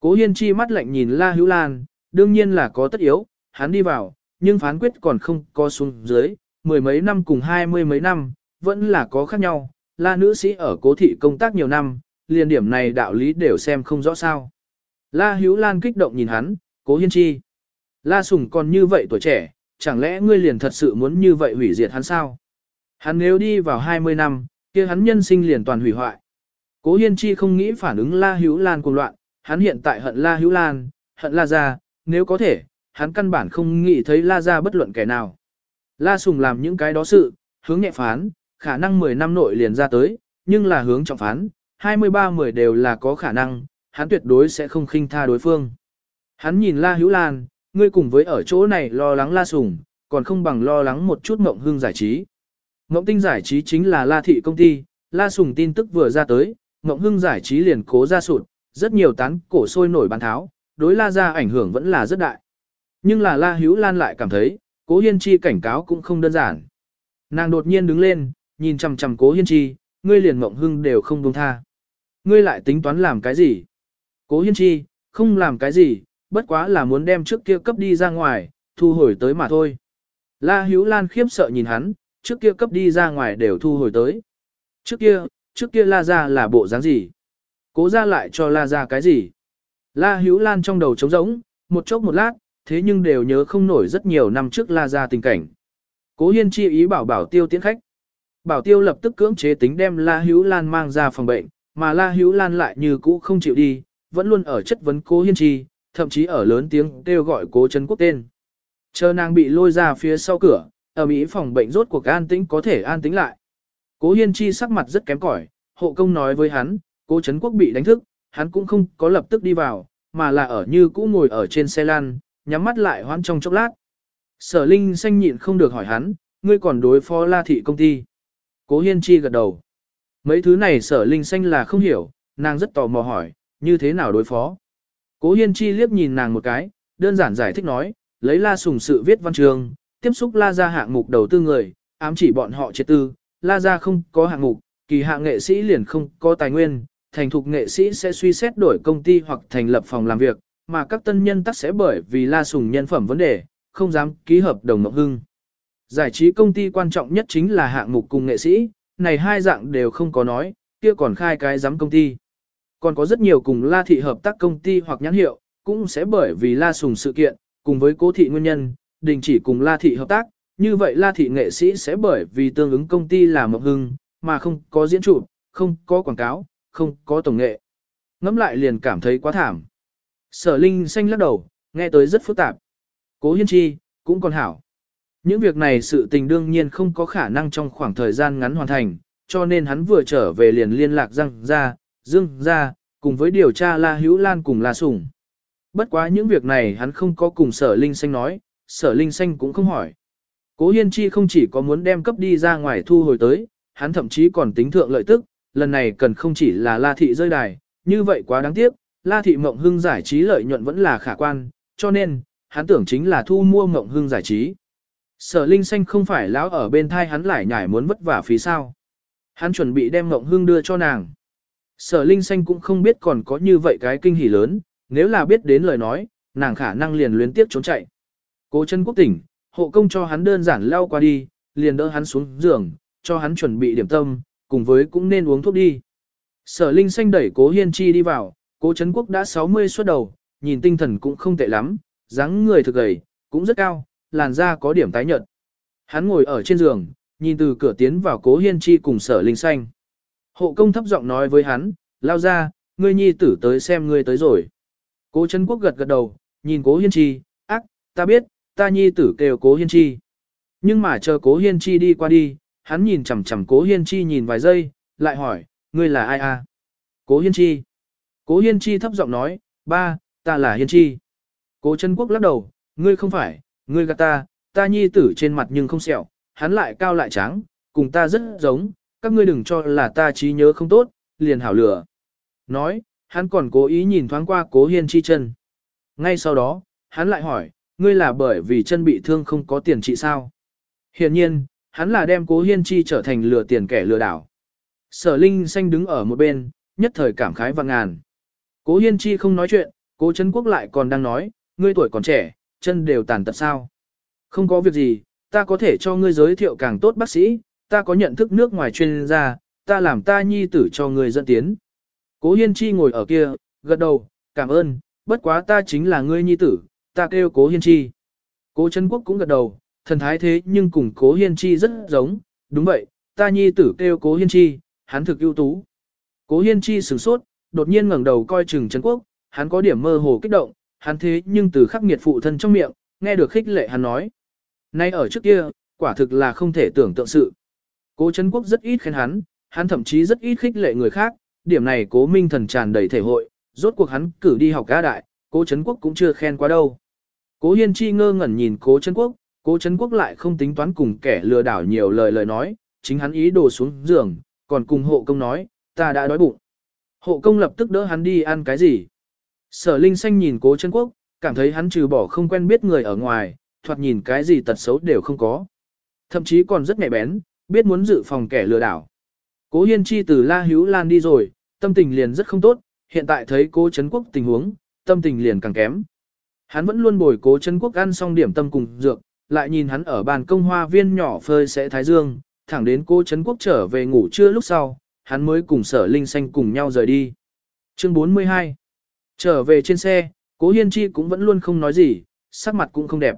Cố Hiên Chi mắt lạnh nhìn La Hữu Lan, đương nhiên là có tất yếu, hắn đi vào, nhưng phán quyết còn không có xuống dưới, mười mấy năm cùng hai mươi mấy năm, vẫn là có khác nhau. La nữ sĩ ở cố thị công tác nhiều năm, liền điểm này đạo lý đều xem không rõ sao. La Hữu Lan kích động nhìn hắn, Cố Hiên Chi. La Sùng còn như vậy tuổi trẻ, chẳng lẽ ngươi liền thật sự muốn như vậy hủy diệt hắn sao? Hắn nếu đi vào 20 năm, kia hắn nhân sinh liền toàn hủy hoại. Cố Hiên Chi không nghĩ phản ứng La Hữu Lan cuồng loạn, hắn hiện tại hận La Hữu Lan, hận La Gia, nếu có thể, hắn căn bản không nghĩ thấy La Gia bất luận kẻ nào. La Sùng làm những cái đó sự, hướng nhẹ phán, khả năng 10 năm nội liền ra tới, nhưng là hướng trọng phán, 23-10 đều là có khả năng, hắn tuyệt đối sẽ không khinh tha đối phương. Hắn nhìn La Hữu Lan, ngươi cùng với ở chỗ này lo lắng La Sùng, còn không bằng lo lắng một chút Ngộng hương giải trí. Ngộng tinh giải trí chính là La Thị công ty, La Sùng tin tức vừa ra tới, Ngộng hương giải trí liền cố ra sụt, rất nhiều tán cổ sôi nổi bàn tháo, đối La ra ảnh hưởng vẫn là rất đại. Nhưng là La Hữu Lan lại cảm thấy, Cố Hiên Chi cảnh cáo cũng không đơn giản. Nàng đột nhiên đứng lên, nhìn chằm chằm Cố Hiên Chi, ngươi liền Ngộng hưng đều không buông tha. Ngươi lại tính toán làm cái gì? Cố Hiên Chi, không làm cái gì, bất quá là muốn đem trước kia cấp đi ra ngoài, thu hồi tới mà thôi. La Hữu Lan khiếp sợ nhìn hắn, trước kia cấp đi ra ngoài đều thu hồi tới. Trước kia, trước kia La Gia là bộ dáng gì? Cố ra lại cho La Gia cái gì? La Hữu Lan trong đầu trống rỗng, một chốc một lát, thế nhưng đều nhớ không nổi rất nhiều năm trước La Gia tình cảnh. Cố Hiên chi ý bảo bảo tiêu tiến khách. Bảo tiêu lập tức cưỡng chế tính đem La Hữu Lan mang ra phòng bệnh, mà La Hữu Lan lại như cũ không chịu đi, vẫn luôn ở chất vấn Cố Hiên chi, thậm chí ở lớn tiếng kêu gọi Cố Trấn Quốc tên. Chờ nàng bị lôi ra phía sau cửa, ở Mỹ phòng bệnh rốt cuộc an tĩnh có thể an tĩnh lại. Cố Hiên chi sắc mặt rất kém cỏi, hộ công nói với hắn, Cố Trấn Quốc bị đánh thức, hắn cũng không có lập tức đi vào, mà là ở như cũ ngồi ở trên xe lăn, nhắm mắt lại hoãn trong chốc lát. Sở Linh xanh nhịn không được hỏi hắn, ngươi còn đối phó La thị công ty. Cố Hiên Chi gật đầu. Mấy thứ này Sở Linh xanh là không hiểu, nàng rất tò mò hỏi, như thế nào đối phó. Cố Hiên Chi liếc nhìn nàng một cái, đơn giản giải thích nói, lấy La Sùng sự viết văn trường, tiếp xúc La ra hạng mục đầu tư người, ám chỉ bọn họ chế tư, La ra không có hạng mục, kỳ hạng nghệ sĩ liền không có tài nguyên, thành thục nghệ sĩ sẽ suy xét đổi công ty hoặc thành lập phòng làm việc, mà các tân nhân tắc sẽ bởi vì La Sùng nhân phẩm vấn đề, không dám ký hợp đồng mộng hưng. Giải trí công ty quan trọng nhất chính là hạng mục cùng nghệ sĩ, này hai dạng đều không có nói, kia còn khai cái giám công ty. Còn có rất nhiều cùng La Thị hợp tác công ty hoặc nhãn hiệu, cũng sẽ bởi vì La Sùng sự kiện, cùng với cố thị nguyên nhân, đình chỉ cùng La Thị hợp tác, như vậy La Thị nghệ sĩ sẽ bởi vì tương ứng công ty là mộng hưng, mà không có diễn trụ, không có quảng cáo, không có tổng nghệ. Ngắm lại liền cảm thấy quá thảm. Sở Linh xanh lắc đầu, nghe tới rất phức tạp. Cố Hiên Chi, cũng còn hảo. Những việc này sự tình đương nhiên không có khả năng trong khoảng thời gian ngắn hoàn thành, cho nên hắn vừa trở về liền liên lạc răng ra, dương ra, cùng với điều tra La Hữu Lan cùng La Sủng. Bất quá những việc này hắn không có cùng sở Linh Xanh nói, sở Linh Xanh cũng không hỏi. Cố Hiên Chi không chỉ có muốn đem cấp đi ra ngoài thu hồi tới, hắn thậm chí còn tính thượng lợi tức, lần này cần không chỉ là La Thị rơi đài, như vậy quá đáng tiếc, La Thị Mộng Hưng giải trí lợi nhuận vẫn là khả quan, cho nên, hắn tưởng chính là thu mua Mộng Hưng giải trí. Sở Linh Xanh không phải lão ở bên thai hắn lại nhảy muốn vất vả phí sao. Hắn chuẩn bị đem Mộng Hưng đưa cho nàng. Sở Linh Xanh cũng không biết còn có như vậy cái kinh hỉ lớn, nếu là biết đến lời nói, nàng khả năng liền luyến tiếp trốn chạy. Cố chân quốc tỉnh, hộ công cho hắn đơn giản leo qua đi, liền đỡ hắn xuống giường, cho hắn chuẩn bị điểm tâm, cùng với cũng nên uống thuốc đi. Sở Linh Xanh đẩy Cố Hiên Chi đi vào, Cố Trấn Quốc đã 60 xuất đầu, nhìn tinh thần cũng không tệ lắm, dáng người thực gầy, cũng rất cao, làn da có điểm tái nhợt. Hắn ngồi ở trên giường, nhìn từ cửa tiến vào Cố Hiên Chi cùng Sở Linh Xanh. Hộ công thấp giọng nói với hắn, lao ra, ngươi nhi tử tới xem ngươi tới rồi. Cố Trấn Quốc gật gật đầu, nhìn Cố Hiên Chi, ác, ta biết, ta nhi tử kêu Cố Hiên Chi. Nhưng mà chờ Cố Hiên Chi đi qua đi, hắn nhìn chằm chằm Cố Hiên Chi nhìn vài giây, lại hỏi, ngươi là ai à? Cố Hiên Chi. Cố Hiên Chi thấp giọng nói, ba, ta là Hiên Chi. Cố Trấn Quốc lắc đầu, ngươi không phải, ngươi gạt ta, ta nhi tử trên mặt nhưng không sẹo, hắn lại cao lại trắng, cùng ta rất giống, các ngươi đừng cho là ta trí nhớ không tốt, liền hảo lửa. Nói, hắn còn cố ý nhìn thoáng qua cố hiên chi chân. Ngay sau đó, hắn lại hỏi, ngươi là bởi vì chân bị thương không có tiền trị sao. Hiện nhiên, hắn là đem cố hiên chi trở thành lừa tiền kẻ lừa đảo. Sở Linh xanh đứng ở một bên, nhất thời cảm khái và ngàn. Cố hiên chi không nói chuyện, cố Trấn quốc lại còn đang nói, ngươi tuổi còn trẻ, chân đều tàn tật sao. Không có việc gì, ta có thể cho ngươi giới thiệu càng tốt bác sĩ, ta có nhận thức nước ngoài chuyên gia, ta làm ta nhi tử cho người dẫn tiến. Cố hiên chi ngồi ở kia, gật đầu, cảm ơn, bất quá ta chính là ngươi nhi tử, ta kêu cố hiên chi. Cố Trấn quốc cũng gật đầu, thần thái thế nhưng cùng cố hiên chi rất giống, đúng vậy, ta nhi tử kêu cố hiên chi, hắn thực ưu tú. Cố hiên chi sửng sốt, đột nhiên ngẩng đầu coi chừng Trấn quốc, hắn có điểm mơ hồ kích động, hắn thế nhưng từ khắc nghiệt phụ thân trong miệng, nghe được khích lệ hắn nói. Nay ở trước kia, quả thực là không thể tưởng tượng sự. Cố Trấn Quốc rất ít khen hắn, hắn thậm chí rất ít khích lệ người khác, điểm này cố minh thần tràn đầy thể hội, rốt cuộc hắn cử đi học ca đại, cố Trấn Quốc cũng chưa khen quá đâu. Cố Hiên Chi ngơ ngẩn nhìn cố Trấn Quốc, cố Trấn Quốc lại không tính toán cùng kẻ lừa đảo nhiều lời lời nói, chính hắn ý đồ xuống giường, còn cùng hộ công nói, ta đã đói bụng. Hộ công lập tức đỡ hắn đi ăn cái gì. Sở Linh Xanh nhìn cố Trấn Quốc, cảm thấy hắn trừ bỏ không quen biết người ở ngoài, thoạt nhìn cái gì tật xấu đều không có. Thậm chí còn rất nhạy bén, biết muốn dự phòng kẻ lừa đảo. Cố Hiên Chi từ La Hữu Lan đi rồi, tâm tình liền rất không tốt, hiện tại thấy cố Trấn Quốc tình huống, tâm tình liền càng kém. Hắn vẫn luôn bồi cố Trấn Quốc ăn xong điểm tâm cùng dược, lại nhìn hắn ở bàn công hoa viên nhỏ phơi sẽ thái dương, thẳng đến cố Trấn Quốc trở về ngủ trưa lúc sau, hắn mới cùng sở linh xanh cùng nhau rời đi. Chương 42 Trở về trên xe, cố Hiên Chi cũng vẫn luôn không nói gì, sắc mặt cũng không đẹp.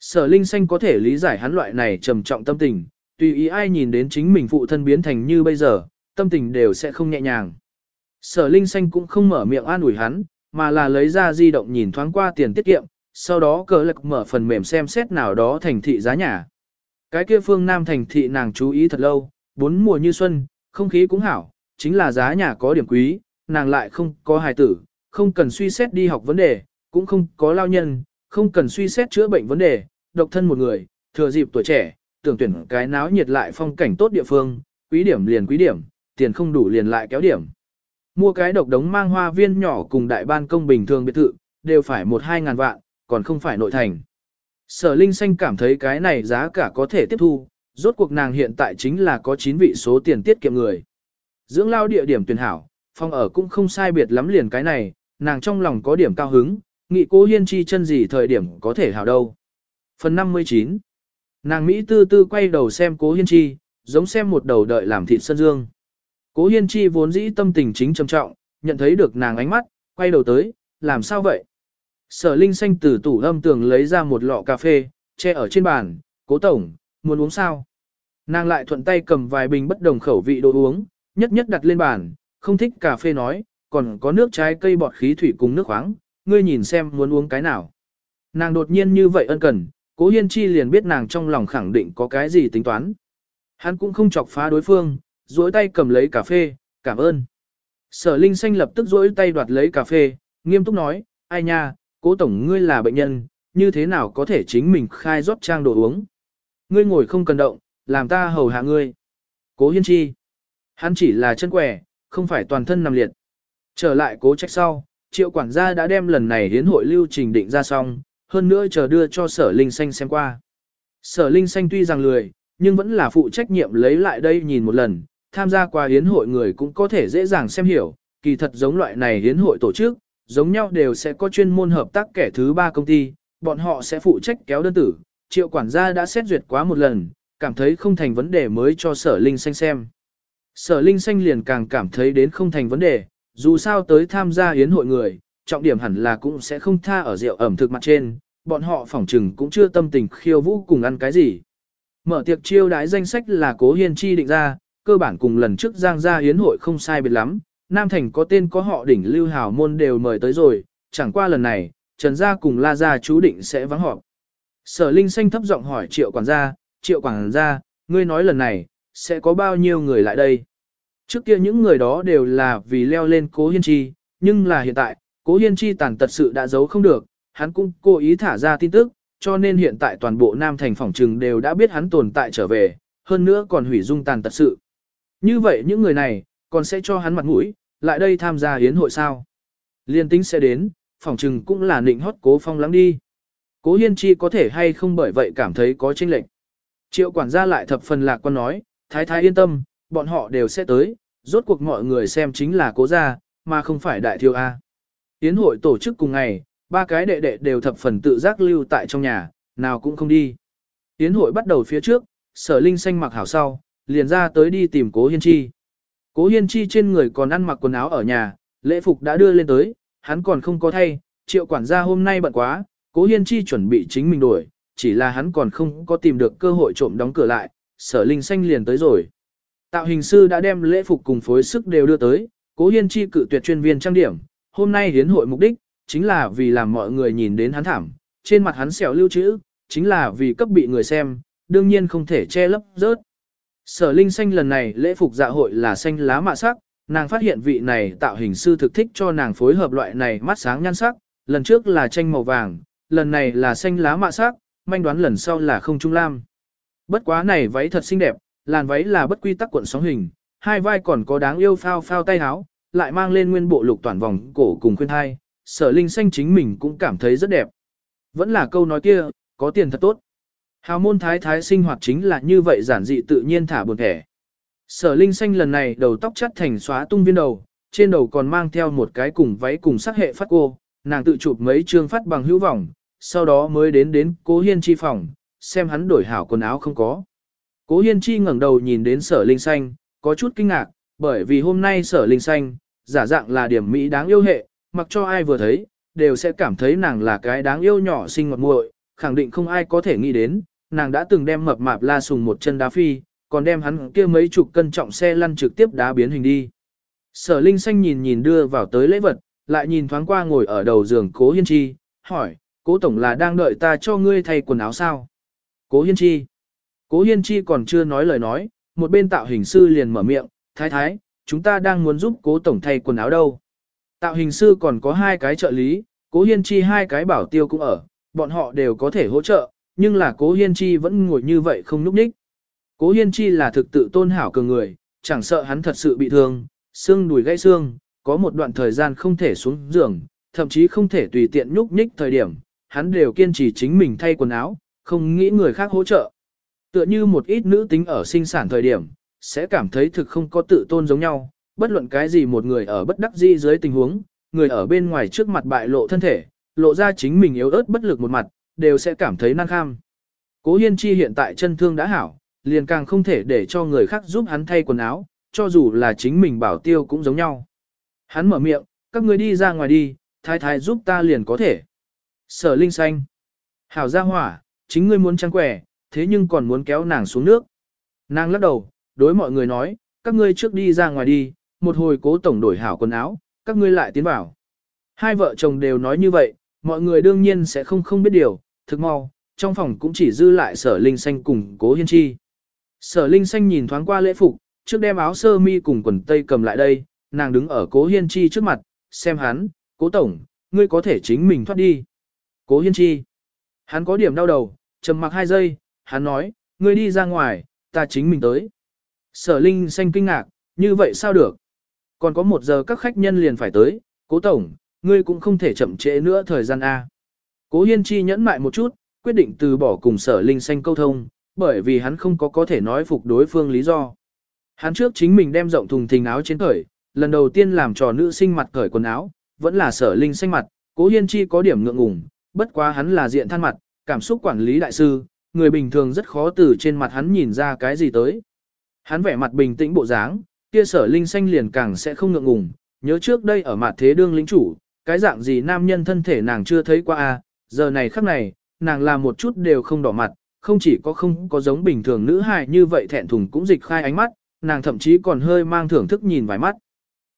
Sở Linh Xanh có thể lý giải hắn loại này trầm trọng tâm tình, tùy ý ai nhìn đến chính mình phụ thân biến thành như bây giờ, tâm tình đều sẽ không nhẹ nhàng. Sở Linh Xanh cũng không mở miệng an ủi hắn, mà là lấy ra di động nhìn thoáng qua tiền tiết kiệm, sau đó cờ lực mở phần mềm xem xét nào đó thành thị giá nhà. Cái kia phương Nam thành thị nàng chú ý thật lâu, bốn mùa như xuân, không khí cũng hảo, chính là giá nhà có điểm quý, nàng lại không có hài tử, không cần suy xét đi học vấn đề, cũng không có lao nhân, không cần suy xét chữa bệnh vấn đề, độc thân một người, thừa dịp tuổi trẻ, tưởng tuyển cái náo nhiệt lại phong cảnh tốt địa phương, quý điểm liền quý điểm, tiền không đủ liền lại kéo điểm. Mua cái độc đống mang hoa viên nhỏ cùng đại ban công bình thường biệt thự, đều phải một hai ngàn vạn, còn không phải nội thành. Sở Linh Xanh cảm thấy cái này giá cả có thể tiếp thu, rốt cuộc nàng hiện tại chính là có 9 vị số tiền tiết kiệm người. Dưỡng lao địa điểm tuyển hảo, phòng ở cũng không sai biệt lắm liền cái này, nàng trong lòng có điểm cao hứng, nghị cố hiên chi chân gì thời điểm có thể hảo đâu. Phần 59 Nàng Mỹ tư tư quay đầu xem cố hiên chi, giống xem một đầu đợi làm thịt sân dương. Cố hiên chi vốn dĩ tâm tình chính trầm trọng, nhận thấy được nàng ánh mắt, quay đầu tới, làm sao vậy? Sở Linh xanh từ tủ âm tường lấy ra một lọ cà phê, che ở trên bàn, cố tổng, muốn uống sao? Nàng lại thuận tay cầm vài bình bất đồng khẩu vị đồ uống, nhất nhất đặt lên bàn, không thích cà phê nói, còn có nước trái cây bọt khí thủy cùng nước khoáng, ngươi nhìn xem muốn uống cái nào. Nàng đột nhiên như vậy ân cần, cố hiên chi liền biết nàng trong lòng khẳng định có cái gì tính toán. Hắn cũng không chọc phá đối phương, duỗi tay cầm lấy cà phê, cảm ơn. Sở Linh Xanh lập tức duỗi tay đoạt lấy cà phê, nghiêm túc nói, ai nha, cố tổng ngươi là bệnh nhân, như thế nào có thể chính mình khai rót trang đồ uống. Ngươi ngồi không cần động, làm ta hầu hạ ngươi. Cố hiên chi. Hắn chỉ là chân quẻ, không phải toàn thân nằm liệt. Trở lại cố trách sau, triệu quản gia đã đem lần này hiến hội lưu trình định ra xong, hơn nữa chờ đưa cho sở linh xanh xem qua. Sở linh xanh tuy rằng lười, nhưng vẫn là phụ trách nhiệm lấy lại đây nhìn một lần, tham gia qua hiến hội người cũng có thể dễ dàng xem hiểu, kỳ thật giống loại này hiến hội tổ chức, giống nhau đều sẽ có chuyên môn hợp tác kẻ thứ ba công ty, bọn họ sẽ phụ trách kéo đơn tử, triệu quản gia đã xét duyệt quá một lần, cảm thấy không thành vấn đề mới cho sở linh xanh xem. Sở linh xanh liền càng cảm thấy đến không thành vấn đề, dù sao tới tham gia hiến hội người, trọng điểm hẳn là cũng sẽ không tha ở rượu ẩm thực mặt trên, bọn họ phỏng trừng cũng chưa tâm tình khiêu vũ cùng ăn cái gì. Mở tiệc chiêu đái danh sách là cố hiên chi định ra, cơ bản cùng lần trước giang gia hiến hội không sai biệt lắm, Nam Thành có tên có họ đỉnh lưu hào môn đều mời tới rồi, chẳng qua lần này, Trần Gia cùng La Gia chú định sẽ vắng họp. Sở Linh Xanh thấp giọng hỏi triệu quản gia, triệu quản gia, ngươi nói lần này, sẽ có bao nhiêu người lại đây? Trước kia những người đó đều là vì leo lên cố hiên chi, nhưng là hiện tại, cố hiên chi tàn tật sự đã giấu không được, hắn cũng cố ý thả ra tin tức, cho nên hiện tại toàn bộ Nam Thành phòng trừng đều đã biết hắn tồn tại trở về, hơn nữa còn hủy dung tàn tật sự. Như vậy những người này, còn sẽ cho hắn mặt mũi, lại đây tham gia hiến hội sao? Liên tính sẽ đến, phòng trừng cũng là nịnh hót cố phong lắng đi. Cố Hiên Chi có thể hay không bởi vậy cảm thấy có chênh lệch. Triệu quản gia lại thập phần lạc quan nói, thái thái yên tâm, bọn họ đều sẽ tới, rốt cuộc mọi người xem chính là cố gia, mà không phải đại thiêu A. Tiến hội tổ chức cùng ngày, ba cái đệ đệ đều thập phần tự giác lưu tại trong nhà, nào cũng không đi. Tiến hội bắt đầu phía trước, sở linh xanh mặc hảo sau, liền ra tới đi tìm cố hiên chi. Cố hiên chi trên người còn ăn mặc quần áo ở nhà, lễ phục đã đưa lên tới, hắn còn không có thay, triệu quản gia hôm nay bận quá, cố hiên chi chuẩn bị chính mình đổi, chỉ là hắn còn không có tìm được cơ hội trộm đóng cửa lại, sở linh xanh liền tới rồi. Tạo hình sư đã đem lễ phục cùng phối sức đều đưa tới, cố hiên chi cự tuyệt chuyên viên trang điểm, hôm nay hiến hội mục đích, chính là vì làm mọi người nhìn đến hắn thảm, trên mặt hắn sẹo lưu trữ, chính là vì cấp bị người xem, đương nhiên không thể che lấp rớt. Sở Linh Xanh lần này lễ phục dạ hội là xanh lá mạ sắc, nàng phát hiện vị này tạo hình sư thực thích cho nàng phối hợp loại này mắt sáng nhan sắc, lần trước là tranh màu vàng, lần này là xanh lá mạ sắc, manh đoán lần sau là không trung lam. Bất quá này váy thật xinh đẹp, làn váy là bất quy tắc cuộn sóng hình, hai vai còn có đáng yêu phao phao tay áo, lại mang lên nguyên bộ lục toàn vòng cổ cùng khuyên thai, sở linh xanh chính mình cũng cảm thấy rất đẹp. Vẫn là câu nói kia, có tiền thật tốt. Hào môn thái thái sinh hoạt chính là như vậy giản dị tự nhiên thả buồn thẻ. Sở linh xanh lần này đầu tóc chắt thành xóa tung viên đầu, trên đầu còn mang theo một cái cùng váy cùng sắc hệ phát cô, nàng tự chụp mấy chương phát bằng hữu vọng, sau đó mới đến đến cố hiên chi phòng, xem hắn đổi hảo quần áo không có. Cố hiên chi ngẩng đầu nhìn đến sở linh xanh, có chút kinh ngạc, bởi vì hôm nay sở linh xanh, giả dạng là điểm mỹ đáng yêu hệ, mặc cho ai vừa thấy, đều sẽ cảm thấy nàng là cái đáng yêu nhỏ xinh ngọt muội, khẳng định không ai có thể nghĩ đến, nàng đã từng đem mập mạp la sùng một chân đá phi, còn đem hắn kia mấy chục cân trọng xe lăn trực tiếp đá biến hình đi. Sở Linh Xanh nhìn nhìn đưa vào tới lễ vật, lại nhìn thoáng qua ngồi ở đầu giường Cố Hiên Chi, hỏi, Cố Tổng là đang đợi ta cho ngươi thay quần áo sao? Cố Hiên Chi. Cố Hiên Chi còn chưa nói lời nói, một bên tạo hình sư liền mở miệng, thái thái, chúng ta đang muốn giúp Cố Tổng thay quần áo đâu. Tạo hình sư còn có hai cái trợ lý, Cố Hiên Chi hai cái bảo tiêu cũng ở, bọn họ đều có thể hỗ trợ, nhưng là Cố Hiên Chi vẫn ngồi như vậy không núp ních. Cố Hiên Chi là thực tự tôn hảo cường người, chẳng sợ hắn thật sự bị thương, xương đùi gãy xương, có một đoạn thời gian không thể xuống giường, thậm chí không thể tùy tiện nhúc nhích thời điểm, hắn đều kiên trì chính mình thay quần áo, không nghĩ người khác hỗ trợ. Tựa như một ít nữ tính ở sinh sản thời điểm, sẽ cảm thấy thực không có tự tôn giống nhau, bất luận cái gì một người ở bất đắc dĩ dưới tình huống, người ở bên ngoài trước mặt bại lộ thân thể, lộ ra chính mình yếu ớt bất lực một mặt, đều sẽ cảm thấy năng kham. Cố Hiên Chi hiện tại chân thương đã hảo, liền càng không thể để cho người khác giúp hắn thay quần áo, cho dù là chính mình bảo tiêu cũng giống nhau. Hắn mở miệng, các người đi ra ngoài đi, thái thái giúp ta liền có thể. Sở Linh Xanh. Hảo ra hỏa, chính ngươi muốn trăng quẻ, thế nhưng còn muốn kéo nàng xuống nước. Nàng lắc đầu, đối mọi người nói, các ngươi trước đi ra ngoài đi, một hồi cố tổng đổi hảo quần áo, các ngươi lại tiến vào. Hai vợ chồng đều nói như vậy, mọi người đương nhiên sẽ không không biết điều, thực mau, trong phòng cũng chỉ dư lại sở linh xanh cùng cố hiên chi. Sở linh xanh nhìn thoáng qua lễ phục, trước đem áo sơ mi cùng quần tây cầm lại đây, nàng đứng ở cố hiên chi trước mặt, xem hắn, cố tổng, ngươi có thể chính mình thoát đi. Cố hiên chi, hắn có điểm đau đầu, trầm mặc hai giây, hắn nói, ngươi đi ra ngoài, ta chính mình tới. Sở linh xanh kinh ngạc, như vậy sao được? Còn có một giờ các khách nhân liền phải tới, cố tổng, ngươi cũng không thể chậm trễ nữa thời gian A. Cố hiên chi nhẫn mại một chút, quyết định từ bỏ cùng sở linh xanh câu thông, bởi vì hắn không có có thể nói phục đối phương lý do. Hắn trước chính mình đem rộng thùng thình áo trên cởi, lần đầu tiên làm trò nữ sinh mặt cởi quần áo, vẫn là sở linh xanh mặt, cố hiên chi có điểm ngượng ngùng, bất quá hắn là diện than mặt, cảm xúc quản lý đại sư, người bình thường rất khó từ trên mặt hắn nhìn ra cái gì tới. Hắn vẻ mặt bình tĩnh bộ dáng, kia sở linh xanh liền càng sẽ không ngượng ngùng, nhớ trước đây ở mặt thế đương lĩnh chủ, cái dạng gì nam nhân thân thể nàng chưa thấy qua a à, giờ này khắc này, nàng làm một chút đều không đỏ mặt, không chỉ có không có giống bình thường nữ hài như vậy thẹn thùng cũng dịch khai ánh mắt, nàng thậm chí còn hơi mang thưởng thức nhìn vài mắt.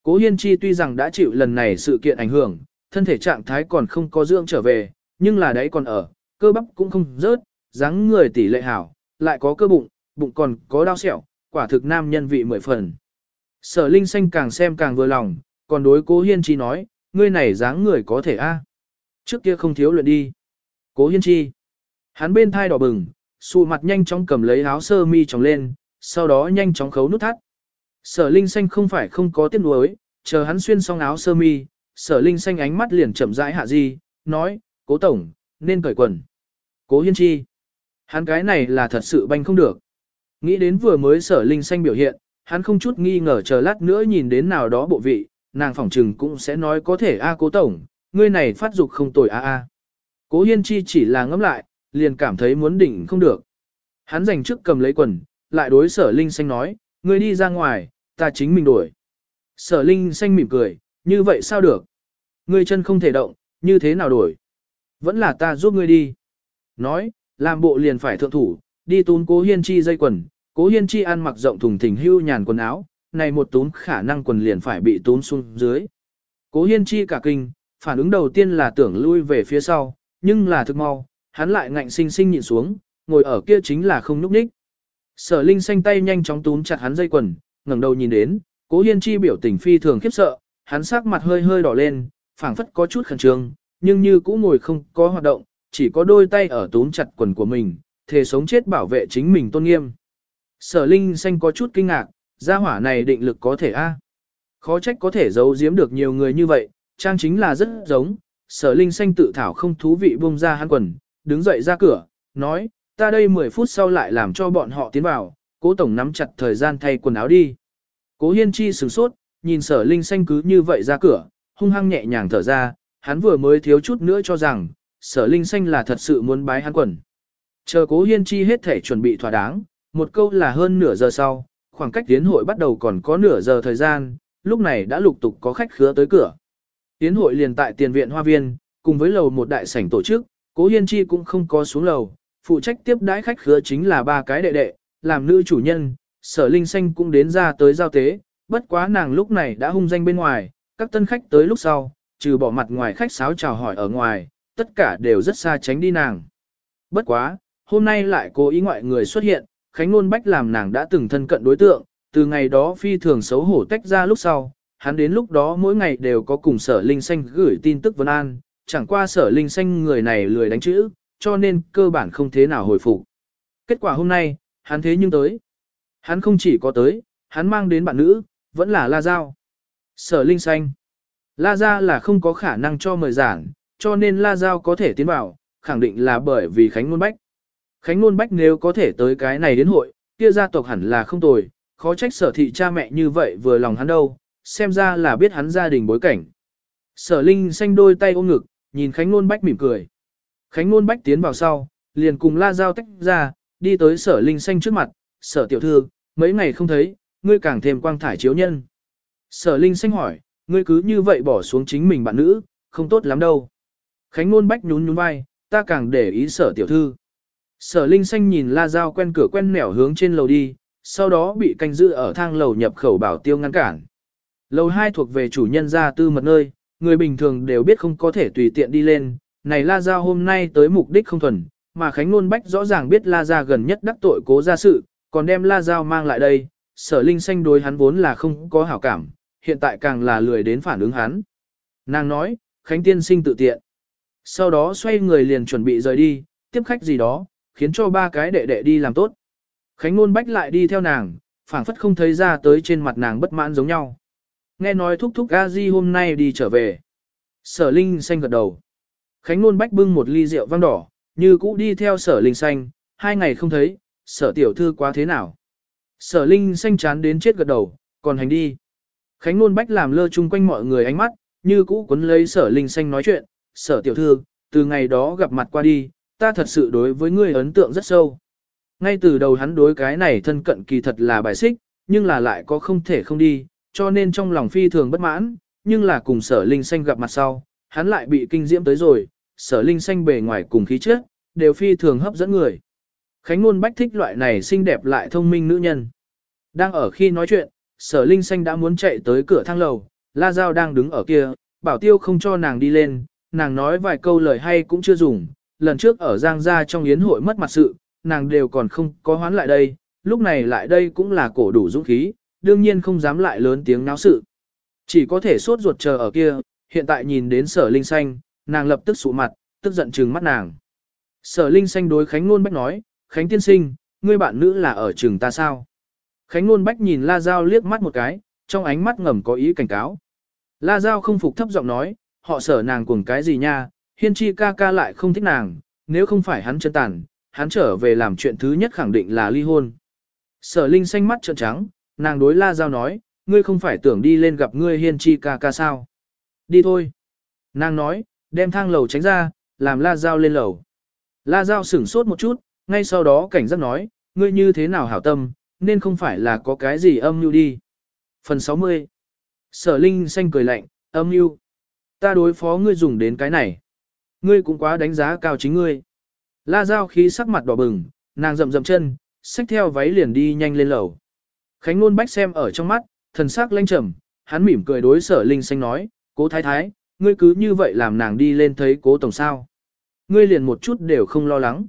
Cố Hiên Chi tuy rằng đã chịu lần này sự kiện ảnh hưởng, thân thể trạng thái còn không có dưỡng trở về, nhưng là đấy còn ở, cơ bắp cũng không rớt, dáng người tỷ lệ hảo, lại có cơ bụng, bụng còn có đau sẹo, quả thực nam nhân vị mười phần. Sở Linh Xanh càng xem càng vừa lòng, còn đối Cố Hiên Chi nói, ngươi này dáng người có thể a Trước kia không thiếu luyện đi. Cố Hiên Chi. Hắn bên thai đỏ bừng, sụ mặt nhanh chóng cầm lấy áo sơ mi tròng lên, sau đó nhanh chóng khấu nút thắt. Sở Linh Xanh không phải không có tiếc nuối, chờ hắn xuyên xong áo sơ mi, Sở Linh Xanh ánh mắt liền chậm rãi hạ di, nói, cố tổng, nên cởi quần. Cố hiên chi. Hắn cái này là thật sự banh không được. Nghĩ đến vừa mới sở linh xanh biểu hiện, hắn không chút nghi ngờ chờ lát nữa nhìn đến nào đó bộ vị, nàng phỏng trừng cũng sẽ nói có thể a cố tổng, ngươi này phát dục không tồi a a. Cố hiên chi chỉ là ngẫm lại, liền cảm thấy muốn đỉnh không được. Hắn dành trước cầm lấy quần, lại đối sở linh xanh nói, ngươi đi ra ngoài, ta chính mình đổi. Sở linh xanh mỉm cười, như vậy sao được? Ngươi chân không thể động, như thế nào đổi? Vẫn là ta giúp ngươi đi. Nói, làm bộ liền phải thượng thủ, đi tún cố hiên chi dây quần, cố hiên chi ăn mặc rộng thùng thình hưu nhàn quần áo, này một tún khả năng quần liền phải bị tún xuống dưới. Cố hiên chi cả kinh, phản ứng đầu tiên là tưởng lui về phía sau, nhưng là thực mau, hắn lại ngạnh sinh sinh nhịn xuống, ngồi ở kia chính là không núp ních. Sở Linh xanh tay nhanh chóng túm chặt hắn dây quần, ngẩng đầu nhìn đến, Cố Hiên Chi biểu tình phi thường khiếp sợ, hắn sắc mặt hơi hơi đỏ lên, phảng phất có chút khẩn trương, nhưng như cũ ngồi không có hoạt động, chỉ có đôi tay ở túm chặt quần của mình, thề sống chết bảo vệ chính mình tôn nghiêm. Sở Linh xanh có chút kinh ngạc, gia hỏa này định lực có thể a. Khó trách có thể giấu giếm được nhiều người như vậy, trang chính là rất giống. Sở Linh xanh tự thảo không thú vị buông ra hắn quần, đứng dậy ra cửa, nói, ta đây 10 phút sau lại làm cho bọn họ tiến vào, cố tổng nắm chặt thời gian thay quần áo đi. Cố Hiên Chi sửng sốt, nhìn sở Linh xanh cứ như vậy ra cửa, hung hăng nhẹ nhàng thở ra, hắn vừa mới thiếu chút nữa cho rằng, sở Linh xanh là thật sự muốn bái hắn quần. Chờ cố Hiên Chi hết thể chuẩn bị thỏa đáng, một câu là hơn nửa giờ sau, khoảng cách tiến hội bắt đầu còn có nửa giờ thời gian, lúc này đã lục tục có khách khứa tới cửa. Tiến hội liền tại tiền viện hoa viên, cùng với lầu một đại sảnh tổ chức, cố hiên chi cũng không có xuống lầu, phụ trách tiếp đãi khách khứa chính là ba cái đệ đệ, làm nữ chủ nhân, sở linh xanh cũng đến ra tới giao tế, bất quá nàng lúc này đã hung danh bên ngoài, các tân khách tới lúc sau, trừ bỏ mặt ngoài khách sáo chào hỏi ở ngoài, tất cả đều rất xa tránh đi nàng. Bất quá, hôm nay lại cố ý ngoại người xuất hiện, Khánh Nôn Bách làm nàng đã từng thân cận đối tượng, từ ngày đó phi thường xấu hổ tách ra lúc sau, hắn đến lúc đó mỗi ngày đều có cùng sở linh xanh gửi tin tức vấn an, chẳng qua sở linh xanh người này lười đánh chữ, cho nên cơ bản không thế nào hồi phục. Kết quả hôm nay, hắn thế nhưng tới. Hắn không chỉ có tới, hắn mang đến bạn nữ, vẫn là La Giao. Sở linh xanh. La Gia là không có khả năng cho mời giảng, cho nên La Giao có thể tiến vào, khẳng định là bởi vì Khánh Nôn Bách. Khánh Nôn Bách nếu có thể tới cái này đến hội, kia gia tộc hẳn là không tồi, khó trách sở thị cha mẹ như vậy vừa lòng hắn đâu, xem ra là biết hắn gia đình bối cảnh. Sở Linh xanh đôi tay ôm ngực, nhìn Khánh Nôn Bách mỉm cười. Khánh Nôn Bách tiến vào sau, liền cùng la giao tách ra, đi tới sở Linh xanh trước mặt, sở tiểu thư, mấy ngày không thấy, ngươi càng thêm quang thải chiếu nhân. Sở Linh xanh hỏi, ngươi cứ như vậy bỏ xuống chính mình bạn nữ, không tốt lắm đâu. Khánh Nôn Bách nhún nhún vai, ta càng để ý sở tiểu thư. Sở Linh Xanh nhìn La Giao quen cửa quen nẻo hướng trên lầu đi, sau đó bị canh giữ ở thang lầu nhập khẩu bảo tiêu ngăn cản. Lầu 2 thuộc về chủ nhân gia tư mật nơi, người bình thường đều biết không có thể tùy tiện đi lên. Này La Giao hôm nay tới mục đích không thuần, mà Khánh Nôn Bách rõ ràng biết La Gia gần nhất đắc tội cố gia sự, còn đem La Giao mang lại đây. Sở Linh Xanh đối hắn vốn là không có hảo cảm, hiện tại càng là lười đến phản ứng hắn. Nàng nói, Khánh Tiên Sinh tự tiện. Sau đó xoay người liền chuẩn bị rời đi, tiếp khách gì đó, khiến cho ba cái đệ đệ đi làm tốt. Khánh Nôn Bách lại đi theo nàng, phảng phất không thấy ra tới trên mặt nàng bất mãn giống nhau. Nghe nói thúc thúc a di hôm nay đi trở về. Sở Linh xanh gật đầu. Khánh Nôn Bách bưng một ly rượu vang đỏ, như cũ đi theo sở Linh xanh, hai ngày không thấy, sở tiểu thư quá thế nào. Sở Linh xanh chán đến chết gật đầu, còn hành đi. Khánh Nôn Bách làm lơ chung quanh mọi người ánh mắt, như cũ quấn lấy sở Linh xanh nói chuyện, sở tiểu thư, từ ngày đó gặp mặt qua đi, ta thật sự đối với ngươi ấn tượng rất sâu. Ngay từ đầu hắn đối cái này thân cận kỳ thật là bài xích, nhưng là lại có không thể không đi, cho nên trong lòng phi thường bất mãn, nhưng là cùng sở linh xanh gặp mặt sau, hắn lại bị kinh diễm tới rồi, sở linh xanh bề ngoài cùng khí chất, đều phi thường hấp dẫn người. Khánh Nôn bách thích loại này xinh đẹp lại thông minh nữ nhân. Đang ở khi nói chuyện, sở linh xanh đã muốn chạy tới cửa thang lầu, la giao đang đứng ở kia, bảo tiêu không cho nàng đi lên, nàng nói vài câu lời hay cũng chưa dùng, lần trước ở Giang Gia trong yến hội mất mặt sự, nàng đều còn không có hoán lại đây, lúc này lại đây cũng là cổ đủ dũng khí, đương nhiên không dám lại lớn tiếng náo sự. Chỉ có thể sốt ruột chờ ở kia, hiện tại nhìn đến sở linh xanh, nàng lập tức sụ mặt, tức giận trừng mắt nàng. Sở linh xanh đối Khánh Nôn Bách nói, Khánh tiên sinh, ngươi bạn nữ là ở trường ta sao? Khánh Nôn Bách nhìn La Giao liếc mắt một cái, trong ánh mắt ngầm có ý cảnh cáo. La Giao không phục thấp giọng nói, họ sở nàng cùng cái gì nha, hiên chi ca ca lại không thích nàng, nếu không phải hắn chân tàn, hắn trở về làm chuyện thứ nhất khẳng định là ly hôn. Sở Linh xanh mắt trợn trắng, nàng đối La Giao nói, ngươi không phải tưởng đi lên gặp ngươi hiên chi ca ca sao. Đi thôi. Nàng nói, đem thang lầu tránh ra, làm La Giao lên lầu. La Giao sửng sốt một chút, ngay sau đó cảnh giác nói, ngươi như thế nào hảo tâm, nên không phải là có cái gì âm mưu đi. Phần 60 Sở Linh xanh cười lạnh, âm mưu Ta đối phó ngươi dùng đến cái này. Ngươi cũng quá đánh giá cao chính ngươi. La Giao khí sắc mặt đỏ bừng, nàng rậm rậm chân, xách theo váy liền đi nhanh lên lầu. Khánh Nôn Bách xem ở trong mắt, thần sắc lanh trầm, hắn mỉm cười đối sở Linh xanh nói, cố thái thái, ngươi cứ như vậy làm nàng đi lên thấy cố tổng sao. Ngươi liền một chút đều không lo lắng.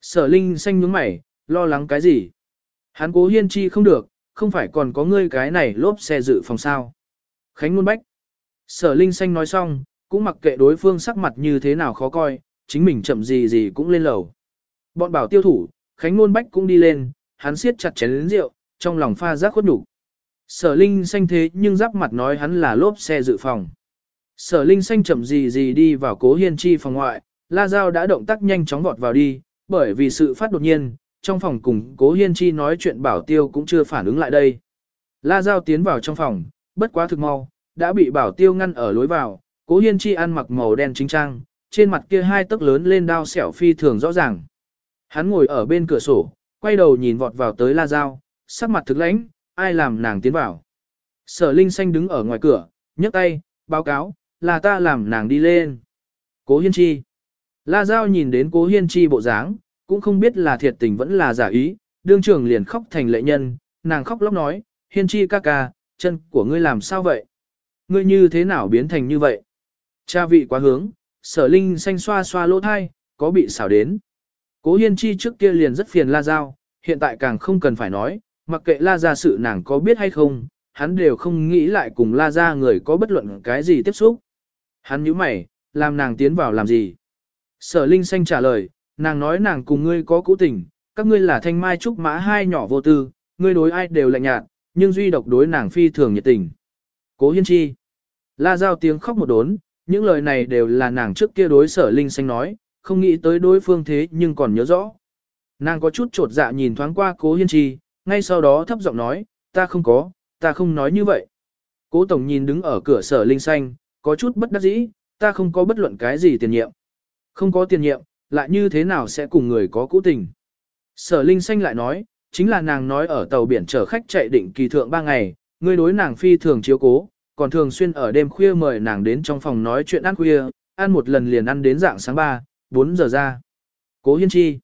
Sở Linh xanh nhướng mày, lo lắng cái gì? Hắn cố hiên chi không được, không phải còn có ngươi cái này lốp xe dự phòng sao. Khánh Nôn Bách. Sở Linh xanh nói xong, cũng mặc kệ đối phương sắc mặt như thế nào khó coi, chính mình chậm gì gì cũng lên lầu. Bọn bảo tiêu thủ, Khánh Nôn Bách cũng đi lên, hắn siết chặt chén lĩnh rượu, trong lòng pha giác khuất đủ. Sở Linh xanh thế nhưng giáp mặt nói hắn là lốp xe dự phòng. Sở Linh xanh chậm gì gì đi vào cố hiên chi phòng ngoại, La Giao đã động tác nhanh chóng vọt vào đi, bởi vì sự phát đột nhiên, trong phòng cùng cố hiên chi nói chuyện bảo tiêu cũng chưa phản ứng lại đây. La Giao tiến vào trong phòng, bất quá thực mau, đã bị bảo tiêu ngăn ở lối vào, cố hiên chi ăn mặc màu đen chính trang, trên mặt kia hai tấc lớn lên đao xẻo phi thường rõ ràng. Hắn ngồi ở bên cửa sổ, quay đầu nhìn vọt vào tới La Giao, sắc mặt thực lãnh, ai làm nàng tiến vào. Sở Linh Xanh đứng ở ngoài cửa, nhấc tay, báo cáo, là ta làm nàng đi lên. Cố Hiên Chi. La Giao nhìn đến Cố Hiên Chi bộ dáng, cũng không biết là thiệt tình vẫn là giả ý, đương trưởng liền khóc thành lệ nhân, nàng khóc lóc nói, Hiên Chi ca ca, chân của ngươi làm sao vậy? Ngươi như thế nào biến thành như vậy? Cha vị quá hướng, sở linh xanh xoa xoa lỗ thai, có bị xảo đến. Cố Hiên Chi trước kia liền rất phiền La Giao, hiện tại càng không cần phải nói, mặc kệ La Gia sự nàng có biết hay không, hắn đều không nghĩ lại cùng La Gia người có bất luận cái gì tiếp xúc. Hắn nhíu mày, làm nàng tiến vào làm gì? Sở Linh Xanh trả lời, nàng nói nàng cùng ngươi có cũ tình, các ngươi là thanh mai trúc mã hai nhỏ vô tư, ngươi đối ai đều lạnh nhạt, nhưng duy độc đối nàng phi thường nhiệt tình. Cố Hiên Chi. La Giao tiếng khóc một đốn, những lời này đều là nàng trước kia đối sở Linh Xanh nói, không nghĩ tới đối phương thế nhưng còn nhớ rõ. Nàng có chút trột dạ nhìn thoáng qua cố Hiên trì, ngay sau đó thấp giọng nói, ta không có, ta không nói như vậy. Cố Tổng nhìn đứng ở cửa sở Linh Xanh, có chút bất đắc dĩ, ta không có bất luận cái gì tiền nhiệm. Không có tiền nhiệm, lại như thế nào sẽ cùng người có cũ tình. Sở Linh Xanh lại nói, chính là nàng nói ở tàu biển chở khách chạy định kỳ thượng ba ngày, người đối nàng phi thường chiếu cố, còn thường xuyên ở đêm khuya mời nàng đến trong phòng nói chuyện ăn khuya, ăn một lần liền ăn đến dạng sáng 3, 4 giờ ra. Cố Hiên Chi.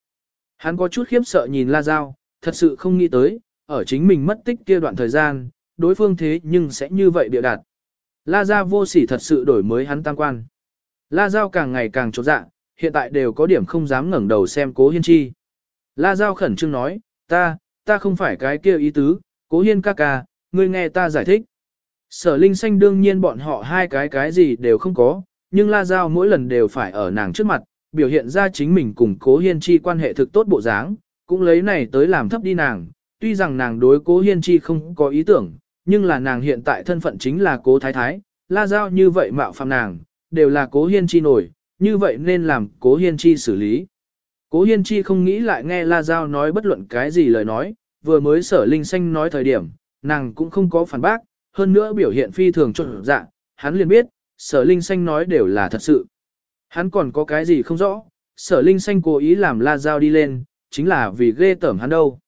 Hắn có chút khiếp sợ nhìn La Giao, thật sự không nghĩ tới, ở chính mình mất tích kia đoạn thời gian, đối phương thế nhưng sẽ như vậy biểu đạt. La Giao vô sỉ thật sự đổi mới hắn tăng quan. La Giao càng ngày càng trột dạ, hiện tại đều có điểm không dám ngẩng đầu xem cố hiên chi. La Giao khẩn trương nói, ta, ta không phải cái kia ý tứ, cố hiên ca ca, ngươi nghe ta giải thích. Sở Linh Xanh đương nhiên bọn họ hai cái cái gì đều không có, nhưng La Giao mỗi lần đều phải ở nàng trước mặt, biểu hiện ra chính mình cùng cố hiên chi quan hệ thực tốt bộ dáng, cũng lấy này tới làm thấp đi nàng. Tuy rằng nàng đối cố hiên chi không có ý tưởng, nhưng là nàng hiện tại thân phận chính là cố thái thái, La Giao như vậy mạo phạm nàng, đều là cố hiên chi nổi, như vậy nên làm cố hiên chi xử lý. Cố hiên chi không nghĩ lại nghe La Giao nói bất luận cái gì lời nói, vừa mới sở linh xanh nói thời điểm, nàng cũng không có phản bác, hơn nữa biểu hiện phi thường trộn dạ, hắn liền biết, sở linh xanh nói đều là thật sự. Hắn còn có cái gì không rõ, sở linh xanh cố ý làm La dao đi lên, chính là vì ghê tởm hắn đâu.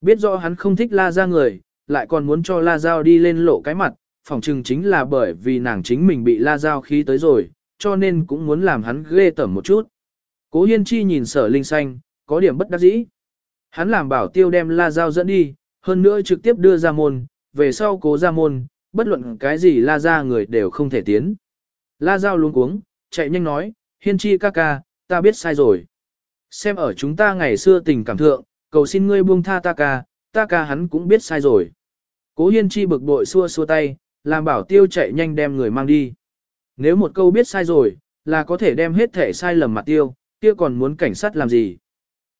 Biết rõ hắn không thích La Giao người, lại còn muốn cho La dao đi lên lộ cái mặt, phỏng chừng chính là bởi vì nàng chính mình bị La dao khí tới rồi, cho nên cũng muốn làm hắn ghê tởm một chút. Cố Hiên Chi nhìn sở linh xanh, có điểm bất đắc dĩ. Hắn làm bảo tiêu đem La dao dẫn đi, hơn nữa trực tiếp đưa ra môn, về sau cố ra môn, bất luận cái gì La Ra người đều không thể tiến. La Giao luống cuống, chạy nhanh nói, Hiên Chi ca ca, ta biết sai rồi. Xem ở chúng ta ngày xưa tình cảm thượng, cầu xin ngươi buông tha ta ca, ta ca hắn cũng biết sai rồi. Cố Hiên Chi bực bội xua xua tay, làm bảo tiêu chạy nhanh đem người mang đi. Nếu một câu biết sai rồi, là có thể đem hết thể sai lầm mặt tiêu, kia còn muốn cảnh sát làm gì.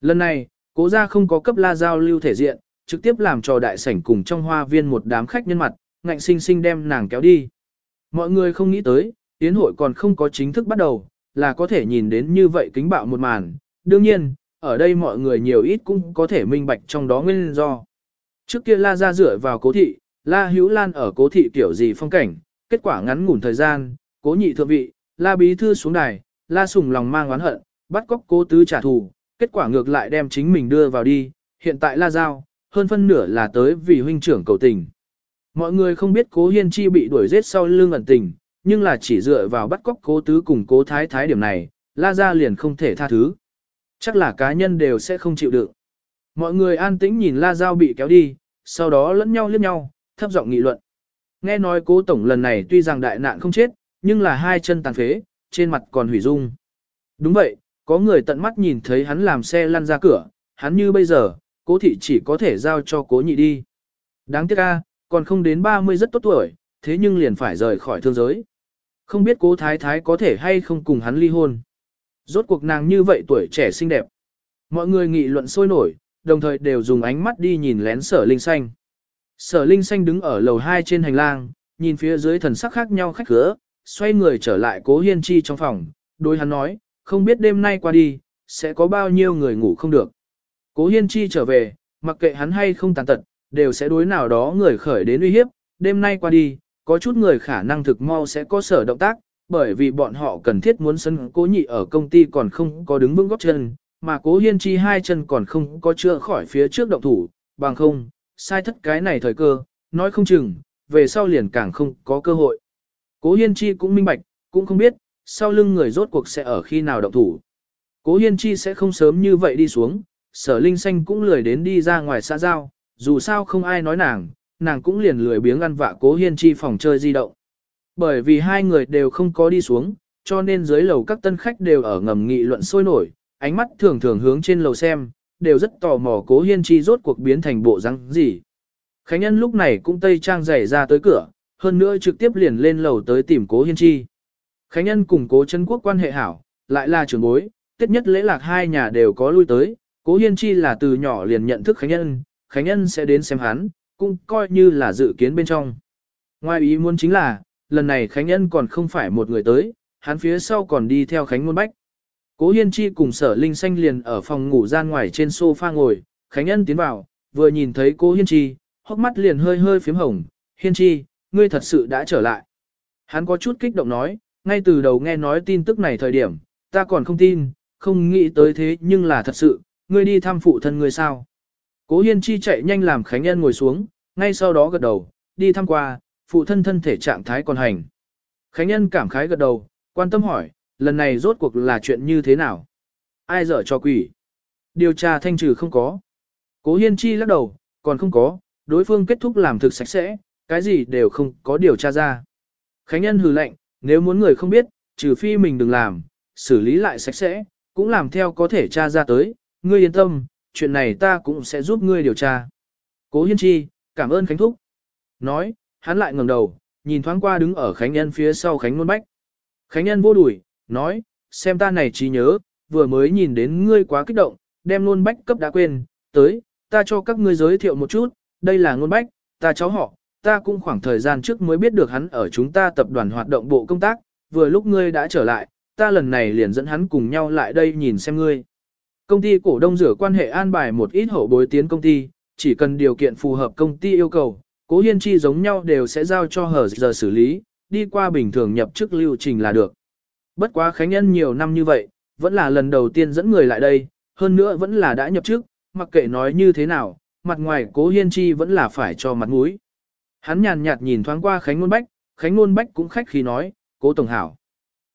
Lần này, cố gia không có cấp la giao lưu thể diện, trực tiếp làm cho đại sảnh cùng trong hoa viên một đám khách nhân mặt, ngạnh sinh sinh đem nàng kéo đi. Mọi người không nghĩ tới, tiến hội còn không có chính thức bắt đầu, là có thể nhìn đến như vậy kính bạo một màn, đương nhiên, ở đây mọi người nhiều ít cũng có thể minh bạch trong đó nguyên do. Trước kia La ra dựa vào cố thị, La Hữu Lan ở cố thị kiểu gì phong cảnh, kết quả ngắn ngủn thời gian, cố nhị thượng vị, La Bí Thư xuống đài, La Sùng lòng mang oán hận, bắt cóc cố tứ trả thù, kết quả ngược lại đem chính mình đưa vào đi, hiện tại La Giao, hơn phân nửa là tới vì huynh trưởng cầu tình. Mọi người không biết cố hiên chi bị đuổi giết sau lưng ẩn tình, nhưng là chỉ dựa vào bắt cóc cố tứ cùng cố thái thái điểm này, La Gia liền không thể tha thứ. Chắc là cá nhân đều sẽ không chịu được. Mọi người an tĩnh nhìn La dao bị kéo đi, sau đó lẫn nhau liếc nhau, thấp giọng nghị luận. Nghe nói cố tổng lần này tuy rằng đại nạn không chết, nhưng là hai chân tàn phế, trên mặt còn hủy dung. Đúng vậy, có người tận mắt nhìn thấy hắn làm xe lăn ra cửa, hắn như bây giờ, cố thị chỉ có thể giao cho cố nhị đi. Đáng tiếc a, còn không đến 30 rất tốt tuổi, thế nhưng liền phải rời khỏi thương giới. Không biết cố thái thái có thể hay không cùng hắn ly hôn. Rốt cuộc nàng như vậy tuổi trẻ xinh đẹp. Mọi người nghị luận sôi nổi, đồng thời đều dùng ánh mắt đi nhìn lén sở linh xanh. Sở linh xanh đứng ở lầu 2 trên hành lang, nhìn phía dưới thần sắc khác nhau khách cửa, xoay người trở lại cố hiên chi trong phòng, đối hắn nói, không biết đêm nay qua đi, sẽ có bao nhiêu người ngủ không được. Cố hiên chi trở về, mặc kệ hắn hay không tàn tật, đều sẽ đối nào đó người khởi đến uy hiếp, đêm nay qua đi, có chút người khả năng thực mau sẽ có sở động tác, bởi vì bọn họ cần thiết muốn sân cố nhị ở công ty còn không có đứng vững góp chân, mà cố hiên chi hai chân còn không có chưa khỏi phía trước động thủ, bằng không, sai thất cái này thời cơ, nói không chừng, về sau liền càng không có cơ hội. Cố hiên chi cũng minh bạch, cũng không biết, sau lưng người rốt cuộc sẽ ở khi nào động thủ. Cố hiên chi sẽ không sớm như vậy đi xuống, sở linh xanh cũng lười đến đi ra ngoài xã giao, dù sao không ai nói nàng, nàng cũng liền lười biếng ăn vạ cố hiên chi phòng chơi di động. Bởi vì hai người đều không có đi xuống, cho nên dưới lầu các tân khách đều ở ngầm nghị luận sôi nổi, ánh mắt thường thường hướng trên lầu xem, đều rất tò mò cố hiên chi rốt cuộc biến thành bộ răng gì. Khánh Nhân lúc này cũng tây trang giày ra tới cửa, hơn nữa trực tiếp liền lên lầu tới tìm cố hiên chi. Khánh Nhân cùng cố chân quốc quan hệ hảo, lại là trưởng bối, tiết nhất lễ lạc hai nhà đều có lui tới, cố hiên chi là từ nhỏ liền nhận thức Khánh Nhân, Khánh Nhân sẽ đến xem hắn, cũng coi như là dự kiến bên trong. Ngoài ý muốn chính là, lần này Khánh Nhân còn không phải một người tới, hắn phía sau còn đi theo Khánh Ngôn Bách. Cố Hiên Chi cùng sở Linh Xanh liền ở phòng ngủ gian ngoài trên sofa ngồi, Khánh Nhân tiến vào, vừa nhìn thấy cố Hiên Chi, hốc mắt liền hơi hơi phím hồng, Hiên Chi, ngươi thật sự đã trở lại. Hắn có chút kích động nói, ngay từ đầu nghe nói tin tức này thời điểm, ta còn không tin, không nghĩ tới thế nhưng là thật sự, ngươi đi thăm phụ thân ngươi sao. Cố Hiên Chi chạy nhanh làm Khánh Nhân ngồi xuống, ngay sau đó gật đầu, đi thăm qua, phụ thân thân thể trạng thái còn hành. Khánh Nhân cảm khái gật đầu, quan tâm hỏi, lần này rốt cuộc là chuyện như thế nào? Ai dở cho quỷ? Điều tra thanh trừ không có. Cố Hiên Chi lắc đầu, còn không có, đối phương kết thúc làm thực sạch sẽ, cái gì đều không có điều tra ra. Khánh Nhân hừ lạnh, nếu muốn người không biết, trừ phi mình đừng làm, xử lý lại sạch sẽ, cũng làm theo có thể tra ra tới, ngươi yên tâm, chuyện này ta cũng sẽ giúp ngươi điều tra. Cố Hiên Chi, cảm ơn Khánh Thúc. Nói, hắn lại ngẩng đầu, nhìn thoáng qua đứng ở Khánh Nhân phía sau Khánh Nôn Bách. Khánh Nhân vô đuổi, nói, xem ta này trí nhớ, vừa mới nhìn đến ngươi quá kích động, đem Nôn Bách cấp đã quên, tới, ta cho các ngươi giới thiệu một chút, đây là Nôn Bách, ta cháu họ, ta cũng khoảng thời gian trước mới biết được hắn ở chúng ta tập đoàn hoạt động bộ công tác, vừa lúc ngươi đã trở lại, ta lần này liền dẫn hắn cùng nhau lại đây nhìn xem ngươi. Công ty cổ đông rửa quan hệ an bài một ít hậu bối tiến công ty, chỉ cần điều kiện phù hợp công ty yêu cầu, cố hiên chi giống nhau đều sẽ giao cho hở giờ xử lý, đi qua bình thường nhập chức lưu trình là được. Bất quá Khánh Nhân nhiều năm như vậy, vẫn là lần đầu tiên dẫn người lại đây, hơn nữa vẫn là đã nhập chức, mặc kệ nói như thế nào, mặt ngoài cố hiên chi vẫn là phải cho mặt mũi. Hắn nhàn nhạt nhìn thoáng qua Khánh Nôn Bách, Khánh Nôn Bách cũng khách khí nói, cố tổng hảo.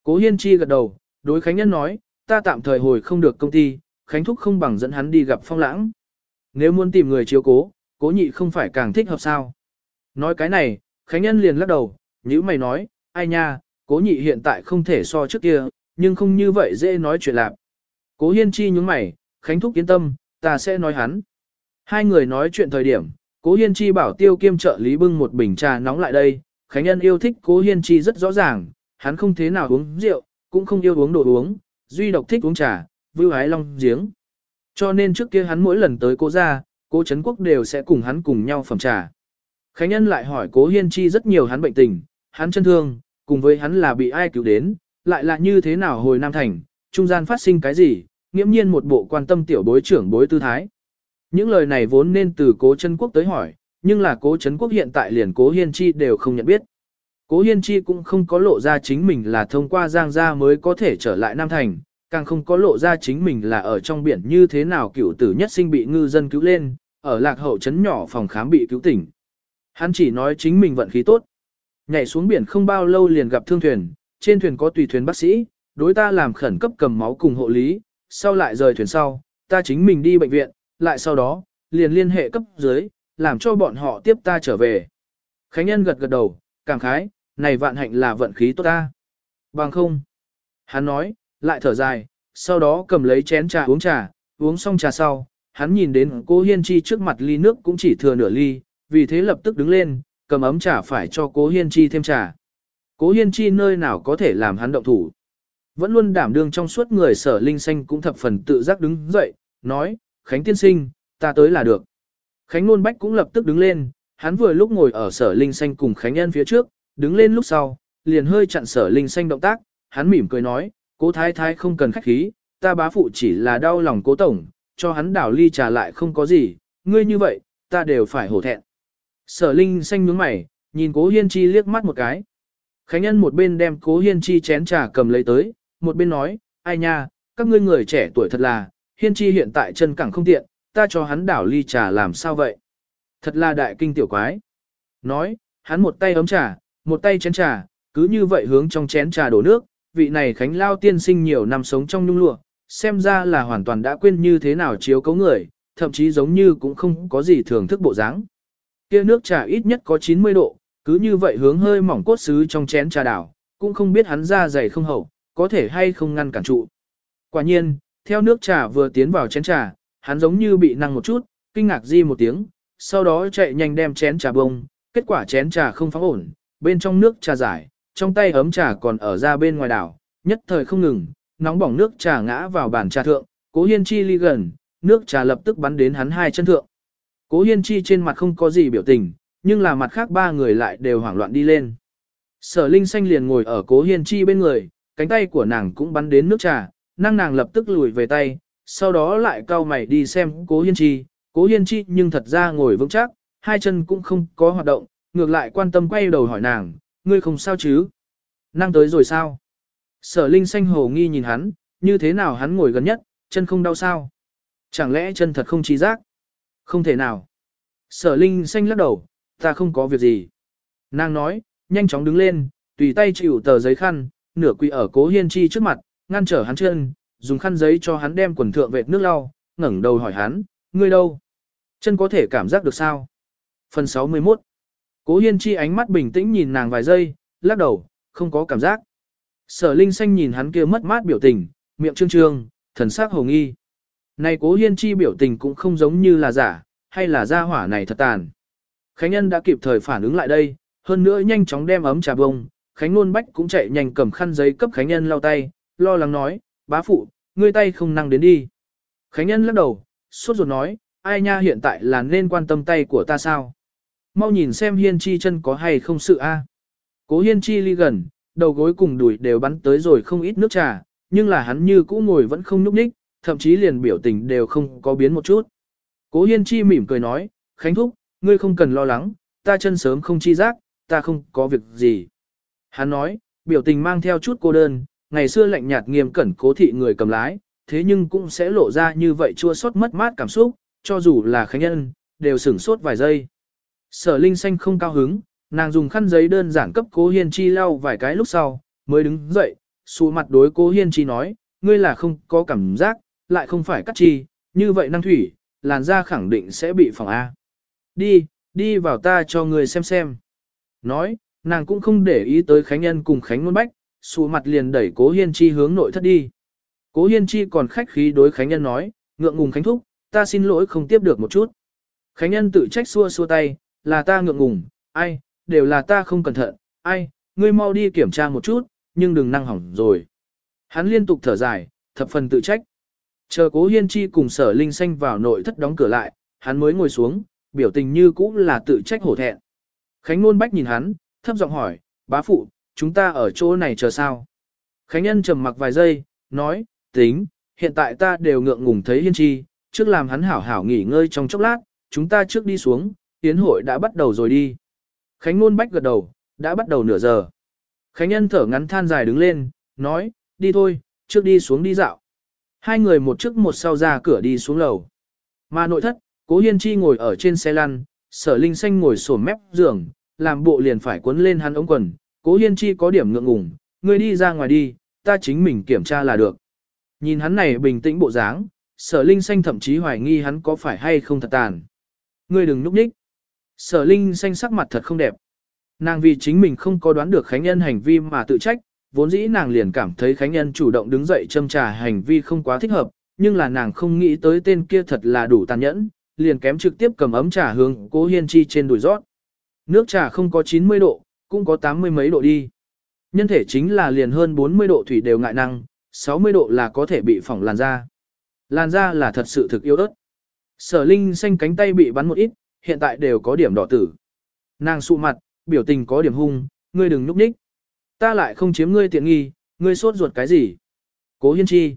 Cố hiên chi gật đầu, đối Khánh Nhân nói, ta tạm thời hồi không được công ty, Khánh Thúc không bằng dẫn hắn đi gặp phong lãng. Nếu muốn tìm người chiếu cố, cố nhị không phải càng thích hợp sao. Nói cái này, Khánh Nhân liền lắc đầu, như mày nói, ai nha, cố nhị hiện tại không thể so trước kia, nhưng không như vậy dễ nói chuyện lạc. Cố hiên chi nhúng mày, Khánh Thúc yên tâm, ta sẽ nói hắn. Hai người nói chuyện thời điểm, cố hiên chi bảo tiêu kiêm trợ lý bưng một bình trà nóng lại đây, Khánh Nhân yêu thích cố hiên chi rất rõ ràng, hắn không thế nào uống rượu, cũng không yêu uống đồ uống, duy độc thích uống trà, vưu hái long giếng. Cho nên trước kia hắn mỗi lần tới cố gia, cố Trấn Quốc đều sẽ cùng hắn cùng nhau phẩm trà. Khánh Nhân lại hỏi cố Hiên Chi rất nhiều hắn bệnh tình, hắn chân thương, cùng với hắn là bị ai cứu đến, lại là như thế nào hồi Nam Thành, trung gian phát sinh cái gì, nghiễm nhiên một bộ quan tâm tiểu bối trưởng bối tư thái. Những lời này vốn nên từ cố Trấn quốc tới hỏi, nhưng là cố Trấn quốc hiện tại liền cố hiên chi đều không nhận biết. Cố hiên chi cũng không có lộ ra chính mình là thông qua giang gia mới có thể trở lại Nam Thành, càng không có lộ ra chính mình là ở trong biển như thế nào cựu tử nhất sinh bị ngư dân cứu lên, ở lạc hậu trấn nhỏ phòng khám bị cứu tỉnh. Hắn chỉ nói chính mình vận khí tốt. Nhảy xuống biển không bao lâu liền gặp thương thuyền, trên thuyền có tùy thuyền bác sĩ, đối ta làm khẩn cấp cầm máu cùng hộ lý, sau lại rời thuyền sau, ta chính mình đi bệnh viện, lại sau đó, liền liên hệ cấp dưới, làm cho bọn họ tiếp ta trở về. Khánh Nhân gật gật đầu, cảm khái, này vạn hạnh là vận khí tốt ta. Bằng không. Hắn nói, lại thở dài, sau đó cầm lấy chén trà uống trà, uống xong trà sau, hắn nhìn đến cô Hiên Chi trước mặt ly nước cũng chỉ thừa nửa ly, vì thế lập tức đứng lên, cầm ấm trà phải cho cố Hiên Chi thêm trà. Cố Hiên Chi nơi nào có thể làm hắn động thủ. Vẫn luôn đảm đương trong suốt người sở linh xanh cũng thập phần tự giác đứng dậy, nói, Khánh tiên sinh, ta tới là được. Khánh Nôn Bách cũng lập tức đứng lên, hắn vừa lúc ngồi ở sở linh xanh cùng Khánh Nhân phía trước, đứng lên lúc sau, liền hơi chặn sở linh xanh động tác, hắn mỉm cười nói, cố thái thái không cần khách khí, ta bá phụ chỉ là đau lòng cố tổng, cho hắn đảo ly trà lại không có gì, ngươi như vậy, ta đều phải hổ thẹn. Sở linh xanh nhướng mày, nhìn cố hiên chi liếc mắt một cái. Khánh Nhân một bên đem cố hiên chi chén trà cầm lấy tới, một bên nói, ai nha, các ngươi người trẻ tuổi thật là, hiên chi hiện tại chân cẳng không tiện, ta cho hắn đảo ly trà làm sao vậy? Thật là đại kinh tiểu quái. Nói, hắn một tay ấm trà, một tay chén trà, cứ như vậy hướng trong chén trà đổ nước, vị này khánh lao tiên sinh nhiều năm sống trong nhung lụa, xem ra là hoàn toàn đã quên như thế nào chiếu cấu người, thậm chí giống như cũng không có gì thưởng thức bộ dáng. Kia nước trà ít nhất có 90 độ, cứ như vậy hướng hơi mỏng cốt xứ trong chén trà đảo, cũng không biết hắn ra dày không hậu, có thể hay không ngăn cản trụ. Quả nhiên, theo nước trà vừa tiến vào chén trà, hắn giống như bị năng một chút, kinh ngạc di một tiếng, sau đó chạy nhanh đem chén trà bông, kết quả chén trà không phóng ổn, bên trong nước trà giải, trong tay ấm trà còn ở ra bên ngoài đảo, nhất thời không ngừng, nóng bỏng nước trà ngã vào bàn trà thượng, cố hiên chi ly gần, nước trà lập tức bắn đến hắn hai chân thượng. Cố hiên chi trên mặt không có gì biểu tình, nhưng là mặt khác ba người lại đều hoảng loạn đi lên. Sở Linh Xanh liền ngồi ở cố hiên chi bên người, cánh tay của nàng cũng bắn đến nước trà, năng nàng lập tức lùi về tay, sau đó lại cau mày đi xem cố hiên chi, cố hiên chi nhưng thật ra ngồi vững chắc, hai chân cũng không có hoạt động, ngược lại quan tâm quay đầu hỏi nàng, ngươi không sao chứ? Năng tới rồi sao? Sở Linh xanh hồ nghi nhìn hắn, như thế nào hắn ngồi gần nhất, chân không đau sao? Chẳng lẽ chân thật không trí giác? Không thể nào. Sở Linh xanh lắc đầu, ta không có việc gì. Nàng nói, nhanh chóng đứng lên, tùy tay chịu tờ giấy khăn, nửa quỳ ở cố hiên chi trước mặt, ngăn trở hắn chân, dùng khăn giấy cho hắn đem quần thượng vệt nước lau, ngẩng đầu hỏi hắn, ngươi đâu? Chân có thể cảm giác được sao? Phần 61 Cố Hiên Chi ánh mắt bình tĩnh nhìn nàng vài giây, lắc đầu, không có cảm giác. Sở Linh Xanh nhìn hắn kia mất mát biểu tình, miệng trương trương, thần sắc hồ nghi. Này Cố Hiên Chi biểu tình cũng không giống như là giả, hay là gia hỏa này thật tàn. Khánh Nhân đã kịp thời phản ứng lại đây, hơn nữa nhanh chóng đem ấm trà bông, Khánh Nôn Bách cũng chạy nhanh cầm khăn giấy cấp Khánh Nhân lau tay, lo lắng nói, bá phụ, ngươi tay không năng đến đi. Khánh Nhân lắc đầu, sốt ruột nói, ai nha hiện tại là nên quan tâm tay của ta sao? Mau nhìn xem Hiên Chi chân có hay không sự a. Cố Hiên Chi ly gần, đầu gối cùng đùi đều bắn tới rồi không ít nước trà, nhưng là hắn như cũ ngồi vẫn không nhúc nhích, thậm chí liền biểu tình đều không có biến một chút. Cố Hiên Chi mỉm cười nói, Khánh Thúc, ngươi không cần lo lắng, ta chân sớm không chi giác, ta không có việc gì. Hắn nói, biểu tình mang theo chút cô đơn, ngày xưa lạnh nhạt nghiêm cẩn cố thị người cầm lái, thế nhưng cũng sẽ lộ ra như vậy chua xót mất mát cảm xúc, cho dù là khánh nhân, đều sửng sốt vài giây. Sở Linh Xanh không cao hứng, nàng dùng khăn giấy đơn giản cấp cố hiên chi lau vài cái lúc sau, mới đứng dậy, xù mặt đối cố hiên chi nói, ngươi là không có cảm giác, lại không phải cắt chi, như vậy năng thủy, làn da khẳng định sẽ bị phòng A. Đi, đi vào ta cho ngươi xem xem. Nói, nàng cũng không để ý tới Khánh Nhân cùng Khánh Nguồn Bách, xù mặt liền đẩy Cố Hiên Chi hướng nội thất đi. Cố Hiên Chi còn khách khí đối Khánh Nhân nói, ngượng ngùng Khánh Thúc, ta xin lỗi không tiếp được một chút. Khánh Nhân tự trách xua xua tay, là ta ngượng ngùng, ai, đều là ta không cẩn thận, ai, ngươi mau đi kiểm tra một chút, nhưng đừng năng hỏng rồi. Hắn liên tục thở dài, thập phần tự trách. Chờ Cố Hiên Chi cùng Sở Linh Xanh vào nội thất đóng cửa lại, hắn mới ngồi xuống, biểu tình như cũ là tự trách hổ thẹn. Khánh Nôn Bách nhìn hắn, thấp giọng hỏi, bá phụ, chúng ta ở chỗ này chờ sao? Khánh Nhân trầm mặc vài giây, nói, tính, hiện tại ta đều ngượng ngùng thấy hiên chi, trước làm hắn hảo hảo nghỉ ngơi trong chốc lát, chúng ta trước đi xuống, tiến hội đã bắt đầu rồi đi. Khánh Nôn Bách gật đầu, đã bắt đầu nửa giờ. Khánh Nhân thở ngắn than dài đứng lên, nói, đi thôi, trước đi xuống đi dạo. Hai người một trước một sau ra cửa đi xuống lầu. Mà nội thất, Cố Hiên Chi ngồi ở trên xe lăn, sở linh xanh ngồi sổm mép giường, làm bộ liền phải cuốn lên hắn ống quần. Cố Hiên Chi có điểm ngượng ngùng, người đi ra ngoài đi, ta chính mình kiểm tra là được. Nhìn hắn này bình tĩnh bộ dáng, sở linh xanh thậm chí hoài nghi hắn có phải hay không thật tàn. Ngươi đừng núp nhích. Sở linh xanh sắc mặt thật không đẹp. Nàng vì chính mình không có đoán được Khánh Nhân hành vi mà tự trách, vốn dĩ nàng liền cảm thấy Khánh Nhân chủ động đứng dậy châm trà hành vi không quá thích hợp, nhưng là nàng không nghĩ tới tên kia thật là đủ tàn nhẫn, liền kém trực tiếp cầm ấm trà hướng cố hiên chi trên đùi rót. Nước trà không có 90 độ, cũng có 80 mấy độ đi. Nhân thể chính là liền hơn 40 độ thủy đều ngại năng, 60 độ là có thể bị phỏng làn da. Làn da là thật sự thực yếu ớt. Sở Linh xanh cánh tay bị bắn một ít, hiện tại đều có điểm đỏ tử. Nàng sụ mặt, biểu tình có điểm hung, ngươi đừng núp đích Ta lại không chiếm ngươi tiện nghi, ngươi sốt ruột cái gì? Cố Hiên Chi.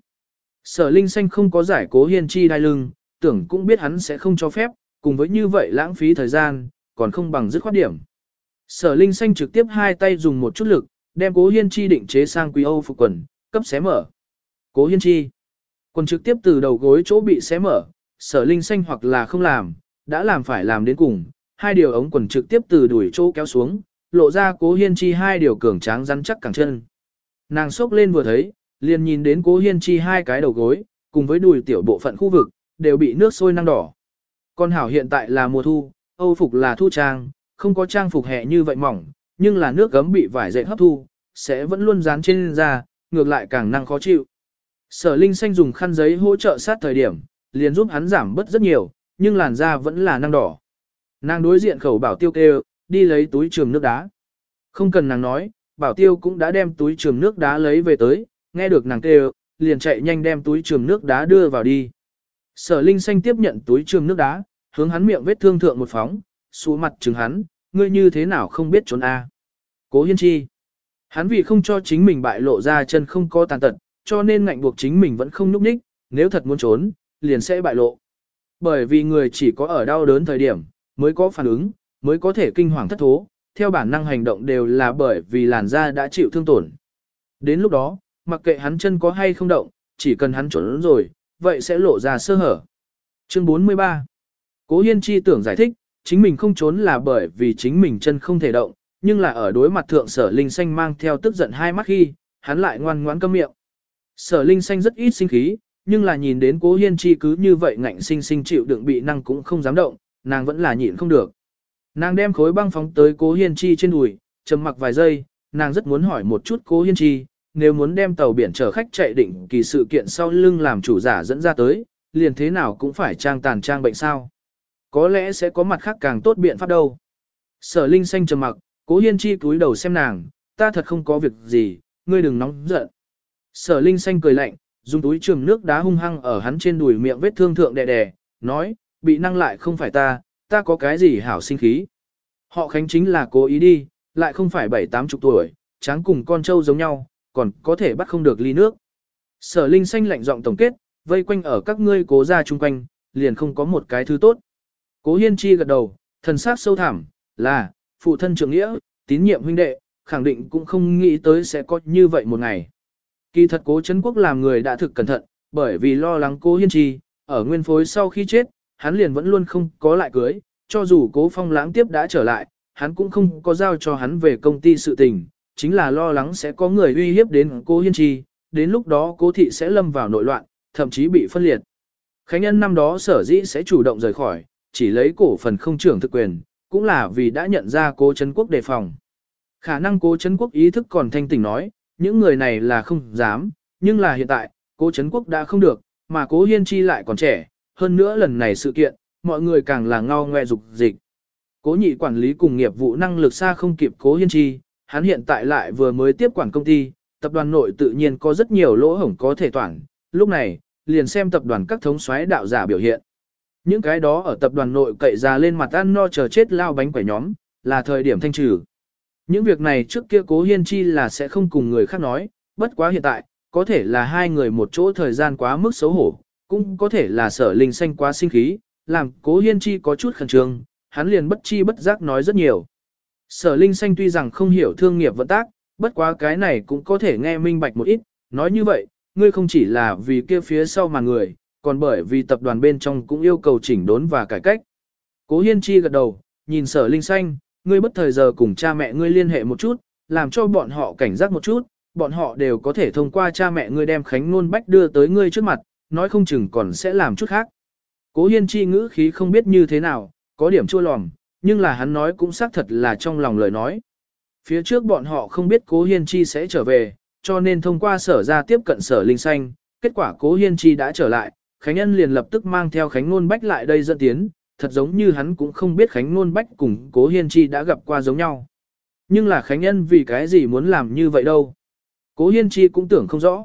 Sở Linh xanh không có giải Cố Hiên Chi đai lưng, tưởng cũng biết hắn sẽ không cho phép, cùng với như vậy lãng phí thời gian, còn không bằng dứt khoát điểm. Sở Linh xanh trực tiếp hai tay dùng một chút lực, đem Cố Hiên Chi định chế sang quý Âu phục quần, cấp xé mở. Cố Hiên Chi. Quần trực tiếp từ đầu gối chỗ bị xé mở, Sở Linh xanh hoặc là không làm, đã làm phải làm đến cùng, hai điều ống quần trực tiếp từ đuổi chỗ kéo xuống, lộ ra Cố Hiên Chi hai điều cường tráng rắn chắc cẳng chân. Nàng sốc lên vừa thấy, liền nhìn đến Cố Hiên Chi hai cái đầu gối, cùng với đùi tiểu bộ phận khu vực, đều bị nước sôi năng đỏ. Con hảo hiện tại là mùa thu, Âu phục là thu trang, không có trang phục hè như vậy mỏng, nhưng là nước gấm bị vải dệt hấp thu, sẽ vẫn luôn dán trên da, ngược lại càng năng khó chịu. Sở Linh Xanh dùng khăn giấy hỗ trợ sát thời điểm, liền giúp hắn giảm bớt rất nhiều, nhưng làn da vẫn là năng đỏ. Nàng đối diện khẩu bảo tiêu kêu, đi lấy túi trường nước đá. Không cần nàng nói, bảo tiêu cũng đã đem túi trường nước đá lấy về tới, nghe được nàng kêu, liền chạy nhanh đem túi trường nước đá đưa vào đi. Sở Linh Xanh tiếp nhận túi trường nước đá, hướng hắn miệng vết thương thượng một phóng, xuống mặt trừng hắn, ngươi như thế nào không biết trốn a? Cố Hiên Chi. Hắn vì không cho chính mình bại lộ ra chân không có tàn tật, cho nên ngạnh buộc chính mình vẫn không nhúc nhích, nếu thật muốn trốn, liền sẽ bại lộ. Bởi vì người chỉ có ở đau đớn thời điểm, mới có phản ứng, mới có thể kinh hoàng thất thố, theo bản năng hành động đều là bởi vì làn da đã chịu thương tổn. Đến lúc đó, mặc kệ hắn chân có hay không động, chỉ cần hắn trốn rồi, vậy sẽ lộ ra sơ hở. Chương 43 Cố Hiên Chi tưởng giải thích, chính mình không trốn là bởi vì chính mình chân không thể động, nhưng là ở đối mặt thượng sở linh xanh mang theo tức giận hai mắt khi, hắn lại ngoan ngoãn câm miệng. Sở linh xanh rất ít sinh khí, nhưng là nhìn đến cố hiên chi cứ như vậy ngạnh sinh sinh chịu đựng bị năng cũng không dám động, nàng vẫn là nhịn không được. Nàng đem khối băng phóng tới cố hiên chi trên đùi, trầm mặc vài giây, nàng rất muốn hỏi một chút cố hiên chi, nếu muốn đem tàu biển chở khách chạy định kỳ sự kiện sau lưng làm chủ giả dẫn ra tới, liền thế nào cũng phải trang tàn trang bệnh sao. Có lẽ sẽ có mặt khác càng tốt biện pháp đâu. Sở Linh xanh trầm mặc, Cố Hiên Chi cúi đầu xem nàng, ta thật không có việc gì, ngươi đừng nóng giận. Sở Linh xanh cười lạnh, dùng túi trường nước đá hung hăng ở hắn trên đùi miệng vết thương thượng đè đè, nói, bị năng lại không phải ta, ta có cái gì hảo sinh khí. Họ khánh chính là cố ý đi, lại không phải bảy tám chục tuổi, tráng cùng con trâu giống nhau, còn có thể bắt không được ly nước. Sở Linh xanh lạnh giọng tổng kết, vây quanh ở các ngươi cố gia chung quanh, liền không có một cái thứ tốt. Cố Hiên Chi gật đầu, thần sắc sâu thẳm, là, phụ thân trưởng nghĩa, tín nhiệm huynh đệ, khẳng định cũng không nghĩ tới sẽ có như vậy một ngày. Kỳ thật cố Trấn Quốc làm người đã thực cẩn thận, bởi vì lo lắng cố Hiên Chi, ở nguyên phối sau khi chết, hắn liền vẫn luôn không có lại cưới, cho dù cố phong lãng tiếp đã trở lại, hắn cũng không có giao cho hắn về công ty sự tình, chính là lo lắng sẽ có người uy hiếp đến cố Hiên Chi, đến lúc đó cố thị sẽ lâm vào nội loạn, thậm chí bị phân liệt. Khánh Nhân năm đó sở dĩ sẽ chủ động rời khỏi, chỉ lấy cổ phần không trưởng thực quyền, cũng là vì đã nhận ra cố Trấn Quốc đề phòng. Khả năng cố Trấn Quốc ý thức còn thanh tỉnh nói, những người này là không dám, nhưng là hiện tại, cố Trấn Quốc đã không được, mà cố Hiên Chi lại còn trẻ, hơn nữa lần này sự kiện, mọi người càng là ngao ngoe dục dịch. Cố nhị quản lý cùng nghiệp vụ năng lực xa không kịp cố Hiên Chi, hắn hiện tại lại vừa mới tiếp quản công ty, tập đoàn nội tự nhiên có rất nhiều lỗ hổng có thể toàn, lúc này, liền xem tập đoàn các thống soái đạo giả biểu hiện. Những cái đó ở tập đoàn nội cậy ra lên mặt ăn no chờ chết lao bánh quẩy nhóm, là thời điểm thanh trừ. Những việc này trước kia cố hiên chi là sẽ không cùng người khác nói, bất quá hiện tại, có thể là hai người một chỗ thời gian quá mức xấu hổ, cũng có thể là sở linh xanh quá sinh khí, làm cố hiên chi có chút khẩn trương, hắn liền bất chi bất giác nói rất nhiều. Sở linh xanh tuy rằng không hiểu thương nghiệp vận tác, bất quá cái này cũng có thể nghe minh bạch một ít, nói như vậy, ngươi không chỉ là vì kia phía sau mà người, còn bởi vì tập đoàn bên trong cũng yêu cầu chỉnh đốn và cải cách. Cố hiên chi gật đầu, nhìn sở linh xanh, ngươi bất thời giờ cùng cha mẹ ngươi liên hệ một chút, làm cho bọn họ cảnh giác một chút, bọn họ đều có thể thông qua cha mẹ ngươi đem Khánh Nôn Bách đưa tới ngươi trước mặt, nói không chừng còn sẽ làm chút khác. Cố hiên chi ngữ khí không biết như thế nào, có điểm chua lòng, nhưng là hắn nói cũng xác thật là trong lòng lời nói. Phía trước bọn họ không biết cố hiên chi sẽ trở về, cho nên thông qua sở ra tiếp cận sở linh xanh, kết quả cố hiên chi đã trở lại, Khánh Ân liền lập tức mang theo Khánh Nôn Bách lại đây dẫn tiến, thật giống như hắn cũng không biết Khánh Nôn Bách cùng cố hiên chi đã gặp qua giống nhau. Nhưng là Khánh nhân vì cái gì muốn làm như vậy đâu. Cố hiên chi cũng tưởng không rõ.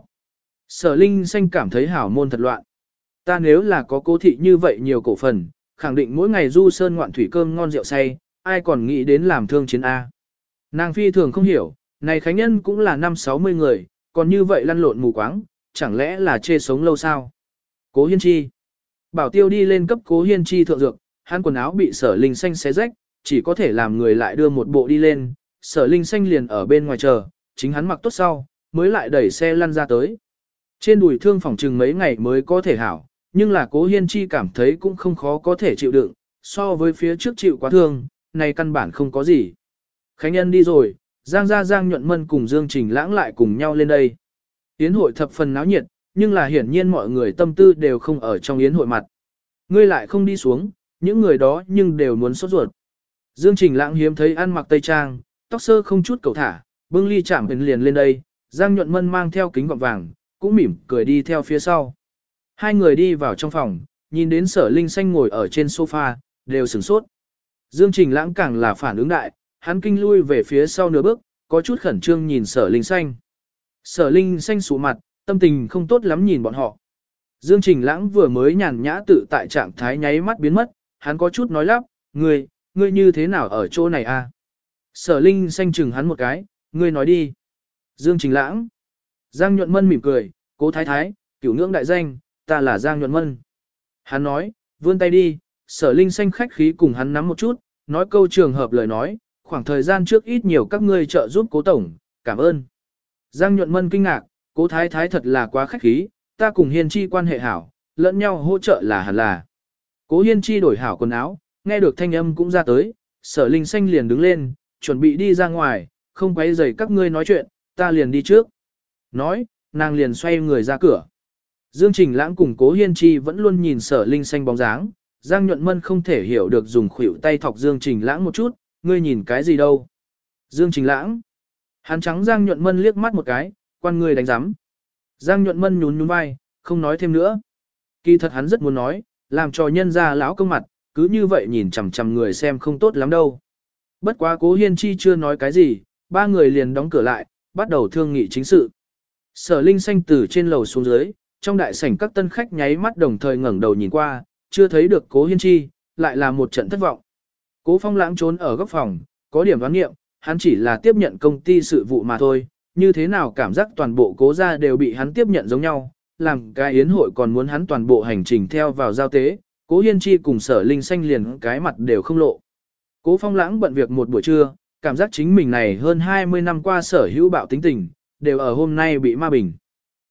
Sở Linh Xanh cảm thấy hảo môn thật loạn. Ta nếu là có cố thị như vậy nhiều cổ phần, khẳng định mỗi ngày du sơn ngoạn thủy cơm ngon rượu say, ai còn nghĩ đến làm thương chiến A. Nàng phi thường không hiểu, này Khánh Nhân cũng là năm sáu mươi người, còn như vậy lăn lộn mù quáng, chẳng lẽ là chê sống lâu sao? Cố Hiên Chi. Bảo tiêu đi lên cấp Cố Hiên Chi thượng dược, hắn quần áo bị sở linh xanh xé rách, chỉ có thể làm người lại đưa một bộ đi lên, sở linh xanh liền ở bên ngoài chờ, chính hắn mặc tốt sau, mới lại đẩy xe lăn ra tới. Trên đùi thương phòng trừng mấy ngày mới có thể hảo, nhưng là cố hiên chi cảm thấy cũng không khó có thể chịu đựng, so với phía trước chịu quá thương, này căn bản không có gì. Khánh Nhân đi rồi, Giang Gia Giang Nhuận Mân cùng Dương Trình Lãng lại cùng nhau lên đây. Yến hội thập phần náo nhiệt, nhưng là hiển nhiên mọi người tâm tư đều không ở trong yến hội mặt. Ngươi lại không đi xuống, những người đó nhưng đều muốn sốt ruột. Dương Trình Lãng hiếm thấy ăn mặc tây trang, tóc sơ không chút cầu thả, bưng ly chạm liền lên đây, Giang Nhuận Mân mang theo kính gọng vàng, cũng mỉm cười đi theo phía sau. Hai người đi vào trong phòng, nhìn đến sở linh xanh ngồi ở trên sofa, đều sửng sốt. Dương Trình Lãng càng là phản ứng đại, hắn kinh lui về phía sau nửa bước, có chút khẩn trương nhìn sở linh xanh. Sở linh xanh sụ mặt, tâm tình không tốt lắm nhìn bọn họ. Dương Trình Lãng vừa mới nhàn nhã tự tại trạng thái nháy mắt biến mất, hắn có chút nói lắp, ngươi, ngươi như thế nào ở chỗ này a? Sở linh xanh chừng hắn một cái, ngươi nói đi. Dương Trình Lãng. Giang Nhuận Mân mỉm cười, cố thái thái, cửu ngưỡng đại danh, ta là Giang Nhuận Mân. Hắn nói, vươn tay đi, sở linh xanh khách khí cùng hắn nắm một chút, nói câu trường hợp lời nói, khoảng thời gian trước ít nhiều các ngươi trợ giúp cố tổng, cảm ơn. Giang Nhuận Mân kinh ngạc, cố thái thái thật là quá khách khí, ta cùng hiên chi quan hệ hảo, lẫn nhau hỗ trợ là hẳn là. Cố hiên chi đổi hảo quần áo, nghe được thanh âm cũng ra tới, sở linh xanh liền đứng lên, chuẩn bị đi ra ngoài, không quấy rầy các ngươi nói chuyện, ta liền đi trước. Nói, nàng liền xoay người ra cửa. Dương Trình Lãng cùng Cố Hiên Chi vẫn luôn nhìn sở linh xanh bóng dáng, Giang Nhuận Mân không thể hiểu được dùng khuỷu tay thọc Dương Trình Lãng một chút, ngươi nhìn cái gì đâu. Dương Trình Lãng. Hắn trắng Giang Nhuận Mân liếc mắt một cái, quan người đánh giám. Giang Nhuận Mân nhún nhún vai, không nói thêm nữa. Kỳ thật hắn rất muốn nói, làm cho nhân ra lão công mặt, cứ như vậy nhìn chằm chằm người xem không tốt lắm đâu. Bất quá Cố Hiên Chi chưa nói cái gì, ba người liền đóng cửa lại, bắt đầu thương nghị chính sự. Sở Linh xanh từ trên lầu xuống dưới, trong đại sảnh các tân khách nháy mắt đồng thời ngẩng đầu nhìn qua, chưa thấy được Cố Hiên Chi, lại là một trận thất vọng. Cố Phong lãng trốn ở góc phòng, có điểm đoán nghiệm, hắn chỉ là tiếp nhận công ty sự vụ mà thôi, như thế nào cảm giác toàn bộ cố gia đều bị hắn tiếp nhận giống nhau, làm cái yến hội còn muốn hắn toàn bộ hành trình theo vào giao tế, Cố Hiên Chi cùng Sở Linh xanh liền cái mặt đều không lộ. Cố Phong lãng bận việc một buổi trưa, cảm giác chính mình này hơn 20 năm qua sở hữu bạo tính tình, đều ở hôm nay bị ma bình.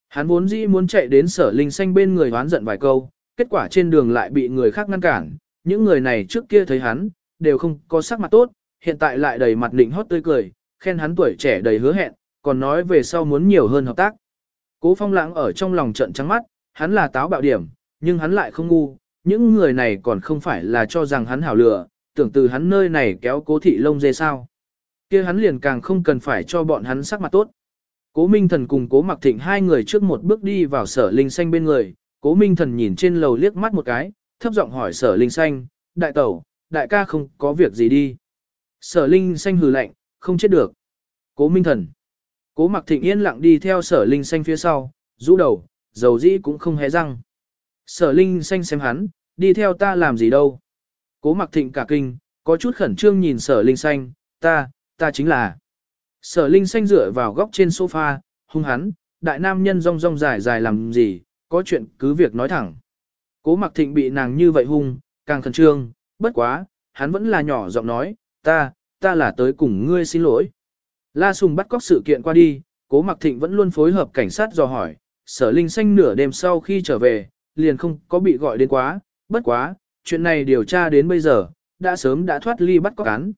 Hắn vốn dĩ muốn chạy đến sở linh xanh bên người hoán giận vài câu, kết quả trên đường lại bị người khác ngăn cản, những người này trước kia thấy hắn, đều không có sắc mặt tốt, hiện tại lại đầy mặt định hót tươi cười, khen hắn tuổi trẻ đầy hứa hẹn, còn nói về sau muốn nhiều hơn hợp tác. Cố phong lãng ở trong lòng trận trắng mắt, hắn là táo bạo điểm, nhưng hắn lại không ngu, những người này còn không phải là cho rằng hắn hảo lừa, tưởng từ hắn nơi này kéo cố thị lông dê sao kia hắn liền càng không cần phải cho bọn hắn sắc mặt tốt. Cố Minh Thần cùng Cố Mặc Thịnh hai người trước một bước đi vào sở linh xanh bên người, Cố Minh Thần nhìn trên lầu liếc mắt một cái, thấp giọng hỏi sở linh xanh, đại tẩu, đại ca không có việc gì đi. Sở linh xanh hừ lạnh, không chết được. Cố Minh Thần. Cố Mặc Thịnh yên lặng đi theo sở linh xanh phía sau, rũ đầu, dầu dĩ cũng không hé răng. Sở linh xanh xem hắn, đi theo ta làm gì đâu. Cố Mặc Thịnh cả kinh, có chút khẩn trương nhìn sở linh xanh, ta, ta chính là. Sở Linh xanh dựa vào góc trên sofa, hung hắn, đại nam nhân rong rong dài dài làm gì, có chuyện cứ việc nói thẳng. Cố mặc thịnh bị nàng như vậy hung, càng khẩn trương, bất quá, hắn vẫn là nhỏ giọng nói, ta, ta là tới cùng ngươi xin lỗi. La Sùng bắt cóc sự kiện qua đi, cố mặc thịnh vẫn luôn phối hợp cảnh sát dò hỏi, sở linh xanh nửa đêm sau khi trở về, liền không có bị gọi đến quá, bất quá, chuyện này điều tra đến bây giờ, đã sớm đã thoát ly bắt cóc án.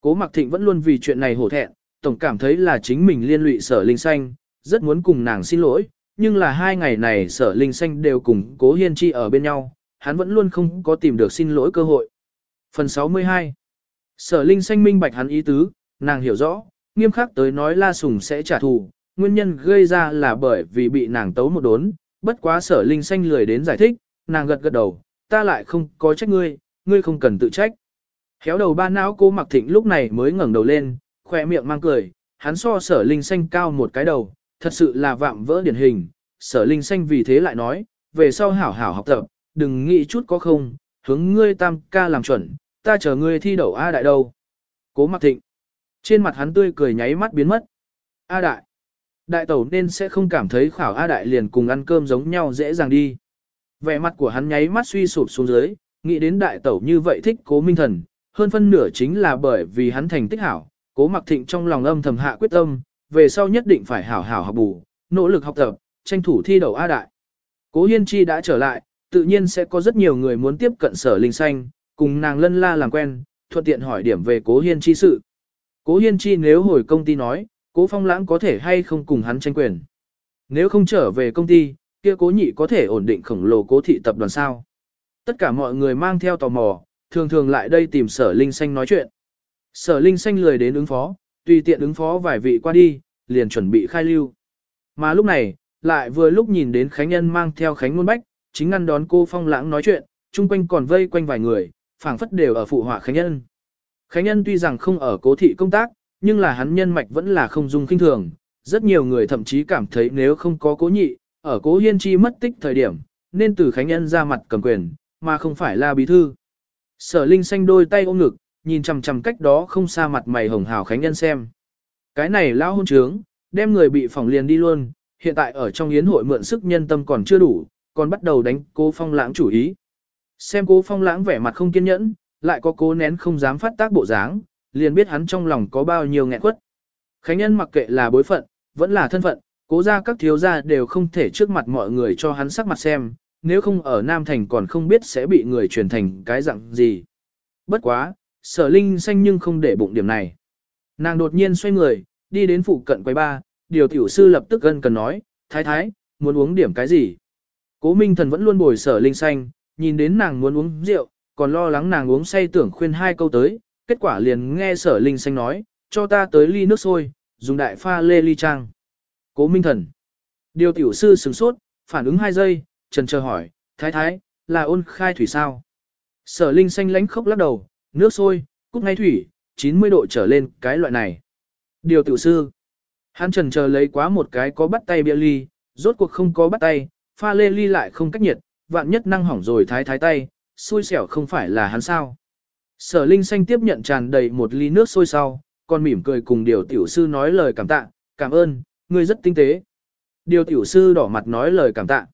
Cố mặc thịnh vẫn luôn vì chuyện này hổ thẹn, tổng cảm thấy là chính mình liên lụy sở linh xanh, rất muốn cùng nàng xin lỗi, nhưng là hai ngày này sở linh xanh đều cùng cố hiên chi ở bên nhau, hắn vẫn luôn không có tìm được xin lỗi cơ hội. Phần 62 Sở linh xanh minh bạch hắn ý tứ, nàng hiểu rõ, nghiêm khắc tới nói la sùng sẽ trả thù, nguyên nhân gây ra là bởi vì bị nàng tấu một đốn, bất quá sở linh xanh lười đến giải thích, nàng gật gật đầu, ta lại không có trách ngươi, ngươi không cần tự trách. Khéo đầu ba não cô mặc thịnh lúc này mới ngẩng đầu lên, khoe miệng mang cười, hắn so sở linh xanh cao một cái đầu, thật sự là vạm vỡ điển hình, sở linh xanh vì thế lại nói, về sau hảo hảo học tập, đừng nghĩ chút có không, hướng ngươi tam ca làm chuẩn, ta chờ ngươi thi đậu A đại đâu. Cố mặc thịnh, trên mặt hắn tươi cười nháy mắt biến mất. A đại, đại tẩu nên sẽ không cảm thấy khảo A đại liền cùng ăn cơm giống nhau dễ dàng đi. Vẻ mặt của hắn nháy mắt suy sụp xuống dưới, nghĩ đến đại tẩu như vậy thích cố minh thần, hơn phân nửa chính là bởi vì hắn thành tích hảo, cố mặc thịnh trong lòng âm thầm hạ quyết tâm, về sau nhất định phải hảo hảo học bù, nỗ lực học tập, tranh thủ thi đầu A đại. Cố Hiên Chi đã trở lại, tự nhiên sẽ có rất nhiều người muốn tiếp cận sở linh xanh, cùng nàng lân la làm quen, thuận tiện hỏi điểm về Cố Hiên Chi sự. Cố Hiên Chi nếu hồi công ty nói, Cố Phong Lãng có thể hay không cùng hắn tranh quyền. Nếu không trở về công ty, kia Cố Nhị có thể ổn định khổng lồ Cố thị tập đoàn sao. Tất cả mọi người mang theo tò mò, thường thường lại đây tìm sở linh xanh nói chuyện. Sở linh xanh lười đến ứng phó, tùy tiện ứng phó vài vị qua đi, liền chuẩn bị khai lưu. Mà lúc này, lại vừa lúc nhìn đến Khánh Nhân mang theo Khánh Ngôn Bách, chính ngăn đón cô Phong Lãng nói chuyện, chung quanh còn vây quanh vài người, phảng phất đều ở phụ họa Khánh Nhân. Khánh Nhân tuy rằng không ở cố thị công tác, nhưng là hắn nhân mạch vẫn là không dung kinh thường. Rất nhiều người thậm chí cảm thấy nếu không có cố nhị, ở cố hiên chi mất tích thời điểm, nên từ Khánh Nhân ra mặt cầm quyền, mà không phải là bí thư. Sở Linh xanh đôi tay ôm ngực, nhìn chằm chằm cách đó không xa mặt mày hồng hào Khánh Nhân xem. Cái này lao hôn trướng, đem người bị phỏng liền đi luôn, hiện tại ở trong yến hội mượn sức nhân tâm còn chưa đủ, còn bắt đầu đánh cố phong lãng chủ ý. Xem cố phong lãng vẻ mặt không kiên nhẫn, lại có cố nén không dám phát tác bộ dáng, liền biết hắn trong lòng có bao nhiêu nghẹn quất. Khánh nhân mặc kệ là bối phận, vẫn là thân phận, cố ra các thiếu gia đều không thể trước mặt mọi người cho hắn sắc mặt xem, nếu không ở Nam Thành còn không biết sẽ bị người truyền thành cái dạng gì. Bất quá, sở linh xanh nhưng không để bụng điểm này. Nàng đột nhiên xoay người, đi đến phụ cận quầy ba, điều tiểu sư lập tức gân cần nói, thái thái, muốn uống điểm cái gì? Cố Minh Thần vẫn luôn bồi sở linh xanh, nhìn đến nàng muốn uống rượu, còn lo lắng nàng uống say tưởng khuyên hai câu tới, kết quả liền nghe sở linh xanh nói, cho ta tới ly nước sôi, dùng đại pha lê ly trang. Cố Minh Thần. Điều tiểu sư sừng sốt, phản ứng hai giây, trần chờ hỏi, thái thái, là ôn khai thủy sao? Sở linh xanh lánh khốc lắc đầu, nước sôi, cút ngay thủy, 90 độ trở lên, cái loại này. Điều tiểu sư. Hắn trần chờ lấy quá một cái có bắt tay bia ly, rốt cuộc không có bắt tay, pha lê ly lại không cách nhiệt, vạn nhất năng hỏng rồi thái thái tay, xui xẻo không phải là hắn sao. Sở Linh Xanh tiếp nhận tràn đầy một ly nước sôi sau, còn mỉm cười cùng điều tiểu sư nói lời cảm tạ, cảm ơn, ngươi rất tinh tế. Điều tiểu sư đỏ mặt nói lời cảm tạ.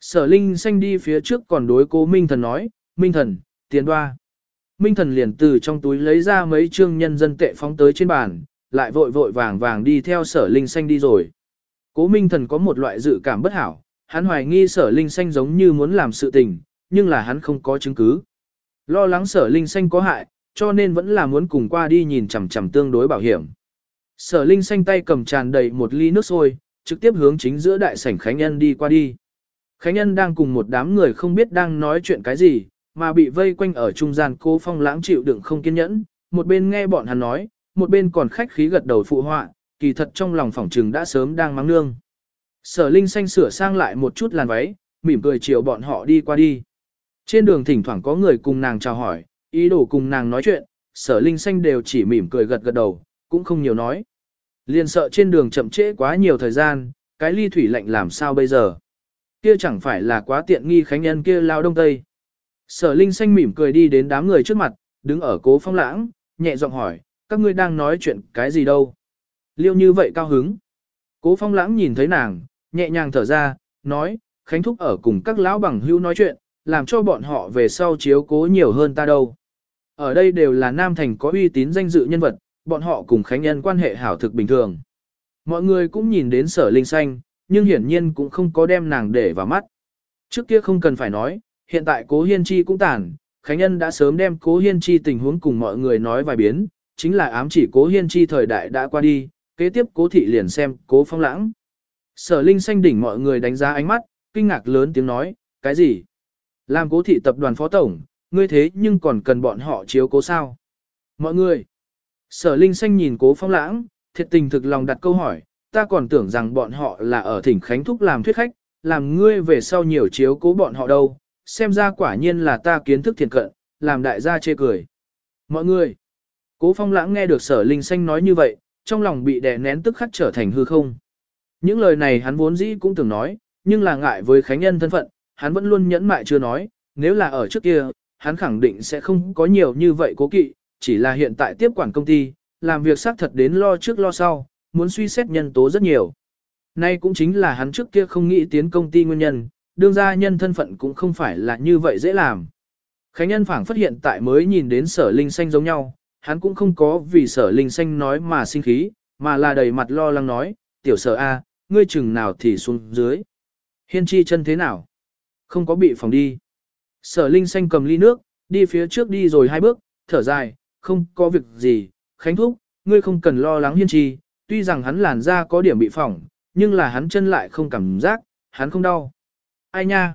Sở Linh Xanh đi phía trước còn đối cố Minh Thần nói, Minh Thần, tiến đoa. Minh Thần liền từ trong túi lấy ra mấy trương nhân dân tệ phóng tới trên bàn, lại vội vội vàng vàng đi theo sở linh xanh đi rồi. Cố Minh Thần có một loại dự cảm bất hảo, hắn hoài nghi sở linh xanh giống như muốn làm sự tình, nhưng là hắn không có chứng cứ. Lo lắng sở linh xanh có hại, cho nên vẫn là muốn cùng qua đi nhìn chằm chằm tương đối bảo hiểm. Sở linh xanh tay cầm tràn đầy một ly nước sôi, trực tiếp hướng chính giữa đại sảnh Khánh Nhân đi qua đi. Khánh Nhân đang cùng một đám người không biết đang nói chuyện cái gì, mà bị vây quanh ở trung gian cố phong lãng chịu đựng không kiên nhẫn, một bên nghe bọn hắn nói, một bên còn khách khí gật đầu phụ họa, kỳ thật trong lòng phỏng trừng đã sớm đang mắng nương. Sở Linh xanh sửa sang lại một chút làn váy, mỉm cười chiều bọn họ đi qua đi. Trên đường thỉnh thoảng có người cùng nàng chào hỏi, ý đồ cùng nàng nói chuyện, sở Linh xanh đều chỉ mỉm cười gật gật đầu, cũng không nhiều nói. Liền sợ trên đường chậm trễ quá nhiều thời gian, cái ly thủy lạnh làm sao bây giờ. Kia chẳng phải là quá tiện nghi khánh nhân kia lao đông tây. Sở Linh xanh mỉm cười đi đến đám người trước mặt, đứng ở cố phong lãng, nhẹ giọng hỏi, các ngươi đang nói chuyện cái gì đâu. Liêu như vậy cao hứng. Cố phong lãng nhìn thấy nàng, nhẹ nhàng thở ra, nói, Khánh Thúc ở cùng các lão bằng hữu nói chuyện, làm cho bọn họ về sau chiếu cố nhiều hơn ta đâu. Ở đây đều là Nam Thành có uy tín danh dự nhân vật, bọn họ cùng Khánh Nhân quan hệ hảo thực bình thường. Mọi người cũng nhìn đến sở linh xanh, nhưng hiển nhiên cũng không có đem nàng để vào mắt. Trước kia không cần phải nói, hiện tại cố hiên chi cũng tàn, Khánh Nhân đã sớm đem cố hiên chi tình huống cùng mọi người nói vài biến, chính là ám chỉ cố hiên chi thời đại đã qua đi, kế tiếp cố thị liền xem cố phong lãng. Sở linh xanh đỉnh mọi người đánh giá ánh mắt, kinh ngạc lớn tiếng nói, cái gì? Làm cố thị tập đoàn phó tổng, ngươi thế nhưng còn cần bọn họ chiếu cố sao? Mọi người! Sở linh xanh nhìn cố phong lãng, thiệt tình thực lòng đặt câu hỏi, ta còn tưởng rằng bọn họ là ở thỉnh khánh thúc làm thuyết khách, làm ngươi về sau nhiều chiếu cố bọn họ đâu, xem ra quả nhiên là ta kiến thức thiền cận, làm đại gia chê cười. Mọi người! Cố phong lãng nghe được sở linh xanh nói như vậy, trong lòng bị đè nén tức khắc trở thành hư không. Những lời này hắn vốn dĩ cũng từng nói, nhưng là ngại với Khánh Nhân thân phận, hắn vẫn luôn nhẫn mại chưa nói, nếu là ở trước kia, hắn khẳng định sẽ không có nhiều như vậy cố kỵ, chỉ là hiện tại tiếp quản công ty, làm việc xác thật đến lo trước lo sau, muốn suy xét nhân tố rất nhiều. Nay cũng chính là hắn trước kia không nghĩ tiến công ty nguyên nhân, đương ra nhân thân phận cũng không phải là như vậy dễ làm. Khánh Nhân phảng phát hiện tại mới nhìn đến sở linh xanh giống nhau, hắn cũng không có vì sở linh xanh nói mà sinh khí, mà là đầy mặt lo lắng nói, tiểu sở A, ngươi chừng nào thì xuống dưới. Hiên chi chân thế nào? Không có bị phòng đi. Sở linh xanh cầm ly nước, đi phía trước đi rồi hai bước, thở dài, không có việc gì, khánh thúc, ngươi không cần lo lắng hiên chi, tuy rằng hắn làn da có điểm bị phỏng, nhưng là hắn chân lại không cảm giác, hắn không đau. Ai nha?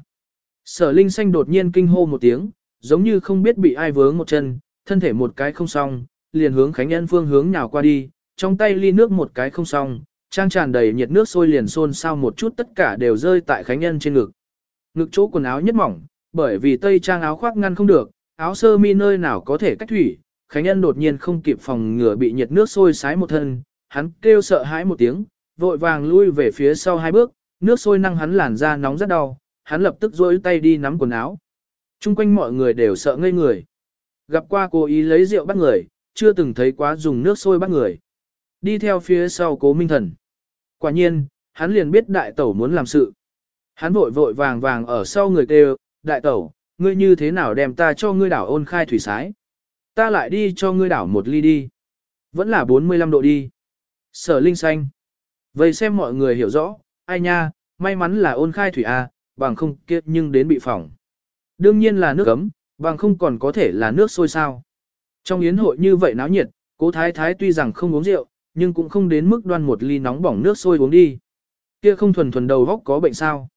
Sở linh xanh đột nhiên kinh hô một tiếng, giống như không biết bị ai vướng một chân, thân thể một cái không xong, liền hướng Khánh Nhân phương hướng nhào qua đi, trong tay ly nước một cái không xong, trang tràn đầy nhiệt nước sôi liền xôn xao một chút tất cả đều rơi tại Khánh Nhân trên ngực. Ngực chỗ quần áo nhất mỏng, bởi vì tây trang áo khoác ngăn không được, áo sơ mi nơi nào có thể cách thủy, Khánh Nhân đột nhiên không kịp phòng ngừa bị nhiệt nước sôi sái một thân, hắn kêu sợ hãi một tiếng, vội vàng lui về phía sau hai bước, nước sôi năng hắn làn da nóng rất đau, hắn lập tức duỗi tay đi nắm quần áo. Trung quanh mọi người đều sợ ngây người. Gặp qua cô ý lấy rượu bắt người, chưa từng thấy quá dùng nước sôi bắt người. Đi theo phía sau cố minh thần. Quả nhiên, hắn liền biết đại tẩu muốn làm sự. Hắn vội vội vàng vàng ở sau người kêu, đại tẩu, ngươi như thế nào đem ta cho ngươi đảo ôn khai thủy sái. Ta lại đi cho ngươi đảo một ly đi. Vẫn là 45 độ đi. Sở linh xanh. Vậy xem mọi người hiểu rõ, ai nha, may mắn là ôn khai thủy A, bằng không kia nhưng đến bị phỏng. Đương nhiên là nước ấm, bằng không còn có thể là nước sôi sao. Trong yến hội như vậy náo nhiệt, cố thái thái tuy rằng không uống rượu, nhưng cũng không đến mức đoan một ly nóng bỏng nước sôi uống đi. Kia không thuần thuần đầu góc có bệnh sao.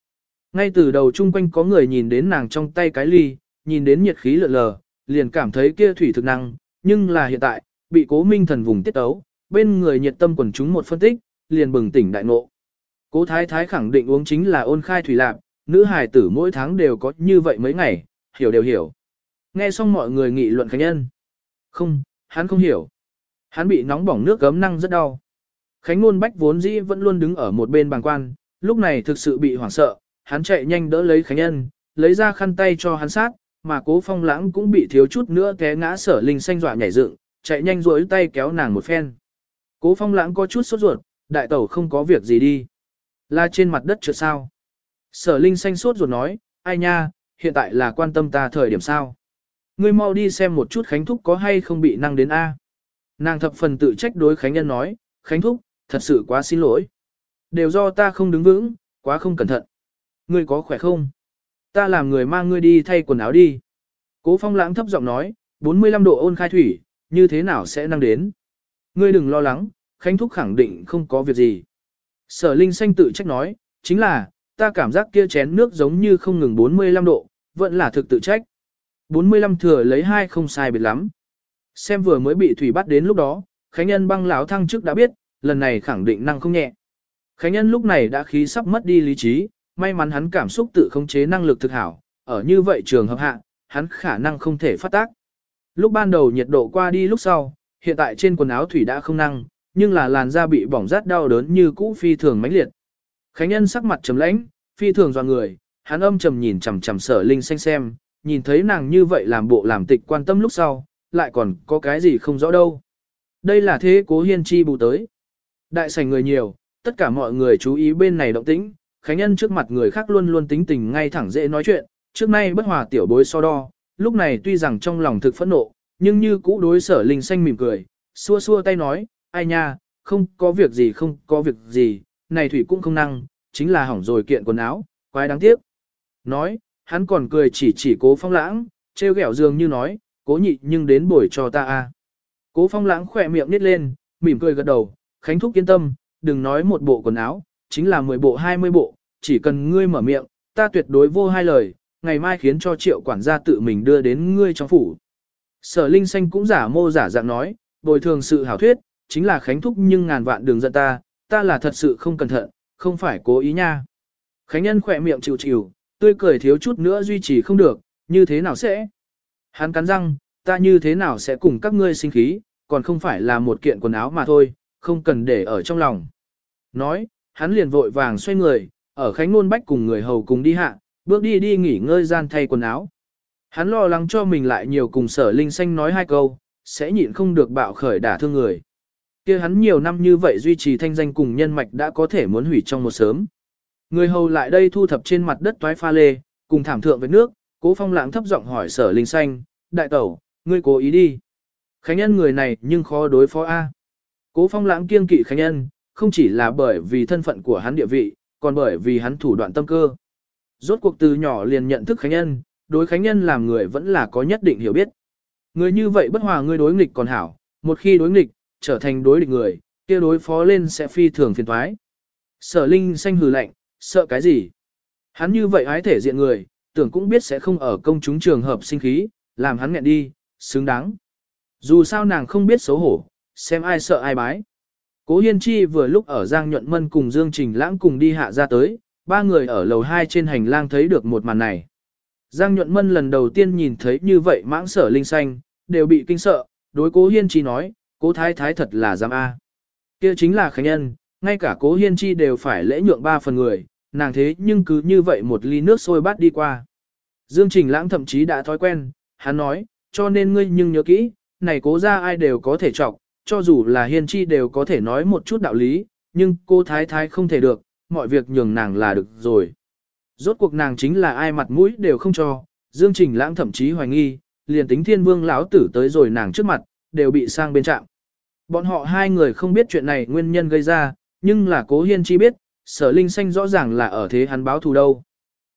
Ngay từ đầu chung quanh có người nhìn đến nàng trong tay cái ly, nhìn đến nhiệt khí lượn lờ, liền cảm thấy kia thủy thực năng, nhưng là hiện tại, bị cố minh thần vùng tiết ấu, bên người nhiệt tâm quần chúng một phân tích, liền bừng tỉnh đại ngộ. Cố thái thái khẳng định uống chính là ôn khai thủy lạc, nữ hài tử mỗi tháng đều có như vậy mấy ngày, hiểu đều hiểu. Nghe xong mọi người nghị luận khánh nhân. Không, hắn không hiểu. Hắn bị nóng bỏng nước gấm năng rất đau. Khánh Nôn Bách vốn dĩ vẫn luôn đứng ở một bên bàng quan, lúc này thực sự bị hoảng sợ, hắn chạy nhanh đỡ lấy Khánh Nhân, lấy ra khăn tay cho hắn sát, mà cố phong lãng cũng bị thiếu chút nữa té ngã sở linh xanh dọa nhảy dựng, chạy nhanh rối tay kéo nàng một phen. Cố phong lãng có chút sốt ruột, đại tẩu không có việc gì đi. Là trên mặt đất trượt sao. Sở linh xanh sốt ruột nói, ai nha, hiện tại là quan tâm ta thời điểm sao. Ngươi mau đi xem một chút Khánh Thúc có hay không bị năng đến A. Nàng thập phần tự trách đối Khánh Nhân nói, Khánh Thúc, thật sự quá xin lỗi. Đều do ta không đứng vững, quá không cẩn thận. Ngươi có khỏe không? Ta làm người mang ngươi đi thay quần áo đi. Cố phong lãng thấp giọng nói, 45 độ ôn khai thủy, như thế nào sẽ năng đến? Ngươi đừng lo lắng, Khánh Thúc khẳng định không có việc gì. Sở Linh Xanh tự trách nói, chính là, ta cảm giác kia chén nước giống như không ngừng 45 độ, vẫn là thực tự trách. 45 thừa lấy hai không sai biệt lắm. Xem vừa mới bị thủy bắt đến lúc đó, Khánh Nhân băng lão thăng trước đã biết, lần này khẳng định năng không nhẹ. Khánh Nhân lúc này đã khí sắp mất đi lý trí, may mắn hắn cảm xúc tự khống chế năng lực thực hảo, ở như vậy trường hợp hạ, hắn khả năng không thể phát tác. Lúc ban đầu nhiệt độ qua đi lúc sau, hiện tại trên quần áo thủy đã không năng, nhưng là làn da bị bỏng rát đau đớn như cũ phi thường mãnh liệt. Khánh Nhân sắc mặt trầm lãnh, phi thường dò người, hắn âm trầm nhìn chằm chằm Sở Linh xanh xem, nhìn thấy nàng như vậy làm bộ làm tịch quan tâm lúc sau, lại còn có cái gì không rõ đâu. Đây là thế cố hiên chi bù tới. Đại sảnh người nhiều, Tất cả mọi người chú ý bên này động tĩnh, Khánh Nhân trước mặt người khác luôn luôn tính tình ngay thẳng dễ nói chuyện, trước nay bất hòa tiểu bối so đo, lúc này tuy rằng trong lòng thực phẫn nộ, nhưng như cũ đối sở linh xanh mỉm cười, xua xua tay nói, ai nha, không có việc gì không có việc gì, này thủy cũng không năng, chính là hỏng rồi kiện quần áo, quái đáng tiếc. Nói, hắn còn cười chỉ chỉ cố phong lãng, treo ghẹo dường như nói, cố nhị nhưng đến buổi cho ta a. Cố phong lãng khỏe miệng nít lên, mỉm cười gật đầu, Khánh Thúc yên tâm, đừng nói một bộ quần áo, chính là 10 bộ 20 bộ, chỉ cần ngươi mở miệng, ta tuyệt đối vô hai lời, ngày mai khiến cho triệu quản gia tự mình đưa đến ngươi trong phủ. Sở Linh Xanh cũng giả mô giả dạng nói, bồi thường sự hảo thuyết, chính là Khánh Thúc nhưng ngàn vạn đường giận ta, ta là thật sự không cẩn thận, không phải cố ý nha. Khánh Nhân khỏe miệng chịu chịu, tươi cười thiếu chút nữa duy trì không được, như thế nào sẽ? Hắn cắn răng, ta như thế nào sẽ cùng các ngươi sinh khí, còn không phải là một kiện quần áo mà thôi, không cần để ở trong lòng. Nói, hắn liền vội vàng xoay người, ở Khánh Nôn Bách cùng người hầu cùng đi hạ, bước đi đi nghỉ ngơi gian thay quần áo. Hắn lo lắng cho mình lại nhiều cùng sở linh xanh nói hai câu, sẽ nhịn không được bạo khởi đả thương người. kia hắn nhiều năm như vậy duy trì thanh danh cùng nhân mạch đã có thể muốn hủy trong một sớm. Người hầu lại đây thu thập trên mặt đất toái pha lê, cùng thảm thượng với nước, cố phong lãng thấp giọng hỏi sở linh xanh, đại tẩu, ngươi cố ý đi. Khánh nhân người này nhưng khó đối phó A. Cố phong lãng kiên kỵ Khánh nhân, không chỉ là bởi vì thân phận của hắn địa vị, còn bởi vì hắn thủ đoạn tâm cơ. Rốt cuộc từ nhỏ liền nhận thức Khánh nhân, đối Khánh nhân làm người vẫn là có nhất định hiểu biết. Người như vậy bất hòa ngươi đối nghịch còn hảo, một khi đối nghịch, trở thành đối địch người, kia đối phó lên sẽ phi thường phiền thoái. Sở Linh xanh hừ lạnh, sợ cái gì? Hắn như vậy ái thể diện người, tưởng cũng biết sẽ không ở công chúng trường hợp sinh khí, làm hắn nghẹn đi, xứng đáng. Dù sao nàng không biết xấu hổ, xem ai sợ ai bái. Cố Hiên Chi vừa lúc ở Giang Nhuận Mân cùng Dương Trình Lãng cùng đi hạ ra tới, ba người ở lầu 2 trên hành lang thấy được một màn này. Giang Nhuận Mân lần đầu tiên nhìn thấy như vậy mãng sở linh xanh, đều bị kinh sợ, đối cố Hiên Chi nói, cố thái thái thật là giam A. kia chính là khánh nhân, ngay cả cố Hiên Chi đều phải lễ nhượng ba phần người, nàng thế nhưng cứ như vậy một ly nước sôi bát đi qua. Dương Trình Lãng thậm chí đã thói quen, hắn nói, cho nên ngươi nhưng nhớ kỹ, này cố ra ai đều có thể trọng, cho dù là hiên chi đều có thể nói một chút đạo lý, nhưng cô thái thái không thể được, mọi việc nhường nàng là được rồi. Rốt cuộc nàng chính là ai mặt mũi đều không cho, Dương Trình Lãng thậm chí hoài nghi, liền tính thiên vương lão tử tới rồi nàng trước mặt, đều bị sang bên trạng. Bọn họ hai người không biết chuyện này nguyên nhân gây ra, nhưng là cố hiên chi biết, sở linh xanh rõ ràng là ở thế hắn báo thù đâu.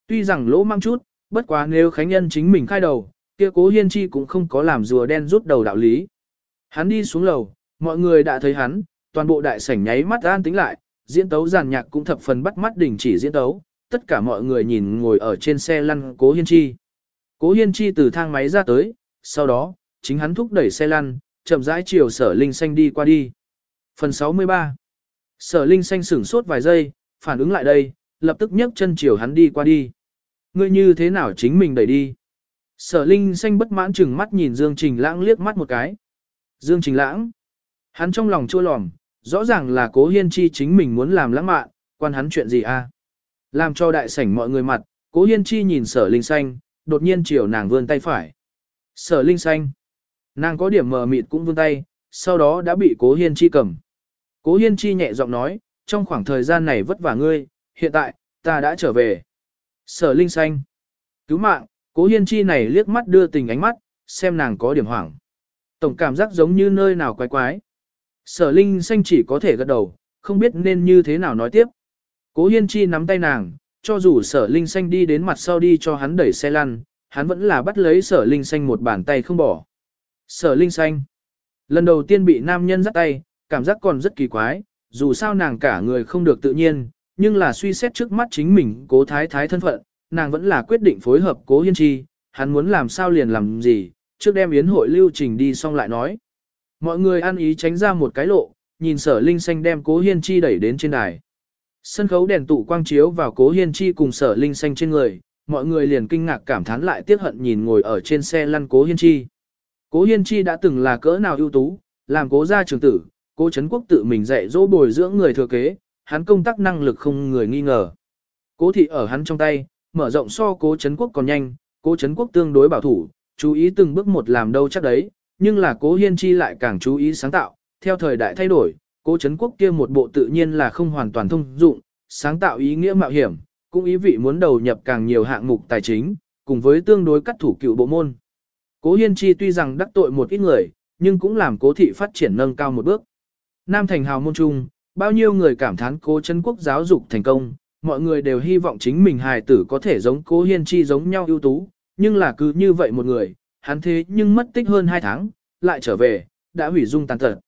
Tuy rằng lỗ mang chút, bất quá nếu Khánh Nhân chính mình khai đầu, kia cố hiên chi cũng không có làm rùa đen rút đầu đạo lý. Hắn đi xuống lầu, mọi người đã thấy hắn, toàn bộ đại sảnh nháy mắt an tính lại, diễn tấu giàn nhạc cũng thập phần bắt mắt đình chỉ diễn tấu, tất cả mọi người nhìn ngồi ở trên xe lăn cố hiên chi. Cố hiên chi từ thang máy ra tới, sau đó, chính hắn thúc đẩy xe lăn, chậm rãi chiều sở linh xanh đi qua đi. Phần 63 Sở linh xanh sửng sốt vài giây, phản ứng lại đây, lập tức nhấc chân chiều hắn đi qua đi. Ngươi như thế nào chính mình đẩy đi? Sở Linh xanh bất mãn chừng mắt nhìn Dương Trình Lãng liếc mắt một cái. Dương Trình Lãng. Hắn trong lòng chua lòm, rõ ràng là cố hiên chi chính mình muốn làm lãng mạn, quan hắn chuyện gì a? Làm cho đại sảnh mọi người mặt, cố hiên chi nhìn sở Linh xanh, đột nhiên chiều nàng vươn tay phải. Sở Linh xanh. Nàng có điểm mờ mịt cũng vươn tay, sau đó đã bị cố hiên chi cầm. Cố hiên chi nhẹ giọng nói, trong khoảng thời gian này vất vả ngươi, hiện tại, ta đã trở về. Sở Linh xanh. Cứu mạng, Cố Hiên Chi này liếc mắt đưa tình ánh mắt, xem nàng có điểm hoảng. Tổng cảm giác giống như nơi nào quái quái. Sở Linh xanh chỉ có thể gật đầu, không biết nên như thế nào nói tiếp. Cố Hiên Chi nắm tay nàng, cho dù sở Linh xanh đi đến mặt sau đi cho hắn đẩy xe lăn, hắn vẫn là bắt lấy sở Linh xanh một bàn tay không bỏ. Sở Linh xanh. Lần đầu tiên bị nam nhân dắt tay, cảm giác còn rất kỳ quái, dù sao nàng cả người không được tự nhiên, nhưng là suy xét trước mắt chính mình cố thái thái thân phận, nàng vẫn là quyết định phối hợp cố hiên chi, hắn muốn làm sao liền làm gì, trước đem yến hội lưu trình đi xong lại nói. Mọi người ăn ý tránh ra một cái lộ, nhìn sở linh xanh đem cố hiên chi đẩy đến trên đài. Sân khấu đèn tụ quang chiếu vào cố hiên chi cùng sở linh xanh trên người, mọi người liền kinh ngạc cảm thán lại tiếc hận nhìn ngồi ở trên xe lăn cố hiên chi. Cố hiên chi đã từng là cỡ nào ưu tú, làm cố gia trường tử, cố chấn quốc tự mình dạy dỗ bồi dưỡng người thừa kế, hắn công tác năng lực không người nghi ngờ. Cố thị ở hắn trong tay, mở rộng so cố chấn quốc còn nhanh, cố chấn quốc tương đối bảo thủ, chú ý từng bước một làm đâu chắc đấy, nhưng là cố hiên chi lại càng chú ý sáng tạo, theo thời đại thay đổi, cố chấn quốc kia một bộ tự nhiên là không hoàn toàn thông dụng, sáng tạo ý nghĩa mạo hiểm, cũng ý vị muốn đầu nhập càng nhiều hạng mục tài chính, cùng với tương đối cắt thủ cựu bộ môn. Cố Hiên Chi tuy rằng đắc tội một ít người, nhưng cũng làm cố thị phát triển nâng cao một bước. Nam thành hào môn trung, bao nhiêu người cảm thán cố Trấn quốc giáo dục thành công, mọi người đều hy vọng chính mình hài tử có thể giống cố Hiên Chi giống nhau ưu tú, nhưng là cứ như vậy một người, hắn thế nhưng mất tích hơn 2 tháng, lại trở về, đã hủy dung tàn tật.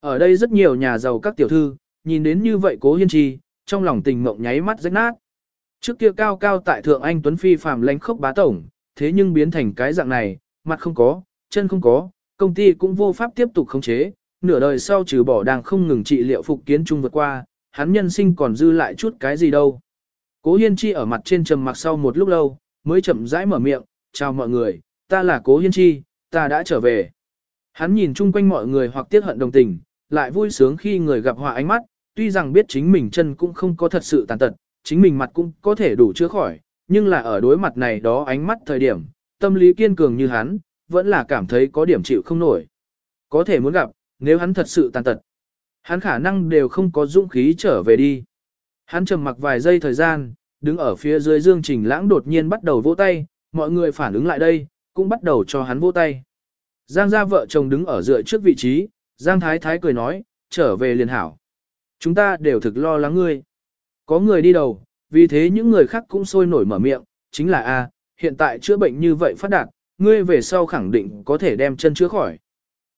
Ở đây rất nhiều nhà giàu các tiểu thư, nhìn đến như vậy cố Hiên Chi, trong lòng tình mộng nháy mắt rách nát. Trước kia cao cao tại thượng anh Tuấn Phi phàm lãnh khốc bá tổng, thế nhưng biến thành cái dạng này, mặt không có, chân không có, công ty cũng vô pháp tiếp tục khống chế, nửa đời sau trừ bỏ đang không ngừng trị liệu phục kiến trung vượt qua, hắn nhân sinh còn dư lại chút cái gì đâu. Cố Hiên Chi ở mặt trên trầm mặc sau một lúc lâu, mới chậm rãi mở miệng, chào mọi người, ta là Cố Hiên Chi, ta đã trở về. Hắn nhìn chung quanh mọi người hoặc tiếc hận đồng tình, lại vui sướng khi người gặp họa ánh mắt, tuy rằng biết chính mình chân cũng không có thật sự tàn tật, chính mình mặt cũng có thể đủ chữa khỏi, nhưng là ở đối mặt này đó ánh mắt thời điểm, tâm lý kiên cường như hắn, vẫn là cảm thấy có điểm chịu không nổi. Có thể muốn gặp, nếu hắn thật sự tàn tật, hắn khả năng đều không có dũng khí trở về đi. Hắn trầm mặc vài giây thời gian, đứng ở phía dưới Dương Trình Lãng đột nhiên bắt đầu vỗ tay, mọi người phản ứng lại đây, cũng bắt đầu cho hắn vỗ tay. Giang gia vợ chồng đứng ở dựa trước vị trí, Giang Thái Thái cười nói, trở về liền hảo. Chúng ta đều thực lo lắng ngươi. Có người đi đầu, vì thế những người khác cũng sôi nổi mở miệng, chính là A, hiện tại chữa bệnh như vậy phát đạt, ngươi về sau khẳng định có thể đem chân chữa khỏi.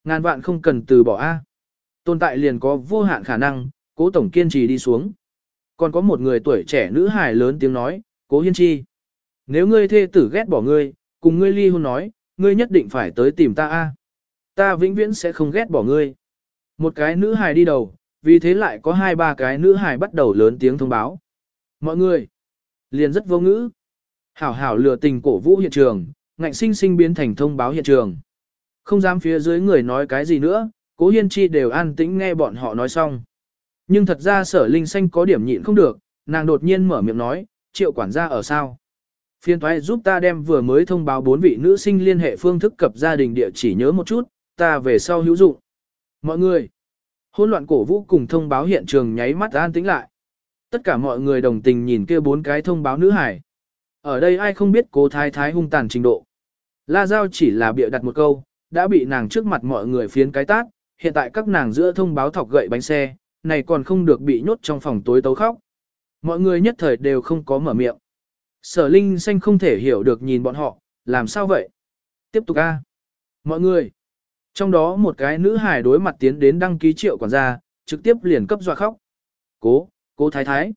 Ngàn vạn không cần từ bỏ A. Tồn tại liền có vô hạn khả năng, cố tổng kiên trì đi xuống. Còn có một người tuổi trẻ nữ hài lớn tiếng nói, cố hiên chi. Nếu ngươi thê tử ghét bỏ ngươi, cùng ngươi ly hôn nói, ngươi nhất định phải tới tìm ta A. Ta vĩnh viễn sẽ không ghét bỏ ngươi. Một cái nữ hài đi đầu, vì thế lại có hai ba cái nữ hài bắt đầu lớn tiếng thông báo. Mọi người, liền rất vô ngữ. Hảo hảo lừa tình cổ vũ hiện trường, ngạnh sinh sinh biến thành thông báo hiện trường. Không dám phía dưới người nói cái gì nữa, cố hiên chi đều an tĩnh nghe bọn họ nói xong. Nhưng thật ra sở linh xanh có điểm nhịn không được, nàng đột nhiên mở miệng nói, triệu quản gia ở sao? Phiên thoái giúp ta đem vừa mới thông báo bốn vị nữ sinh liên hệ phương thức cập gia đình địa chỉ nhớ một chút, ta về sau hữu dụng. Mọi người, hỗn loạn cổ vũ cùng thông báo hiện trường nháy mắt an tĩnh lại. Tất cả mọi người đồng tình nhìn kia bốn cái thông báo nữ hải. Ở đây ai không biết cố thái thái hung tàn trình độ. La Giao chỉ là bịa đặt một câu, đã bị nàng trước mặt mọi người phiến cái tát, hiện tại các nàng giữa thông báo thọc gậy bánh xe, này còn không được bị nhốt trong phòng tối tấu khóc. Mọi người nhất thời đều không có mở miệng. Sở Linh xanh không thể hiểu được nhìn bọn họ, làm sao vậy? Tiếp tục a. Mọi người. Trong đó một cái nữ hài đối mặt tiến đến đăng ký triệu quản gia, trực tiếp liền cấp dọa khóc. Cố, cố thái thái.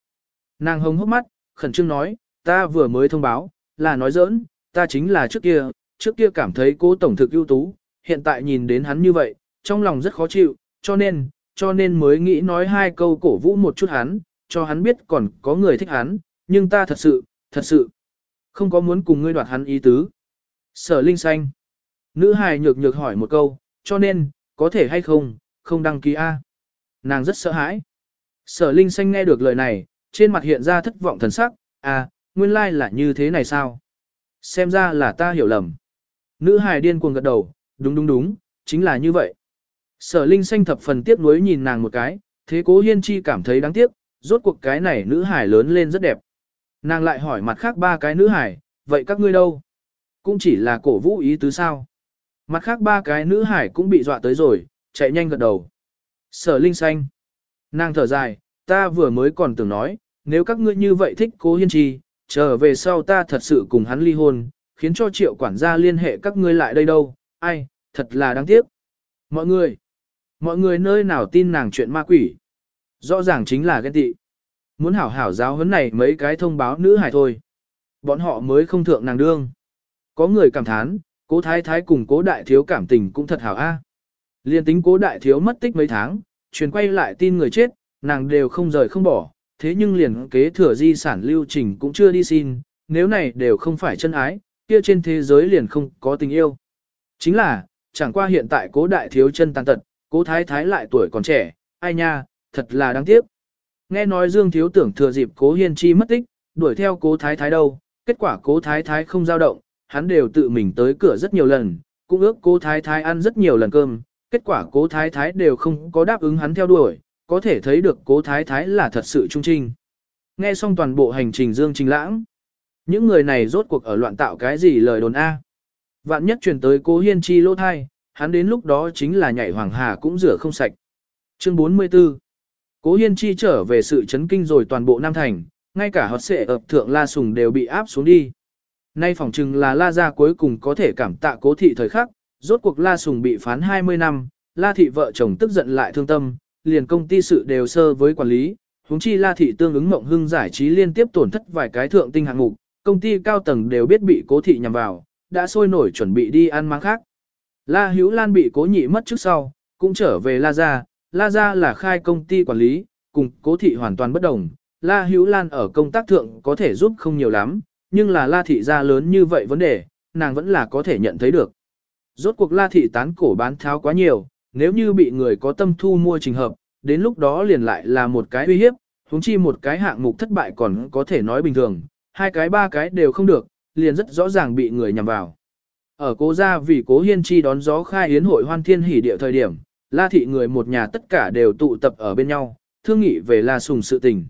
Nàng hồng hốc mắt, khẩn trương nói, ta vừa mới thông báo, là nói giỡn, ta chính là trước kia, trước kia cảm thấy cố tổng thực ưu tú, hiện tại nhìn đến hắn như vậy, trong lòng rất khó chịu, cho nên, cho nên mới nghĩ nói hai câu cổ vũ một chút hắn, cho hắn biết còn có người thích hắn, nhưng ta thật sự, thật sự, không có muốn cùng ngươi đoạt hắn ý tứ. Sở Linh Xanh. Nữ hài nhược nhược hỏi một câu, cho nên, có thể hay không, không đăng ký A. Nàng rất sợ hãi. Sở Linh Xanh nghe được lời này, trên mặt hiện ra thất vọng thần sắc, à, nguyên lai like là như thế này sao? Xem ra là ta hiểu lầm. Nữ hài điên cuồng gật đầu, đúng đúng đúng, chính là như vậy. Sở Linh Xanh thập phần tiếc nuối nhìn nàng một cái, thế cố hiên chi cảm thấy đáng tiếc, rốt cuộc cái này nữ hài lớn lên rất đẹp. Nàng lại hỏi mặt khác ba cái nữ hải vậy các ngươi đâu? Cũng chỉ là cổ vũ ý tứ sao? Mặt khác ba cái nữ hải cũng bị dọa tới rồi, chạy nhanh gật đầu. Sở Linh Xanh. Nàng thở dài, ta vừa mới còn tưởng nói, nếu các ngươi như vậy thích cố hiên trì, trở về sau ta thật sự cùng hắn ly hôn, khiến cho triệu quản gia liên hệ các ngươi lại đây đâu, ai, thật là đáng tiếc. Mọi người, mọi người nơi nào tin nàng chuyện ma quỷ. Rõ ràng chính là ghen tị. Muốn hảo hảo giáo huấn này mấy cái thông báo nữ hải thôi. Bọn họ mới không thượng nàng đương. Có người cảm thán, cố thái thái cùng cố đại thiếu cảm tình cũng thật hảo a. Liên tính cố đại thiếu mất tích mấy tháng, truyền quay lại tin người chết, nàng đều không rời không bỏ, thế nhưng liền kế thừa di sản lưu trình cũng chưa đi xin, nếu này đều không phải chân ái, kia trên thế giới liền không có tình yêu. Chính là, chẳng qua hiện tại cố đại thiếu chân tàn tật, cố thái thái lại tuổi còn trẻ, ai nha, thật là đáng tiếc. Nghe nói Dương Thiếu tưởng thừa dịp cố hiên chi mất tích, đuổi theo cố thái thái đâu, kết quả cố thái thái không dao động, hắn đều tự mình tới cửa rất nhiều lần, cũng ước cố thái thái ăn rất nhiều lần cơm, kết quả cố thái thái đều không có đáp ứng hắn theo đuổi, có thể thấy được cố thái thái là thật sự trung trinh. Nghe xong toàn bộ hành trình Dương Trình Lãng. Những người này rốt cuộc ở loạn tạo cái gì lời đồn A. Vạn nhất truyền tới cố hiên chi lỗ thai, hắn đến lúc đó chính là nhảy hoàng hà cũng rửa không sạch. Chương 44 Cố hiên chi trở về sự chấn kinh rồi toàn bộ Nam Thành, ngay cả hót xệ ập thượng La Sùng đều bị áp xuống đi. Nay phỏng chừng là La Gia cuối cùng có thể cảm tạ cố thị thời khắc, rốt cuộc La Sùng bị phán 20 năm, La Thị vợ chồng tức giận lại thương tâm, liền công ty sự đều sơ với quản lý, huống chi La Thị tương ứng mộng hưng giải trí liên tiếp tổn thất vài cái thượng tinh hạng mục, công ty cao tầng đều biết bị cố thị nhằm vào, đã sôi nổi chuẩn bị đi ăn mang khác. La Hữu Lan bị cố nhị mất trước sau, cũng trở về La Gia, La Gia là khai công ty quản lý, cùng cố thị hoàn toàn bất đồng. La Hữu Lan ở công tác thượng có thể giúp không nhiều lắm, nhưng là La Thị gia lớn như vậy vấn đề, nàng vẫn là có thể nhận thấy được. Rốt cuộc La Thị tán cổ bán tháo quá nhiều, nếu như bị người có tâm thu mua trình hợp, đến lúc đó liền lại là một cái uy hiếp, huống chi một cái hạng mục thất bại còn có thể nói bình thường, hai cái ba cái đều không được, liền rất rõ ràng bị người nhằm vào. Ở cố gia vì cố hiên chi đón gió khai yến hội hoan thiên hỉ địa thời điểm, La thị người một nhà tất cả đều tụ tập ở bên nhau, thương nghị về La sùng sự tình.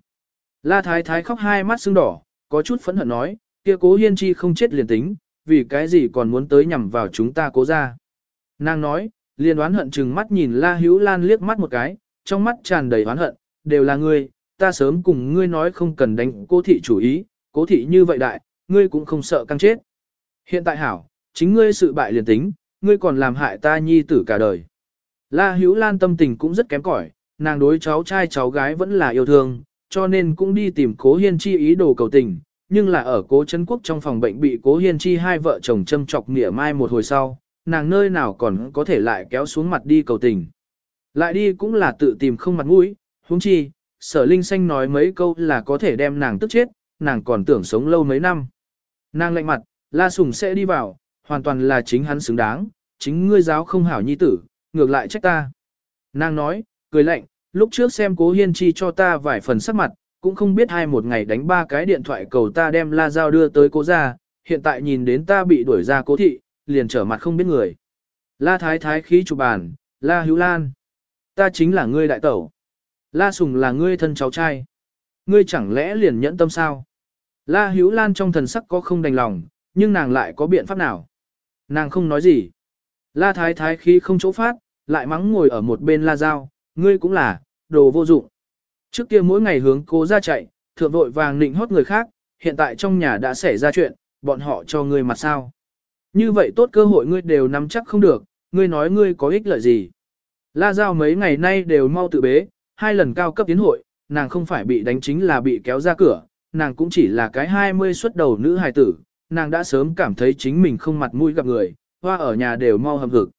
La thái thái khóc hai mắt sưng đỏ, có chút phẫn hận nói, kia cố hiên chi không chết liền tính, vì cái gì còn muốn tới nhằm vào chúng ta cố ra? Nàng nói, liền đoán hận chừng mắt nhìn La Hữu Lan liếc mắt một cái, trong mắt tràn đầy oán hận, đều là ngươi, ta sớm cùng ngươi nói không cần đánh cố thị chủ ý, cố thị như vậy đại, ngươi cũng không sợ căng chết. Hiện tại hảo, chính ngươi sự bại liền tính, ngươi còn làm hại ta nhi tử cả đời. La Hữu Lan tâm tình cũng rất kém cỏi, nàng đối cháu trai cháu gái vẫn là yêu thương, cho nên cũng đi tìm cố hiên chi ý đồ cầu tình, nhưng là ở cố Trấn quốc trong phòng bệnh bị cố hiên chi hai vợ chồng châm chọc nghĩa mai một hồi sau, nàng nơi nào còn có thể lại kéo xuống mặt đi cầu tình. Lại đi cũng là tự tìm không mặt mũi, huống chi, sở linh xanh nói mấy câu là có thể đem nàng tức chết, nàng còn tưởng sống lâu mấy năm. Nàng lạnh mặt, la sùng sẽ đi vào, hoàn toàn là chính hắn xứng đáng, chính ngươi giáo không hảo nhi tử, ngược lại trách ta. Nàng nói, cười lạnh, lúc trước xem cố hiên chi cho ta vài phần sắc mặt, cũng không biết hai một ngày đánh ba cái điện thoại cầu ta đem la dao đưa tới cố ra, hiện tại nhìn đến ta bị đuổi ra cố thị, liền trở mặt không biết người. La thái thái khí chụp bàn, la hữu lan. Ta chính là ngươi đại tẩu. La sùng là ngươi thân cháu trai. Ngươi chẳng lẽ liền nhẫn tâm sao? La hữu lan trong thần sắc có không đành lòng, nhưng nàng lại có biện pháp nào? Nàng không nói gì. La thái thái khí không chỗ phát, lại mắng ngồi ở một bên la dao, ngươi cũng là, đồ vô dụng. Trước kia mỗi ngày hướng cố ra chạy, thượng vội vàng nịnh hót người khác, hiện tại trong nhà đã xảy ra chuyện, bọn họ cho ngươi mặt sao. Như vậy tốt cơ hội ngươi đều nắm chắc không được, ngươi nói ngươi có ích lợi gì. La Giao mấy ngày nay đều mau tự bế, hai lần cao cấp tiến hội, nàng không phải bị đánh chính là bị kéo ra cửa, nàng cũng chỉ là cái 20 xuất đầu nữ hài tử, nàng đã sớm cảm thấy chính mình không mặt mũi gặp người, hoa ở nhà đều mau hầm hực.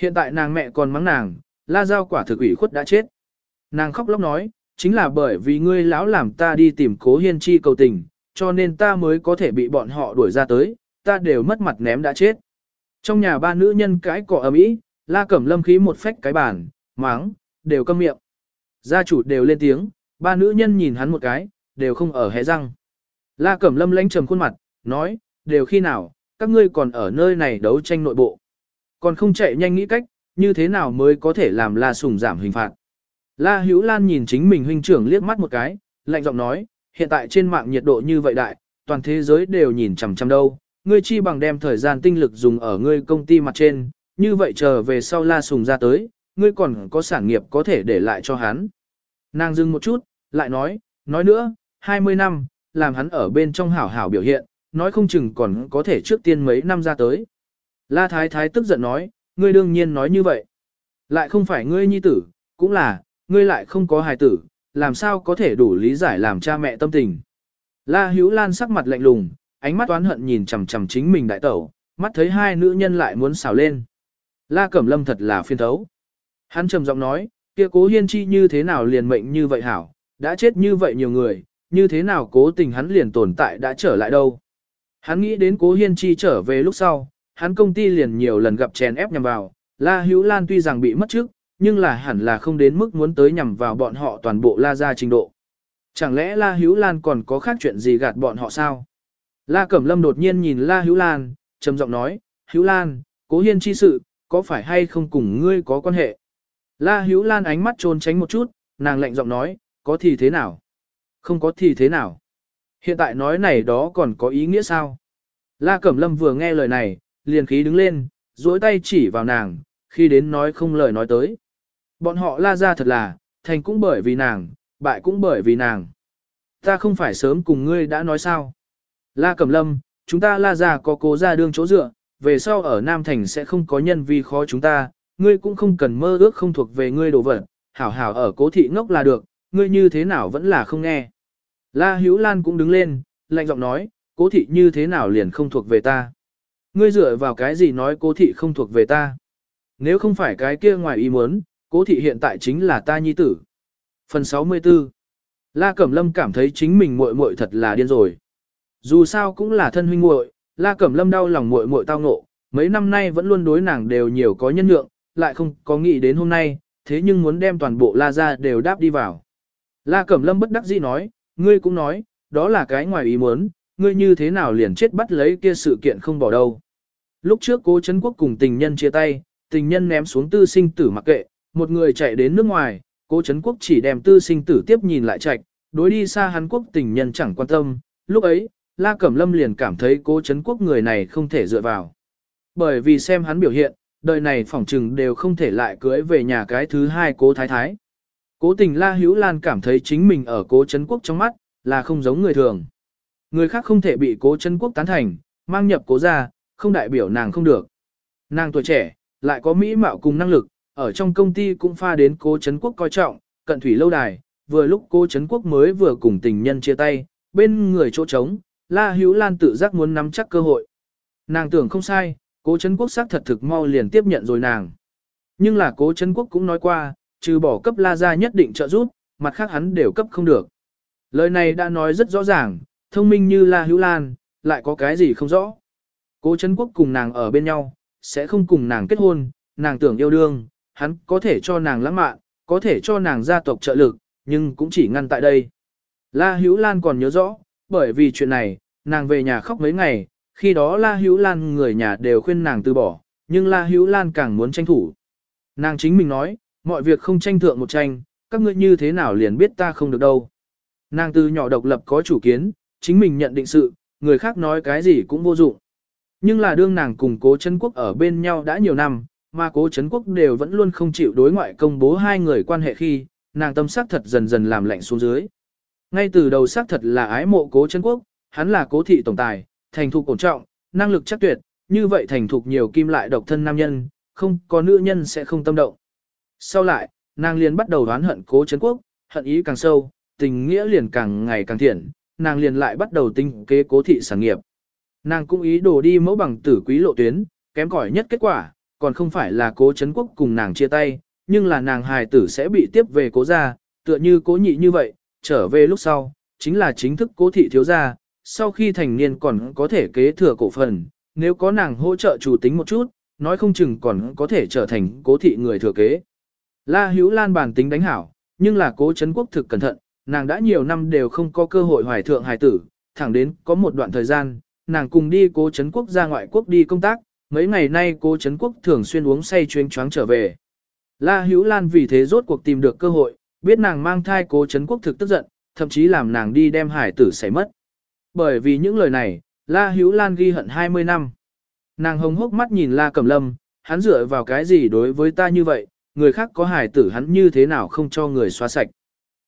Hiện tại nàng mẹ còn mắng nàng, La Giao quả thực ủy khuất đã chết. Nàng khóc lóc nói, chính là bởi vì ngươi lão làm ta đi tìm cố hiên chi cầu tình, cho nên ta mới có thể bị bọn họ đuổi ra tới, ta đều mất mặt ném đã chết. Trong nhà ba nữ nhân cãi cọ ấm ý, La Cẩm Lâm khí một phách cái bàn, máng, đều câm miệng. Gia chủ đều lên tiếng, ba nữ nhân nhìn hắn một cái, đều không ở hé răng. La Cẩm Lâm lãnh trầm khuôn mặt, nói, đều khi nào, các ngươi còn ở nơi này đấu tranh nội bộ. Còn không chạy nhanh nghĩ cách, như thế nào mới có thể làm La Sùng giảm hình phạt. La Hữu Lan nhìn chính mình huynh trưởng liếc mắt một cái, lạnh giọng nói, hiện tại trên mạng nhiệt độ như vậy đại, toàn thế giới đều nhìn chằm chằm đâu, ngươi chi bằng đem thời gian tinh lực dùng ở ngươi công ty mặt trên, như vậy chờ về sau La Sùng ra tới, ngươi còn có sản nghiệp có thể để lại cho hắn. Nàng dừng một chút, lại nói, nói nữa, 20 năm, làm hắn ở bên trong hảo hảo biểu hiện, nói không chừng còn có thể trước tiên mấy năm ra tới. La Thái Thái tức giận nói, ngươi đương nhiên nói như vậy. Lại không phải ngươi nhi tử, cũng là, ngươi lại không có hài tử, làm sao có thể đủ lý giải làm cha mẹ tâm tình. La Hữu Lan sắc mặt lạnh lùng, ánh mắt oán hận nhìn chằm chằm chính mình đại tẩu, mắt thấy hai nữ nhân lại muốn xào lên. La Cẩm Lâm thật là phiên thấu. Hắn trầm giọng nói, kia cố hiên chi như thế nào liền mệnh như vậy hảo, đã chết như vậy nhiều người, như thế nào cố tình hắn liền tồn tại đã trở lại đâu. Hắn nghĩ đến cố hiên chi trở về lúc sau, hắn công ty liền nhiều lần gặp chèn ép nhằm vào, La Hữu Lan tuy rằng bị mất trước, nhưng là hẳn là không đến mức muốn tới nhằm vào bọn họ toàn bộ La gia trình độ. Chẳng lẽ La Hữu Lan còn có khác chuyện gì gạt bọn họ sao? La Cẩm Lâm đột nhiên nhìn La Hữu Lan, trầm giọng nói, Hữu Lan, cố hiên chi sự, có phải hay không cùng ngươi có quan hệ? La Hữu Lan ánh mắt trốn tránh một chút, nàng lạnh giọng nói, có thì thế nào? Không có thì thế nào? Hiện tại nói này đó còn có ý nghĩa sao? La Cẩm Lâm vừa nghe lời này, liền khí đứng lên, duỗi tay chỉ vào nàng, khi đến nói không lời nói tới. Bọn họ la ra thật là, thành cũng bởi vì nàng, bại cũng bởi vì nàng. Ta không phải sớm cùng ngươi đã nói sao. La Cẩm Lâm, chúng ta la ra có cố ra đương chỗ dựa, về sau ở Nam Thành sẽ không có nhân vi khó chúng ta, ngươi cũng không cần mơ ước không thuộc về ngươi đồ vật, hảo hảo ở cố thị ngốc là được, ngươi như thế nào vẫn là không nghe. La Hữu Lan cũng đứng lên, lạnh giọng nói, cố thị như thế nào liền không thuộc về ta. Ngươi dựa vào cái gì nói cố thị không thuộc về ta. Nếu không phải cái kia ngoài ý muốn, cố thị hiện tại chính là ta nhi tử. Phần 64 La Cẩm Lâm cảm thấy chính mình muội muội thật là điên rồi. Dù sao cũng là thân huynh muội, La Cẩm Lâm đau lòng muội muội tao ngộ, mấy năm nay vẫn luôn đối nàng đều nhiều có nhân nhượng, lại không có nghĩ đến hôm nay, thế nhưng muốn đem toàn bộ La gia đều đáp đi vào. La Cẩm Lâm bất đắc dĩ nói, ngươi cũng nói, đó là cái ngoài ý muốn, ngươi như thế nào liền chết bắt lấy kia sự kiện không bỏ đâu. Lúc trước cố Trấn Quốc cùng tình nhân chia tay, tình nhân ném xuống tư sinh tử mặc kệ, một người chạy đến nước ngoài, cố Trấn Quốc chỉ đem tư sinh tử tiếp nhìn lại chạy, đối đi xa Hàn Quốc tình nhân chẳng quan tâm, lúc ấy, La Cẩm Lâm liền cảm thấy cố Trấn Quốc người này không thể dựa vào. Bởi vì xem hắn biểu hiện, đời này phỏng trừng đều không thể lại cưới về nhà cái thứ hai cố thái thái. Cố tình La Hữu Lan cảm thấy chính mình ở cố Trấn Quốc trong mắt, là không giống người thường. Người khác không thể bị cố Trấn Quốc tán thành, mang nhập cố gia không đại biểu nàng không được. Nàng tuổi trẻ, lại có mỹ mạo cùng năng lực, ở trong công ty cũng pha đến cố Trấn Quốc coi trọng, cận thủy lâu đài, vừa lúc cố Trấn Quốc mới vừa cùng tình nhân chia tay, bên người chỗ trống, La Hữu Lan tự giác muốn nắm chắc cơ hội. Nàng tưởng không sai, cố Trấn Quốc xác thật thực mau liền tiếp nhận rồi nàng. Nhưng là cố Trấn Quốc cũng nói qua, trừ bỏ cấp La gia nhất định trợ giúp, mặt khác hắn đều cấp không được. Lời này đã nói rất rõ ràng, thông minh như La Hữu Lan, lại có cái gì không rõ. Cố Trấn Quốc cùng nàng ở bên nhau, sẽ không cùng nàng kết hôn, nàng tưởng yêu đương, hắn có thể cho nàng lãng mạn, có thể cho nàng gia tộc trợ lực, nhưng cũng chỉ ngăn tại đây. La Hữu Lan còn nhớ rõ, bởi vì chuyện này, nàng về nhà khóc mấy ngày, khi đó La Hữu Lan người nhà đều khuyên nàng từ bỏ, nhưng La Hữu Lan càng muốn tranh thủ. Nàng chính mình nói, mọi việc không tranh thượng một tranh, các ngươi như thế nào liền biết ta không được đâu. Nàng từ nhỏ độc lập có chủ kiến, chính mình nhận định sự, người khác nói cái gì cũng vô dụng. Nhưng là đương nàng cùng cố Trấn Quốc ở bên nhau đã nhiều năm, mà cố Trấn Quốc đều vẫn luôn không chịu đối ngoại công bố hai người quan hệ khi, nàng tâm sắc thật dần dần làm lạnh xuống dưới. Ngay từ đầu sắc thật là ái mộ cố Trấn Quốc, hắn là cố thị tổng tài, thành thục ổn trọng, năng lực chắc tuyệt, như vậy thành thục nhiều kim lại độc thân nam nhân, không có nữ nhân sẽ không tâm động. Sau lại, nàng liền bắt đầu đoán hận cố Trấn Quốc, hận ý càng sâu, tình nghĩa liền càng ngày càng thiện, nàng liền lại bắt đầu tinh kế cố thị sản nghiệp. Nàng cũng ý đồ đi mẫu bằng tử quý lộ tuyến, kém cỏi nhất kết quả, còn không phải là cố Trấn Quốc cùng nàng chia tay, nhưng là nàng hài tử sẽ bị tiếp về cố gia, tựa như cố nhị như vậy, trở về lúc sau, chính là chính thức cố thị thiếu gia, sau khi thành niên còn có thể kế thừa cổ phần, nếu có nàng hỗ trợ chủ tính một chút, nói không chừng còn có thể trở thành cố thị người thừa kế. La Hữu Lan bản tính đánh hảo, nhưng là cố Trấn Quốc thực cẩn thận, nàng đã nhiều năm đều không có cơ hội hoài thượng hài tử, thẳng đến có một đoạn thời gian, nàng cùng đi cố Trấn Quốc ra ngoại quốc đi công tác, mấy ngày nay cố Trấn Quốc thường xuyên uống say chuyên choáng trở về. La Hữu Lan vì thế rốt cuộc tìm được cơ hội, biết nàng mang thai cố Trấn Quốc thực tức giận, thậm chí làm nàng đi đem hải tử xảy mất. Bởi vì những lời này, La Hữu Lan ghi hận 20 năm. Nàng hồng hốc mắt nhìn La Cẩm Lâm, hắn dựa vào cái gì đối với ta như vậy, người khác có hải tử hắn như thế nào không cho người xóa sạch.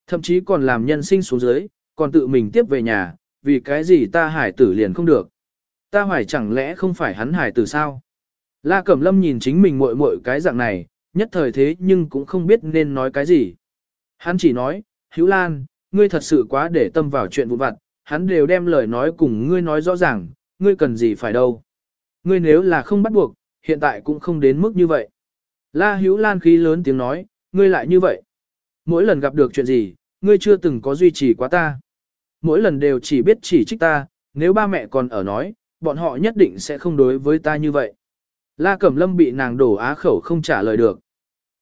Thậm chí còn làm nhân sinh xuống dưới, còn tự mình tiếp về nhà, vì cái gì ta hải tử liền không được. Ta hoài chẳng lẽ không phải hắn hải tử sao? La Cẩm Lâm nhìn chính mình muội muội cái dạng này, nhất thời thế nhưng cũng không biết nên nói cái gì. Hắn chỉ nói, Hữu Lan, ngươi thật sự quá để tâm vào chuyện vụn vặt, hắn đều đem lời nói cùng ngươi nói rõ ràng, ngươi cần gì phải đâu. Ngươi nếu là không bắt buộc, hiện tại cũng không đến mức như vậy. La Hữu Lan khí lớn tiếng nói, ngươi lại như vậy. Mỗi lần gặp được chuyện gì, ngươi chưa từng có duy trì quá ta. Mỗi lần đều chỉ biết chỉ trích ta, nếu ba mẹ còn ở nói, bọn họ nhất định sẽ không đối với ta như vậy. La Cẩm Lâm bị nàng đổ á khẩu không trả lời được.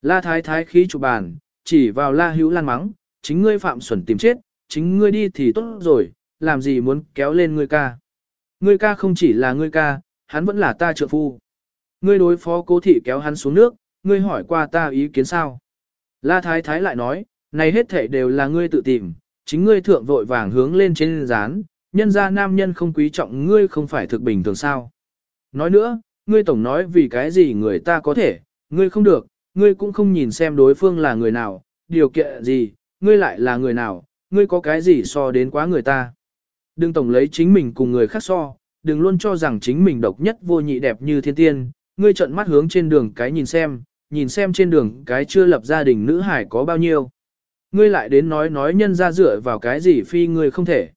La Thái Thái khí chụp bàn, chỉ vào La Hữu Lan mắng, chính ngươi phạm xuẩn tìm chết, chính ngươi đi thì tốt rồi, làm gì muốn kéo lên ngươi ca. Ngươi ca không chỉ là ngươi ca, hắn vẫn là ta trợ phu. Ngươi đối phó cố thị kéo hắn xuống nước, ngươi hỏi qua ta ý kiến sao. La Thái Thái lại nói, này hết thể đều là ngươi tự tìm, chính ngươi thượng vội vàng hướng lên trên rán, nhân ra nam nhân không quý trọng ngươi không phải thực bình thường sao. Nói nữa, ngươi tổng nói vì cái gì người ta có thể, ngươi không được, ngươi cũng không nhìn xem đối phương là người nào, điều kiện gì, ngươi lại là người nào, ngươi có cái gì so đến quá người ta. Đừng tổng lấy chính mình cùng người khác so, đừng luôn cho rằng chính mình độc nhất vô nhị đẹp như thiên tiên, ngươi trợn mắt hướng trên đường cái nhìn xem, nhìn xem trên đường cái chưa lập gia đình nữ hải có bao nhiêu. Ngươi lại đến nói nói nhân ra dựa vào cái gì phi ngươi không thể.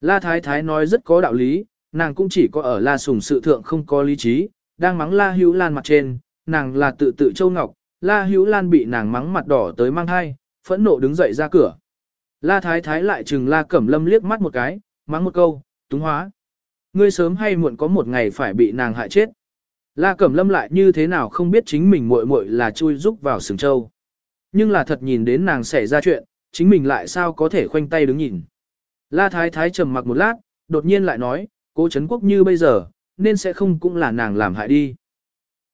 La Thái Thái nói rất có đạo lý, nàng cũng chỉ có ở La Sùng sự thượng không có lý trí, đang mắng La Hữu Lan mặt trên, nàng là tự tự châu ngọc, La Hữu Lan bị nàng mắng mặt đỏ tới mang thai, phẫn nộ đứng dậy ra cửa. La Thái Thái lại chừng La Cẩm Lâm liếc mắt một cái, mắng một câu, túng hóa. Ngươi sớm hay muộn có một ngày phải bị nàng hại chết. La Cẩm Lâm lại như thế nào không biết chính mình muội muội là chui rúc vào sừng châu. Nhưng là thật nhìn đến nàng xảy ra chuyện, chính mình lại sao có thể khoanh tay đứng nhìn. La Thái Thái trầm mặc một lát, đột nhiên lại nói, cố Trấn Quốc như bây giờ, nên sẽ không cũng là nàng làm hại đi.